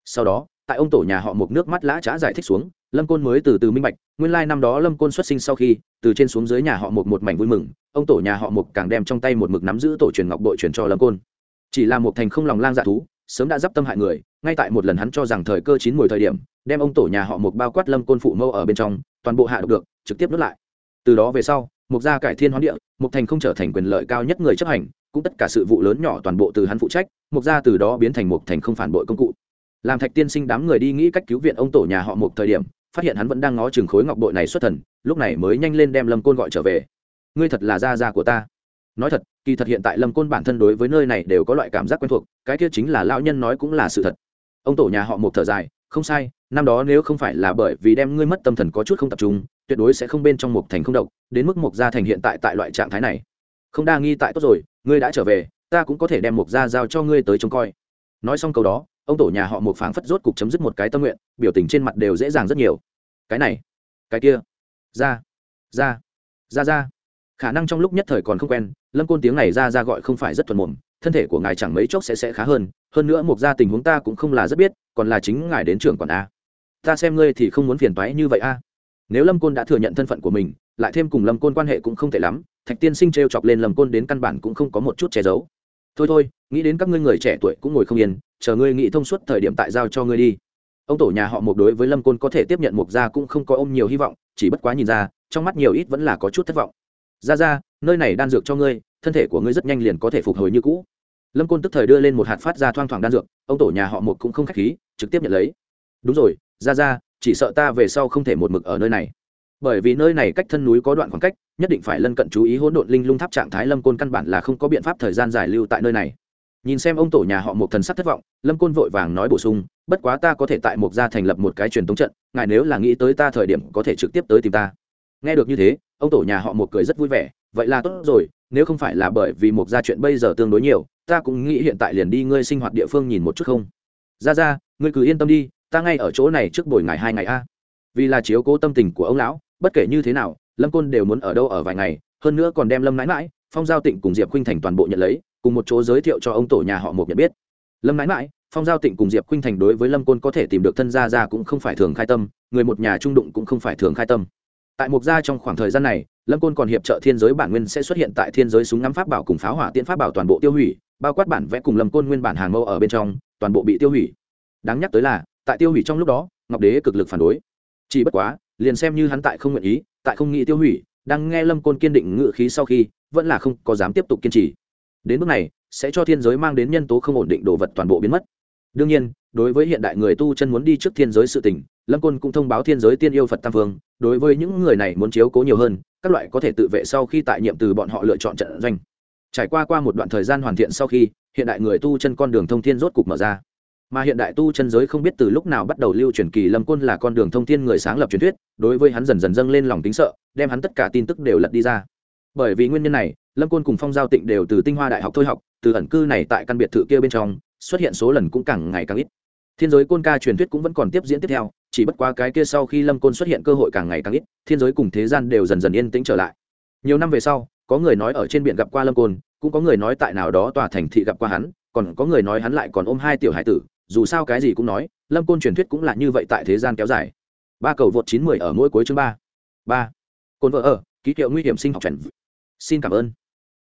Sau đó, tại ông tổ nhà họ một nước mắt lã trá giải thích xuống, lâm côn mới từ từ minh bạch, nguyên lai năm đó lâm côn xuất sinh sau khi, từ trên xuống dưới nhà họ một một mảnh vui mừng, ông tổ nhà họ một càng đem trong tay một mực nắm giữ tổ truyền ngọc bội truyền cho lâm côn chỉ là một thành không lòng lang dạ thú, sớm đã d i p tâm hại người, ngay tại một lần hắn cho rằng thời cơ chín mùi thời điểm, đem ông tổ nhà họ một bao quát lâm côn phụ mâu ở bên trong, toàn bộ hạ độc được, trực tiếp nuốt lại. Từ đó về sau mục gia cải thiên hoán địa mục thành không trở thành quyền lợi cao nhất người chấp hành, cũng tất cả sự vụ lớn nhỏ toàn bộ từ hắn phụ trách mục gia từ đó biến thành mục thành không phản bội công cụ. Làm thạch tiên sinh đám người đi nghĩ cách cứu viện ông tổ nhà họ một thời điểm, phát hiện hắn vẫn đang ngó chừng khối ngọc bội này xuất thần, lúc này mới nhanh lên đem lâm côn gọi trở về. Ngươi thật là gia gia của ta. Nói thật kỳ thật hiện tại lâm côn bản thân đối với nơi này đều có loại cảm giác quen thuộc, cái kia chính là lão nhân nói cũng là sự thật. Ông tổ nhà họ một thở dài, không sai, năm đó nếu không phải là bởi vì đem ngươi mất tâm thần có chút không tập trung, tuyệt đối sẽ không bên trong một thành không độc, đến mức mục gia thành hiện tại tại loại trạng thái này. Không đa nghi tại tốt rồi, ngươi đã trở về, ta cũng có thể đem mục gia giao cho ngươi tới trông coi. Nói xong câu đó, ông tổ nhà họ một phảng phất rốt cục chấm dứt một cái tâm nguyện, biểu tình trên mặt đều dễ dàng rất nhiều. Cái này, cái kia, ra ra ra ra khả năng trong lúc nhất thời còn không quen, lâm côn tiếng này ra ra gọi không phải rất thuần mồm, thân thể của ngài chẳng mấy chốc sẽ sẽ khá hơn hơn nữa một gia tình huống ta cũng không là rất biết, còn là chính ngài đến trưởng còn a. Ta xem ngươi thì không muốn phiền toái như vậy a. Nếu lâm côn đã thừa nhận thân phận của mình, lại thêm cùng lâm côn quan hệ cũng không thể lắm, thạch tiên sinh t r e o chọc lên lâm côn đến căn bản cũng không có một chút che giấu. Thôi thôi, nghĩ đến các ngươi người trẻ tuổi cũng ngồi không yên, chờ ngươi nghĩ thông suốt thời điểm tại giao cho ngươi đi. Ông tổ nhà họ mục đối với lâm côn có thể tiếp nhận mục gia cũng không có ôm nhiều hy vọng, chỉ bất quá nhìn ra, trong mắt nhiều ít vẫn là có chút thất vọng ra ra, nơi này đan dược cho ngươi, thân thể của ngươi rất nhanh liền có thể phục hồi như cũ. Lâm côn tức thời đưa lên một hạt phát ra thoang thoảng đan dược, ông tổ nhà họ một cũng không k h á c h khí, trực tiếp nhận lấy. Đúng rồi, ra ra, chỉ sợ ta về sau không thể một mực ở nơi này. Bởi vì nơi này cách thân núi có đoạn khoảng cách, nhất định phải lân cận chú ý hỗn độn linh lung tháp trạng thái lâm côn căn bản là không có biện pháp thời gian giải lưu tại nơi này. Nhìn xem ông tổ nhà họ một thần sắc thất vọng, lâm côn vội vàng nói bổ sung, bất quá ta có thể tại mộc gia thành lập một cái truyền thống trận, ngài nếu là nghĩ tới ta thời điểm có thể trực tiếp tới tìm ta. Nghe được như thế ông tổ nhà họ một cười rất vui vẻ, vậy là tốt rồi, nếu không phải là bởi vì một gia chuyện bây giờ tương đối nhiều, ta cũng nghĩ hiện tại liền đi ngươi sinh hoạt địa phương nhìn một chút không? Ra ra ngươi cứ yên tâm đi, ta ngay ở chỗ này trước buổi ngày hai ngày a. Vì là chiếu cố tâm tình của ông lão, bất kể như thế nào, lâm côn đều muốn ở đâu ở vài ngày, hơn nữa còn đem lâm mãi mãi, phong giao tịnh cùng diệp khuynh thành toàn bộ nhận lấy, cùng một chỗ giới thiệu cho ông tổ nhà họ một nhận biết. Lâm mãi mãi, phong giao tịnh cùng diệp khuynh thành đối với lâm côn có thể tìm được thân gia ra cũng không phải thường khai tâm, người một nhà trung đụng cũng không phải thường khai tâm tại mục gia trong khoảng thời gian này, lâm côn còn hiệp trợ thiên giới bản nguyên sẽ xuất hiện tại thiên giới súng ngắm pháp bảo cùng pháo hỏa tiễn pháp bảo toàn bộ tiêu hủy, bao quát bản vẽ cùng lâm côn nguyên bản hàng mẫu ở bên trong, toàn bộ bị tiêu hủy. Đáng nhắc tới là, tại tiêu hủy trong lúc đó, ngọc đế cực lực phản đối. Chỉ bất quá, liền xem như hắn tại không nguyện ý, tại không nghĩ tiêu hủy, đang nghe lâm côn kiên định ngự khí sau khi, vẫn là không có dám tiếp tục kiên trì. Đến bước này, sẽ cho thiên giới mang đến nhân tố không ổn định đồ vật toàn bộ biến mất đương nhiên, đối với hiện đại người tu chân muốn đi trước thiên giới sự tình, lâm côn cũng thông báo thiên giới tiên yêu phật tam vương, đối với những người này muốn chiếu cố nhiều hơn, các loại có thể tự vệ sau khi tại nhiệm từ bọn họ lựa chọn trận doanh. Trải qua qua một đoạn thời gian hoàn thiện sau khi, hiện đại người tu chân con đường thông thiên rốt cục mở ra. Mà hiện đại tu chân giới không biết từ lúc nào bắt đầu lưu truyền kỳ lâm côn là con đường thông thiên người sáng lập truyền thuyết, đối với hắn dần dần dâng lên lòng tính sợ, đem hắn tất cả tin tức đều lật đi ra. Bởi vì nguyên nhân này, lâm côn cùng phong giao tịnh đều từ tinh hoa đại học thôi học, từ ẩn cư này tại căn biệt thự kia bên trong xuất hiện số lần cũng càng ngày càng ít. Thiên giới côn ca truyền thuyết cũng vẫn còn tiếp diễn tiếp theo, chỉ bất quá cái kia sau khi lâm côn xuất hiện cơ hội càng ngày càng ít, thiên giới cùng thế gian đều dần dần yên tĩnh trở lại. Nhiều năm về sau, có người nói ở trên biển gặp qua lâm côn, cũng có người nói tại nào đó tòa thành thị gặp qua hắn, còn có người nói hắn lại còn ôm hai tiểu hải tử, dù sao cái gì cũng nói, lâm côn truyền thuyết cũng là như vậy tại thế gian kéo dài. Ba cầu vượt chín mười ở mỗi cuối chương ba. Ba. Côn vợ ở, ký hiệu nguy hiểm sinh học chuẩn xin cảm ơn.